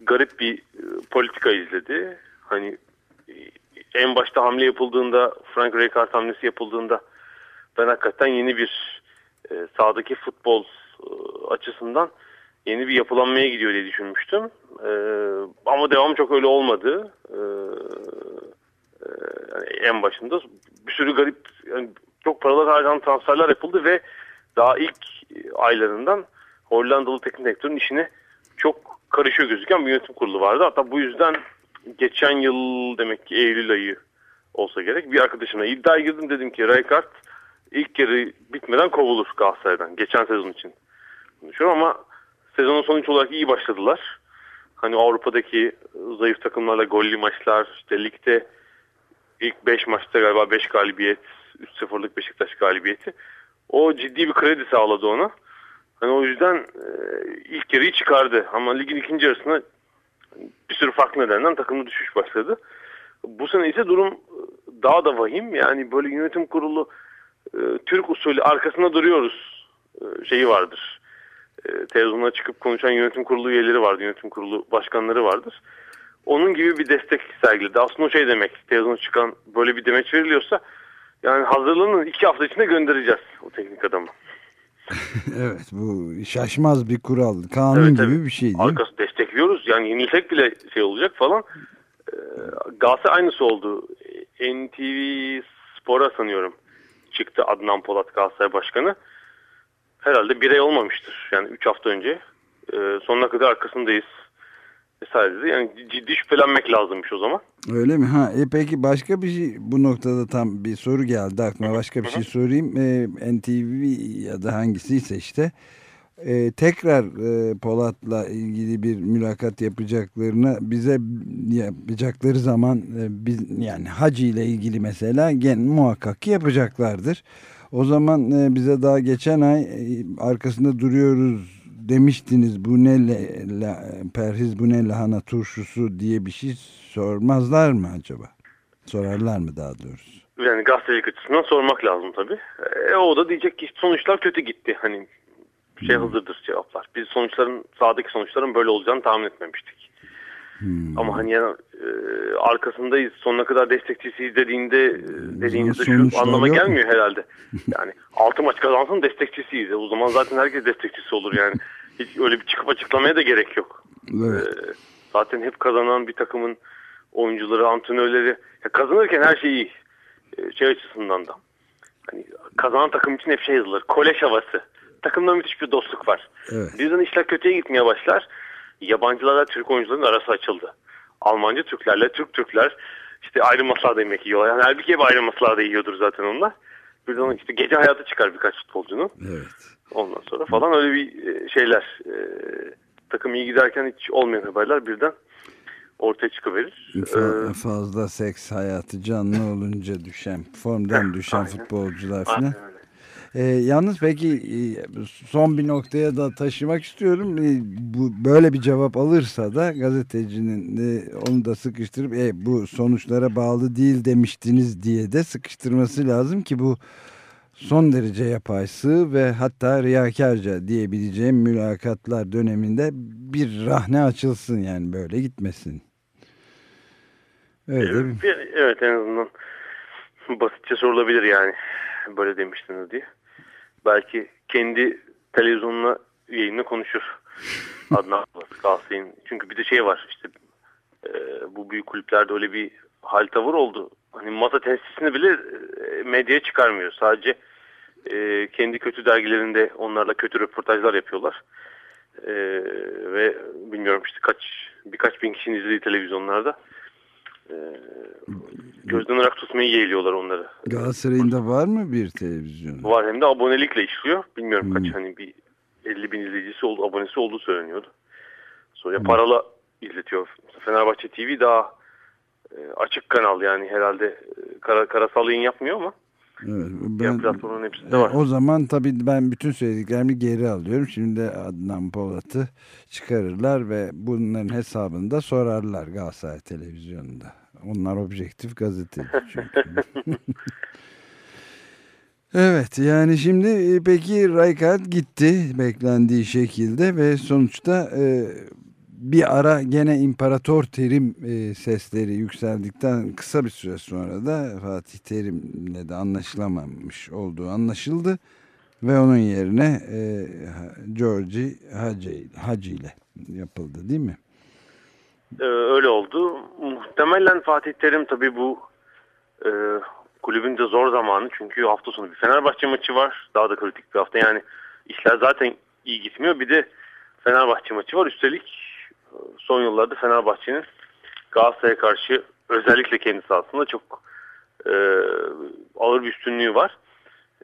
garip bir e, politika izledi. Hani e, en başta hamle yapıldığında Frank Rijkaard hamlesi yapıldığında ben hakikaten yeni bir e, sahadaki futbol e, açısından yeni bir yapılanmaya gidiyor diye düşünmüştüm. E, ama devam çok öyle olmadı. E, e, en başında bir sürü garip yani çok paralar harcanan transferler yapıldı ve daha ilk aylarından Hollandalı teknik direktörün işine çok karışıyor gözüken bir yönetim kurulu vardı. Hatta bu yüzden geçen yıl demek ki Eylül ayı olsa gerek bir arkadaşımla iddiaya girdim dedim ki Rijkaard ilk yarı bitmeden kovulur Galatasaray'dan geçen sezon için konuşuyorum ama sezonun sonuç olarak iyi başladılar. Hani Avrupa'daki zayıf takımlarla gollü maçlar işte ligde ilk 5 maçta galiba 5 galibiyet 3-0'lık Beşiktaş galibiyeti o ciddi bir kredi sağladı ona. Hani o yüzden e, ilk yarıyı çıkardı ama ligin ikinci yarısına bir sürü farklı nedenden takımda düşüş başladı. Bu sene ise durum daha da vahim. Yani böyle yönetim kurulu e, Türk usulü arkasında duruyoruz e, şeyi vardır. E, televizyona çıkıp konuşan yönetim kurulu üyeleri vardır. Yönetim kurulu başkanları vardır. Onun gibi bir destek sergiledi. Aslında o şey demek. Televizyona çıkan böyle bir demeç veriliyorsa yani hazırlığını iki hafta içinde göndereceğiz o teknik adamı. [LAUGHS] evet bu şaşmaz bir kural. Kanun Evet, gibi bir şey değil? Arkası destekliyoruz. Yani yenilsek bile şey olacak falan. Ee, Galatasaray aynısı oldu. NTV Spor'a sanıyorum çıktı Adnan Polat Galatasaray Başkanı. Herhalde bir ay olmamıştır. Yani 3 hafta önce. Ee, sonuna kadar arkasındayız. Vesaire dedi. Yani ciddi şüphelenmek lazımmış o zaman. Öyle mi? Ha, e peki başka bir şey bu noktada tam bir soru geldi aklıma. Başka bir şey sorayım. E, NTV ya da hangisiyse işte e, tekrar e, Polat'la ilgili bir mülakat yapacaklarına bize yapacakları zaman e, biz, yani Hacı ile ilgili mesela gen, muhakkak ki yapacaklardır. O zaman e, bize daha geçen ay e, arkasında duruyoruz demiştiniz bu ne le, la, perhiz bu ne lahana turşusu diye bir şey sormazlar mı acaba? Sorarlar mı daha doğrusu? Yani gazetecilik açısından sormak lazım tabii. E, o da diyecek ki sonuçlar kötü gitti. Hani şey hazırdır cevaplar. Biz sonuçların sahadaki sonuçların böyle olacağını tahmin etmemiştik. Hmm. Ama hani yani, e, arkasındayız sonuna kadar destekçisiyiz dediğinde e, dediğinizde şu anlama yok gelmiyor herhalde. [LAUGHS] Yani altı maç kazansın destekçisiyiz. E, o zaman zaten herkes destekçisi olur yani. [LAUGHS] Hiç öyle bir çıkıp açıklamaya da gerek yok. Evet. E, zaten hep kazanan bir takımın oyuncuları, antrenörleri ya kazanırken her şey iyi. E, şey açısından da. Hani kazanan takım için hep şey yazılır. Kolej havası. Takımda müthiş bir dostluk var. Evet. Birden işler kötüye gitmeye başlar. Yabancılarla Türk oyuncuların arası açıldı. Almancı Türklerle Türk Türkler işte ayrı masalarda yemek yiyorlar. Yani halbuki hep ayrı masalarda yiyordur zaten onlar. Birden işte gece hayatı çıkar birkaç futbolcunun. Evet. Ondan sonra falan öyle bir e, şeyler. e, takım iyi giderken hiç olmayan haberler birden ortaya çıkıverir. Fa- Ee, fazla seks hayatı canlı olunca düşen, formdan düşen aynen. futbolcular falan. aynen Ee, yalnız peki e, son bir noktaya da taşımak istiyorum. E, bu böyle bir cevap alırsa da gazetecinin e, onu da sıkıştırıp e, bu sonuçlara bağlı değil demiştiniz diye de sıkıştırması lazım ki bu son derece yapaysı ve hatta riyakarca diyebileceğim mülakatlar döneminde bir rahne açılsın yani böyle gitmesin. Öyle? Evet, evet en azından basitçe sorulabilir yani böyle demiştiniz diye. Belki kendi televizyonuna yayınla konuşur [LAUGHS] Adnan Galatasaray'ın. Çünkü bir de şey var işte e, bu büyük kulüplerde öyle bir hal tavır oldu. Hani masa tesisini bile e, medyaya çıkarmıyor. Sadece e, kendi kötü dergilerinde onlarla kötü röportajlar yapıyorlar. E, ve bilmiyorum işte kaç birkaç bin kişinin izlediği televizyonlarda e, gözden ırak tutmayı yeğliyorlar onları. Galatasaray'ın da var mı bir televizyon? Var hem de abonelikle işliyor. Bilmiyorum Hmm. kaç hani bir 50 bin izleyicisi oldu, abonesi olduğu söyleniyordu. Sonra paralı izletiyor. Fenerbahçe TV daha e, açık kanal yani herhalde e, kara, karasal yayın yapmıyor ama Evet, ben, platformların hepsinde E, var. o zaman tabii ben bütün söylediklerimi geri alıyorum. Şimdi de Adnan Polat'ı çıkarırlar ve bunların hesabını da sorarlar Galatasaray televizyonunda. Onlar objektif çünkü. [LAUGHS] evet yani şimdi e, peki Rijkaard gitti beklendiği şekilde ve sonuçta e, bir ara gene imparator terim e, sesleri yükseldikten kısa bir süre sonra da Fatih Terim'le de anlaşılamamış olduğu anlaşıldı. Ve onun yerine e, Georgi Hacı, Hacı ile yapıldı değil mi? Ee, öyle oldu. Muhtemelen Fatih Terim tabii bu e, kulübün de zor zamanı. Çünkü hafta sonu bir Fenerbahçe maçı var. Daha da kritik bir hafta. Yani işler zaten iyi gitmiyor. Bir de Fenerbahçe maçı var. Üstelik e, son yıllarda Fenerbahçe'nin Galatasaray'a karşı özellikle kendi sahasında çok e, ağır bir üstünlüğü var.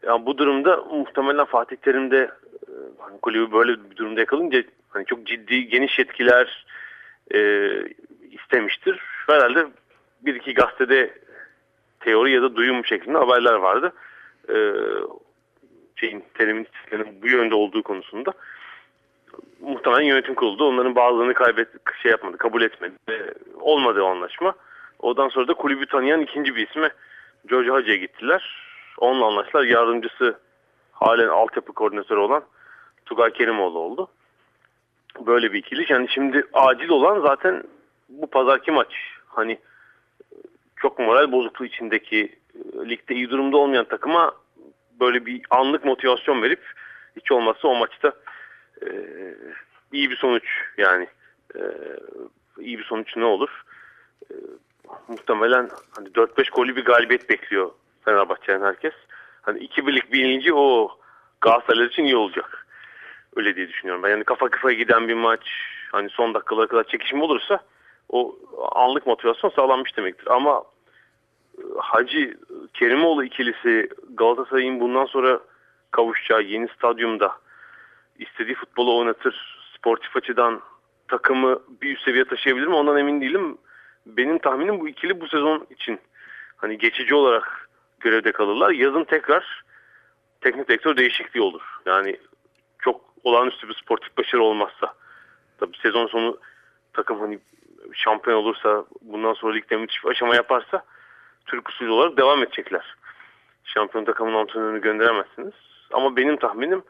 Yani bu durumda muhtemelen Fatih Terim de e, hani kulübü böyle bir durumda yakalayınca hani çok ciddi geniş yetkiler e, istemiştir. Herhalde bir iki gazetede teori ya da duyum şeklinde haberler vardı. E, şeyin terimin bu yönde olduğu konusunda muhtemelen yönetim kuruldu. Onların bazılarını kaybet şey yapmadı, kabul etmedi. E, olmadı o anlaşma. Ondan sonra da kulübü tanıyan ikinci bir isme George Hacı'ya gittiler. Onunla anlaştılar. Yardımcısı halen altyapı koordinatörü olan Tugay Kerimoğlu oldu. Böyle bir ikili. Yani şimdi acil olan zaten bu pazarki maç. Hani çok moral bozukluğu içindeki e, ligde iyi durumda olmayan takıma böyle bir anlık motivasyon verip hiç olmazsa o maçta e, iyi bir sonuç yani e, iyi bir sonuç ne olur? E, muhtemelen hani 4-5 golü bir galibiyet bekliyor Fenerbahçe'den herkes. Hani iki birlik birinci o Galatasaraylar için iyi olacak. Öyle diye düşünüyorum. Ben yani kafa kafaya giden bir maç hani son dakikalara kadar çekişme olursa o anlık motivasyon sağlanmış demektir. Ama e, Hacı Kerimoğlu ikilisi Galatasaray'ın bundan sonra kavuşacağı yeni stadyumda istediği futbolu oynatır. Sportif açıdan takımı bir üst seviye taşıyabilir mi ondan emin değilim. Benim tahminim bu ikili bu sezon için hani geçici olarak görevde kalırlar. Yazın tekrar teknik direktör değişikliği olur. Yani çok olağanüstü bir sportif başarı olmazsa. Tabii sezon sonu takım hani şampiyon olursa bundan sonra ligde müthiş bir aşama yaparsa Türk usulü olarak devam edecekler. Şampiyon takımın antrenörünü gönderemezsiniz. Ama benim tahminim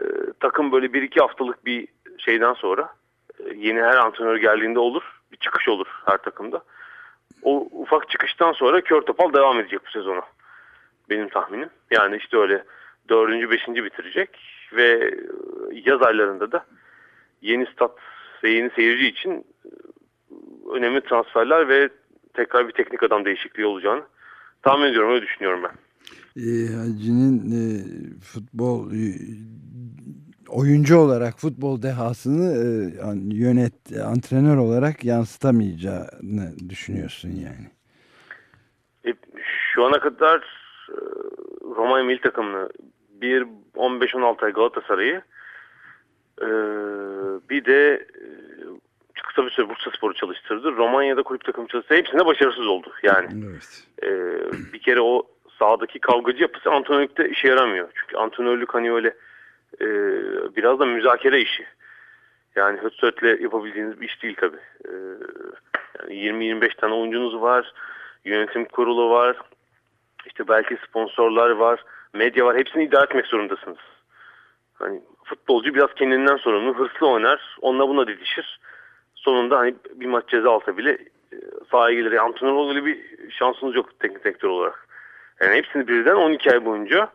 e, takım böyle bir iki haftalık bir şeyden sonra e, yeni her antrenör geldiğinde olur. Bir çıkış olur her takımda. O ufak çıkıştan sonra kör topal devam edecek bu sezona. Benim tahminim. Yani işte öyle dördüncü, beşinci bitirecek ve e, yaz aylarında da yeni stat ve yeni seyirci için e, önemli transferler ve tekrar bir teknik adam değişikliği olacağını tahmin ediyorum öyle düşünüyorum ben. E, Hacı'nın e, futbol oyuncu olarak futbol dehasını e, yönet antrenör olarak yansıtamayacağını düşünüyorsun yani. E, şu ana kadar e, Romanya milli takımını bir 15-16 ay Galatasaray'ı e, bir de e, kısa bir süre Bursa Spor'u çalıştırdı. Romanya'da kulüp takımı çalıştırdı. Hepsinde başarısız oldu. Yani Evet. e, bir kere o sahadaki kavgacı yapısı antrenörlükte işe yaramıyor. Çünkü antrenörlük hani öyle e, biraz da müzakere işi. Yani höt yapabileceğiniz bir iş değil tabii. E, yani 20-25 tane oyuncunuz var. Yönetim kurulu var. işte belki sponsorlar var. Medya var. Hepsini idare etmek zorundasınız. Hani futbolcu biraz kendinden sorumlu. Hırslı oynar. Onunla buna didişir. Sonunda hani bir maç ceza alsa bile e, sahaya gelir. Yani antrenör olmalı bir şansınız yok teknik direktör olarak. Yani hepsini birden 12 ay boyunca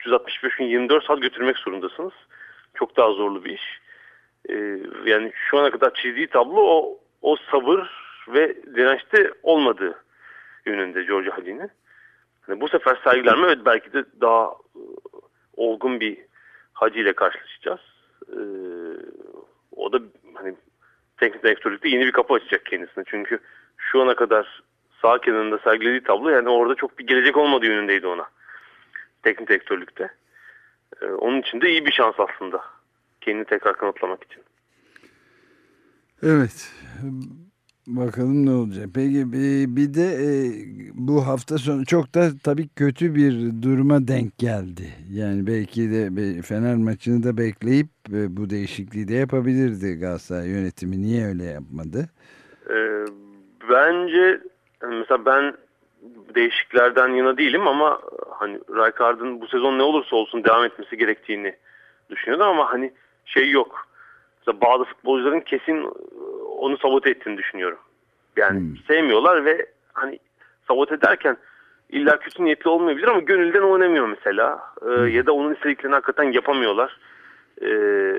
365 gün 24 saat götürmek zorundasınız. Çok daha zorlu bir iş. Ee, yani şu ana kadar çizdiği tablo o, o sabır ve dirençte olmadığı yönünde George Hadi'nin. Hani bu sefer sergiler mi? Evet belki de daha e, olgun bir Hacı ile karşılaşacağız. Ee, o da hani teknik direktörlükte yeni bir kapı açacak kendisine. Çünkü şu ana kadar sağ kenarında sergilediği tablo yani orada çok bir gelecek olmadığı yönündeydi ona. Teknik direktörlükte. Ee, onun için de iyi bir şans aslında. Kendini tekrar kanıtlamak için. Evet. Bakalım ne olacak. Peki bir, bir de e, bu hafta sonu çok da tabii kötü bir duruma denk geldi. Yani belki de Fener maçını da bekleyip e, bu değişikliği de yapabilirdi Galatasaray yönetimi. Niye öyle yapmadı? Ee, bence mesela ben değişiklerden yana değilim ama hani Rijkaard'ın bu sezon ne olursa olsun devam etmesi gerektiğini düşünüyordum ama hani şey yok. Mesela bazı futbolcuların kesin e, onu sabote ettiğini düşünüyorum. Yani Hmm. sevmiyorlar ve hani sabote ederken illa kötü niyetli olmayabilir ama gönülden oynamıyor mesela. Ee, ya da onun istediklerini hakikaten yapamıyorlar. Ee,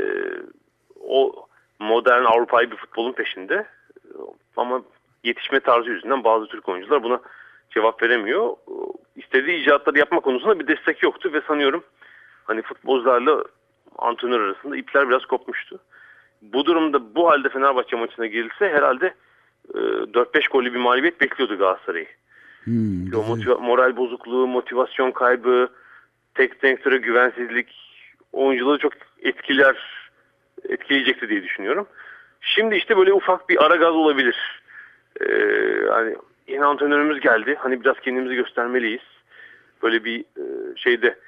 o modern Avrupa'yı bir futbolun peşinde. Ama yetişme tarzı yüzünden bazı Türk oyuncular buna cevap veremiyor. İstediği icraatları yapma konusunda bir destek yoktu ve sanıyorum hani futbolcularla antrenör arasında ipler biraz kopmuştu. Bu durumda bu halde Fenerbahçe maçına girilse herhalde e, 4-5 gollü bir mağlubiyet bekliyordu Galatasaray'ı. Hmm, O motiva- moral bozukluğu, motivasyon kaybı, tek direktöre güvensizlik oyuncuları çok etkiler etkileyecekti diye düşünüyorum. Şimdi işte böyle ufak bir ara gaz olabilir. Ee, hani yeni antrenörümüz geldi. Hani biraz kendimizi göstermeliyiz. Böyle bir e, şeyde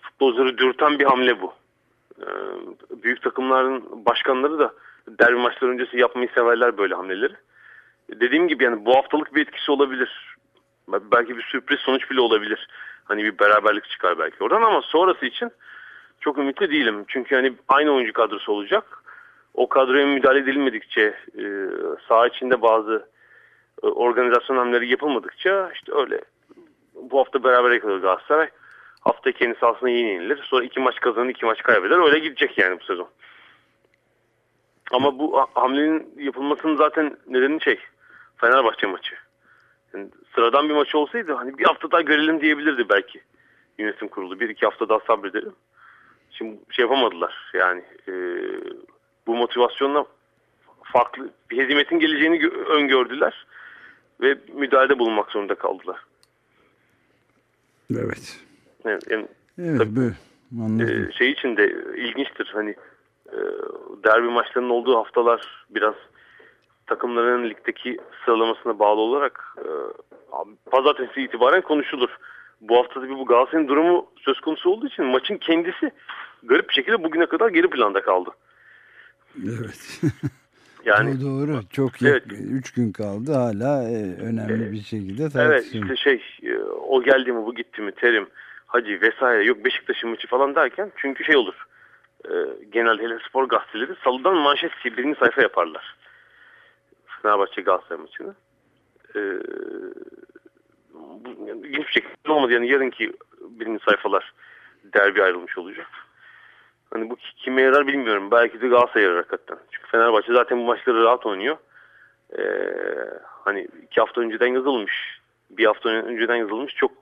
futbolcuları dürten bir hamle bu. Ee, büyük takımların başkanları da derbi maçları öncesi yapmayı severler böyle hamleleri. Dediğim gibi yani bu haftalık bir etkisi olabilir. Belki bir sürpriz sonuç bile olabilir. Hani bir beraberlik çıkar belki oradan ama sonrası için çok ümitli değilim. Çünkü hani aynı oyuncu kadrosu olacak. O kadroya müdahale edilmedikçe e, saha içinde bazı e, organizasyon hamleleri yapılmadıkça işte öyle bu hafta beraber kalır Galatasaray. Hafta kendi sahasına yeni yenilir. Sonra iki maç kazanır, iki maç kaybeder. Öyle gidecek yani bu sezon. Ama bu ha- hamlenin yapılmasının zaten nedeni şey. Fenerbahçe maçı. Yani sıradan bir maç olsaydı hani bir hafta daha görelim diyebilirdi belki yönetim kurulu. Bir iki hafta daha sabredelim. Şimdi şey yapamadılar. Yani e, bu motivasyonla farklı bir hezimetin geleceğini gö- öngördüler ve müdahalede bulunmak zorunda kaldılar. Evet. Evet, yani Evet Tabii. böyle. Anladım. e, şey için de ilginçtir hani e, derbi maçlarının olduğu haftalar biraz takımların ligdeki sıralamasına bağlı olarak e, pazartesi itibaren konuşulur. Bu hafta tabii bu Galatasaray'ın durumu söz konusu olduğu için maçın kendisi garip bir şekilde bugüne kadar geri planda kaldı. evet. [LAUGHS] Yani Doğru, doğru. Çok Evet. üç gün kaldı hala e, önemli bir şekilde Evet tartışılıyor. işte şey e, o geldi mi bu gitti mi terim hacı vesaire yok Beşiktaş'ın maçı falan derken çünkü şey olur e, genelde hele spor gazeteleri salıdan manşet birinci sayfa yaparlar. Fenerbahçe Galatasaray maçını. E, ilginç bir şekilde olmadı yani yarınki birinci sayfalar derbi ayrılmış olacak. Hani bu ki- kime yarar bilmiyorum. Belki de Galatasaray'a yarar hakikaten. Çünkü Fenerbahçe zaten bu maçları rahat oynuyor. e, hani iki hafta önceden yazılmış, bir hafta önceden yazılmış çok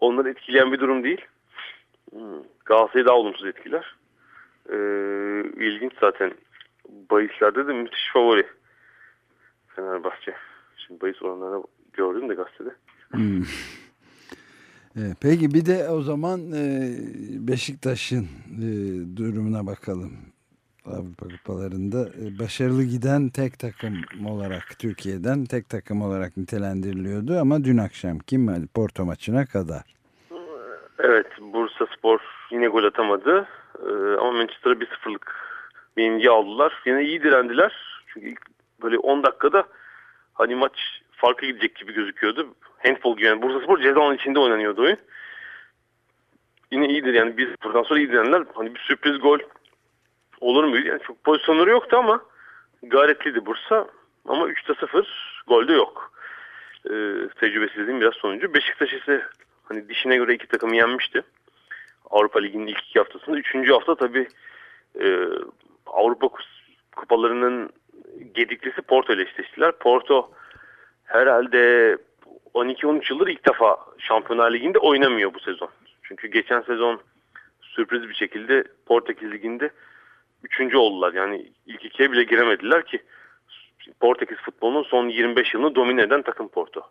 onları etkileyen bir durum değil. Hmm, Galatasaray'ı daha olumsuz etkiler. E, ilginç zaten. Bahislerde de müthiş favori Fenerbahçe. Şimdi bahis oranlarına gördüm de gazetede. Hmm. Peki bir de o zaman e, Beşiktaş'ın e, durumuna bakalım. Avrupa kupalarında e, başarılı giden tek takım olarak Türkiye'den tek takım olarak nitelendiriliyordu ama dün akşam kim Porto maçına kadar. Evet Bursa Spor yine gol atamadı Ee, ama Manchester'a 1-0'lık bir yenilgi aldılar. Yine iyi direndiler. Çünkü ilk böyle 10 dakikada hani maç farka gidecek gibi gözüküyordu. Handball gibi yani Bursa Spor ceza içinde oynanıyordu oyun. Yine iyidir yani 1-0'dan sonra iyi. Hani bir sürpriz gol olur muydu? Yani çok pozisyonları yoktu ama gayretliydi Bursa. Ama 3'te 0 gol de yok. Ee, tecrübesizliğin biraz sonucu. Beşiktaş ise hani dişine göre iki takımı yenmişti. Avrupa Ligi'nin ilk iki haftasında. Üçüncü hafta tabii e, Avrupa kupalarının gediklisi Porto ile eşleştiler. Porto herhalde 12-13 yıldır ilk defa Şampiyonlar Ligi'nde oynamıyor bu sezon. Çünkü geçen sezon sürpriz bir şekilde Portekiz Ligi'nde üçüncü oldular. Yani ilk ikiye bile giremediler ki Portekiz futbolunun son 25 yılını domine eden takım Porto.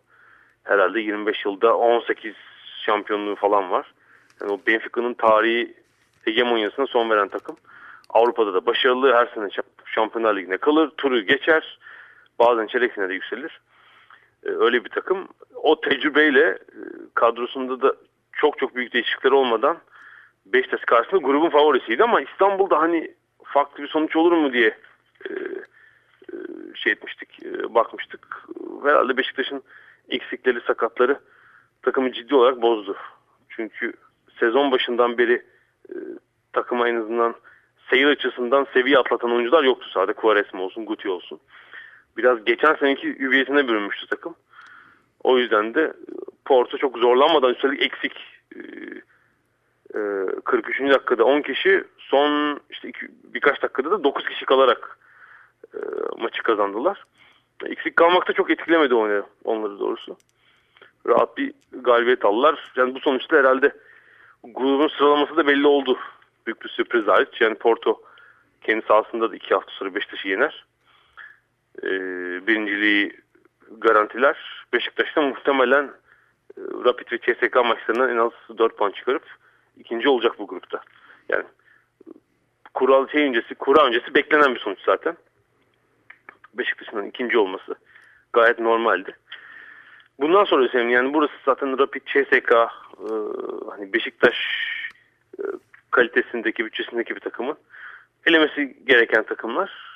Herhalde 25 yılda 18 şampiyonluğu falan var. Yani o Benfica'nın tarihi hegemonyasına son veren takım. Avrupa'da da başarılı her sene Şampiyonlar Ligi'ne kalır. Turu geçer. Bazen çeyrek finale yükselir. Ee, öyle bir takım. O tecrübeyle e, kadrosunda da çok çok büyük değişiklikler olmadan Beşiktaş karşısında grubun favorisiydi ama İstanbul'da hani farklı bir sonuç olur mu diye e, e, şey etmiştik, e, bakmıştık. Herhalde Beşiktaş'ın eksikleri, sakatları takımı ciddi olarak bozdu. Çünkü sezon başından beri e, takıma en azından seyir açısından seviye atlatan oyuncular yoktu sahada. Quaresma olsun, Guti olsun. Biraz geçen seneki üviyetine bürünmüştü takım. O yüzden de Porto çok zorlanmadan üstelik eksik e, e, 43. dakikada 10 kişi son işte iki, birkaç dakikada da 9 kişi kalarak e, maçı kazandılar. Eksik kalmak da çok etkilemedi onları, onları doğrusu. Rahat bir galibiyet aldılar. Yani bu sonuçta herhalde grubun sıralaması da belli oldu. Büyük bir sürpriz hariç. Yani Porto kendi sahasında da iki hafta sonra Beşiktaş'ı yener. Ee, birinciliği garantiler. Beşiktaş'ta muhtemelen e, Rapid ve CSK maçlarından en az 4 puan çıkarıp ikinci olacak bu grupta. Yani kural şey öncesi, kura öncesi beklenen bir sonuç zaten. Beşiktaş'ın ikinci olması gayet normaldi. Bundan sonra söyleyeyim yani burası zaten Rapid, CSK, e, hani Beşiktaş e, kalitesindeki, bütçesindeki bir takımın elemesi gereken takımlar.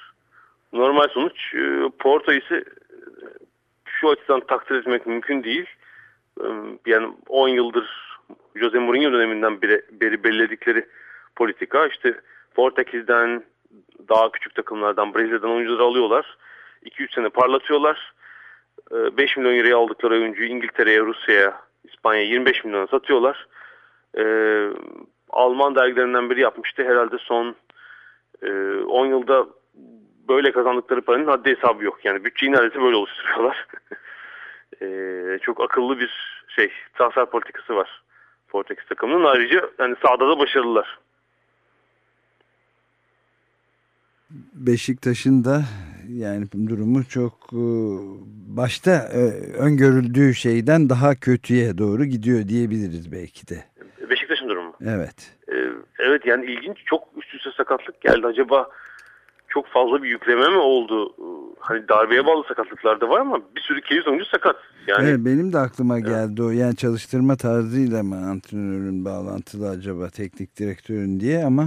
Normal sonuç e, Porto ise e, şu açıdan takdir etmek mümkün değil. E, yani 10 yıldır Jose Mourinho döneminden beri, beri belirledikleri politika işte Portekiz'den daha küçük takımlardan Brezilya'dan oyuncuları alıyorlar. 2-3 sene parlatıyorlar. 5 milyon euroya aldıkları oyuncuyu İngiltere'ye, Rusya'ya, İspanya'ya 25 milyona satıyorlar. Alman dergilerinden biri yapmıştı. Herhalde son e, 10 yılda böyle kazandıkları paranın haddi hesabı yok. Yani bütçeyi neredeyse böyle oluşturuyorlar. [LAUGHS] ee, çok akıllı bir şey transfer politikası var Portekiz takımının. Ayrıca yani sahada da başarılılar. Beşiktaş'ın da yani durumu çok e, başta e, öngörüldüğü şeyden daha kötüye doğru gidiyor diyebiliriz belki de. Beşiktaş'ın durumu. Evet. Ee, evet yani ilginç çok üst üste sakatlık geldi. Acaba çok fazla bir yükleme mi oldu? Hani darbeye bağlı sakatlıklar da var ama bir sürü keyif oyuncu sakat. Yani evet, benim de aklıma geldi o. Yani çalıştırma tarzıyla mı antrenörün bağlantılı acaba teknik direktörün diye ama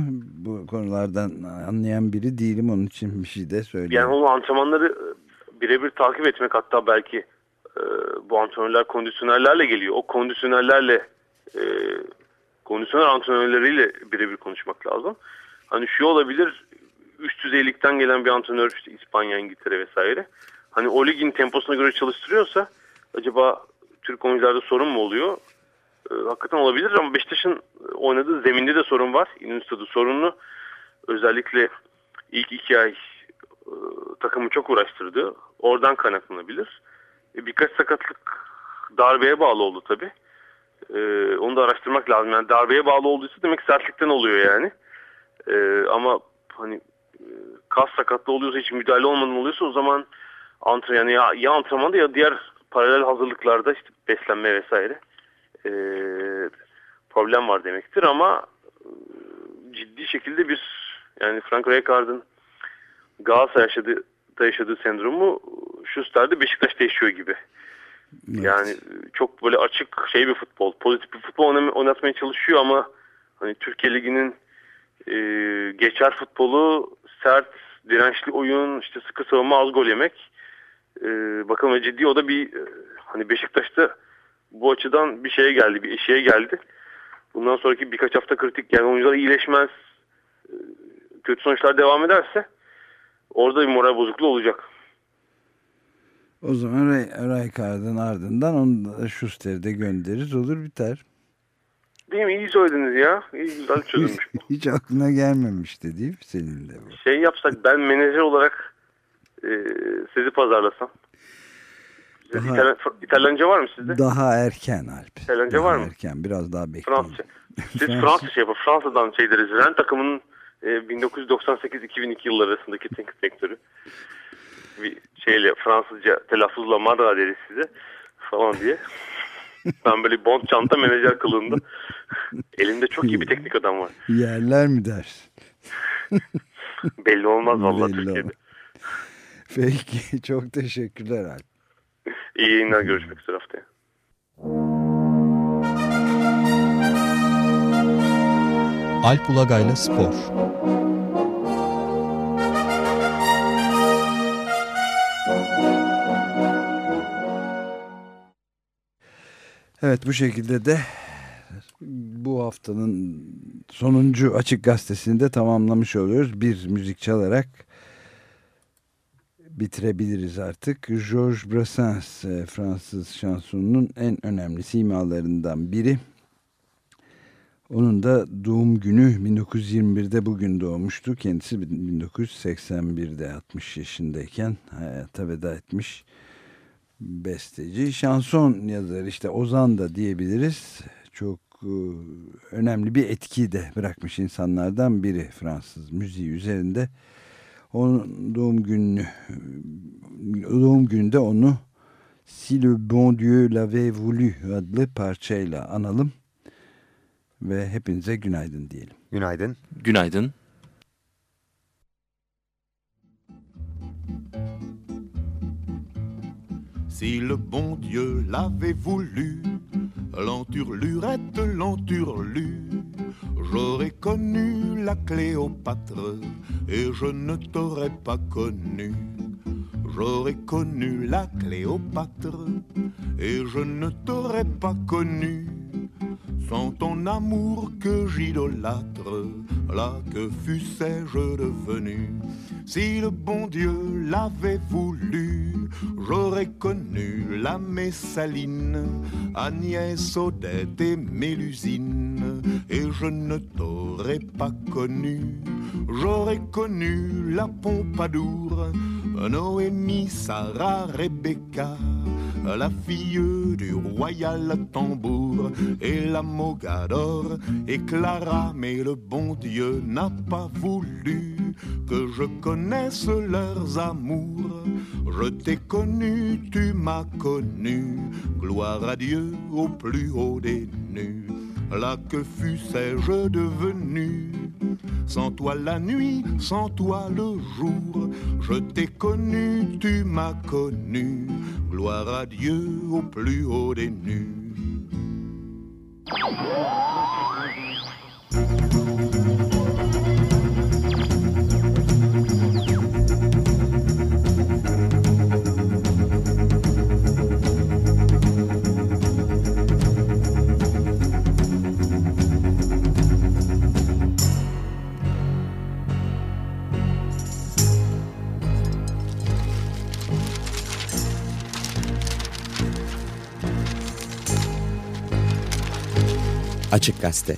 bu konulardan anlayan biri değilim onun için bir şey de söyleyeyim. Yani o antrenmanları birebir takip etmek hatta belki e, bu antrenörler kondisyonerlerle geliyor. O kondisyonerlerle e, kondisyoner antrenörleriyle birebir konuşmak lazım. Hani şu olabilir üst düzeylikten gelen bir antrenör işte İspanya, İngiltere vesaire. Hani o ligin temposuna göre çalıştırıyorsa acaba Türk oyuncularda sorun mu oluyor? Ee, hakikaten olabilir ama Beşiktaş'ın oynadığı zeminde de sorun var. İnönü stadı sorunlu. Özellikle ilk iki ay e, takımı çok uğraştırdı. Oradan kaynaklanabilir. E, birkaç sakatlık darbeye bağlı oldu tabii. E, onu da araştırmak lazım. Yani darbeye bağlı olduysa demek sertlikten oluyor yani. E, ama hani e, kas sakatlığı oluyorsa hiç müdahale olmadan oluyorsa o zaman antren yani ya, ya antrenmanda ya diğer paralel hazırlıklarda işte beslenme vesaire e, problem var demektir ama e, ciddi şekilde bir yani Frank Rijkaard'ın Galatasaray yaşadığı, yaşadığı sendromu Schuster'de Beşiktaş'ta yaşıyor gibi. Yani çok böyle açık şey bir futbol, pozitif bir futbol oynatmaya çalışıyor ama hani Türkiye Ligi'nin e, geçer futbolu sert, dirençli oyun, işte sıkı savunma az gol yemek. E, bakalım ciddi o da bir e, hani Beşiktaş'ta bu açıdan bir şeye geldi, bir eşiğe geldi. Bundan sonraki birkaç hafta kritik yani oyuncular iyileşmez, e, kötü sonuçlar devam ederse orada bir moral bozukluğu olacak. O zaman Ray, Rijkaard'ın ardından onu da Schuster'i de göndeririz olur biter. Değil mi? İyi söylediniz ya. İyi güzel çözülmüş. bu. Hiç aklına gelmemişti değil mi senin de bu? şey yapsak ben menajer olarak e, sizi pazarlasam. Daha- İtalyan, İtalyanca var mı sizde? Daha erken Alp. İtalyanca Daha var mı? Erken biraz daha bekleyin. Fransızca. [LAUGHS] Siz Fransız şey yapın. Fransa'dan şey deriz. Ren takımının e, 1998-2002 yılları arasındaki teknik direktörü. Bir şeyle Fransızca telaffuzla Madra deriz size falan diye. [LAUGHS] Ben böyle bond çanta menajer kılığında. Elimde çok iyi bir teknik adam var. Yerler mi dersin? [LAUGHS] Belli olmaz vallahi Belli Türkiye'de. olmaz. Peki [LAUGHS] çok teşekkürler Alp. İyi yayınlar görüşmek üzere haftaya. Alp Ulagay'la Spor. Evet bu şekilde de bu haftanın sonuncu açık gazetesini de tamamlamış oluyoruz. Bir müzik çalarak bitirebiliriz artık. Georges Brassens e, Fransız şansonunun en önemli simalarından biri. Onun da doğum günü 1921'de bugün doğmuştu. Kendisi 1981'de 60 yaşındayken hayata veda etmiş besteci. Şanson yazarı işte Ozan da diyebiliriz. Çok önemli bir etki de bırakmış insanlardan biri Fransız müziği üzerinde. Onun doğum gününü doğum gününde onu Si le bon Dieu l'avait voulu adlı parçayla analım ve hepinize günaydın diyelim. Günaydın. Günaydın. Si le bon Dieu l'avait voulu, l'enturlurette, l'enturlu, j'aurais connu la Cléopâtre et je ne t'aurais pas connu. J'aurais connu la Cléopâtre et je ne t'aurais pas connu. Sans ton amour que j'idolâtre, là que fussais-je devenu Si le bon Dieu l'avait voulu, j'aurais connu la Messaline, Agnès Odette et Mélusine, et je ne t'aurais pas connu. J'aurais connu la Pompadour, Noémie, Sarah, Rebecca, la fille du royal tambour et la Mogador et mais le bon Dieu n'a pas voulu que je connaisse leurs amours. Je t'ai connu, tu m'as connu, gloire à Dieu au plus haut des nus. Là que fussais-je devenu sans toi la nuit, sans toi le jour, je t'ai connu, tu m'as connu. Gloire à Dieu au plus haut des nus. Açık Gazete.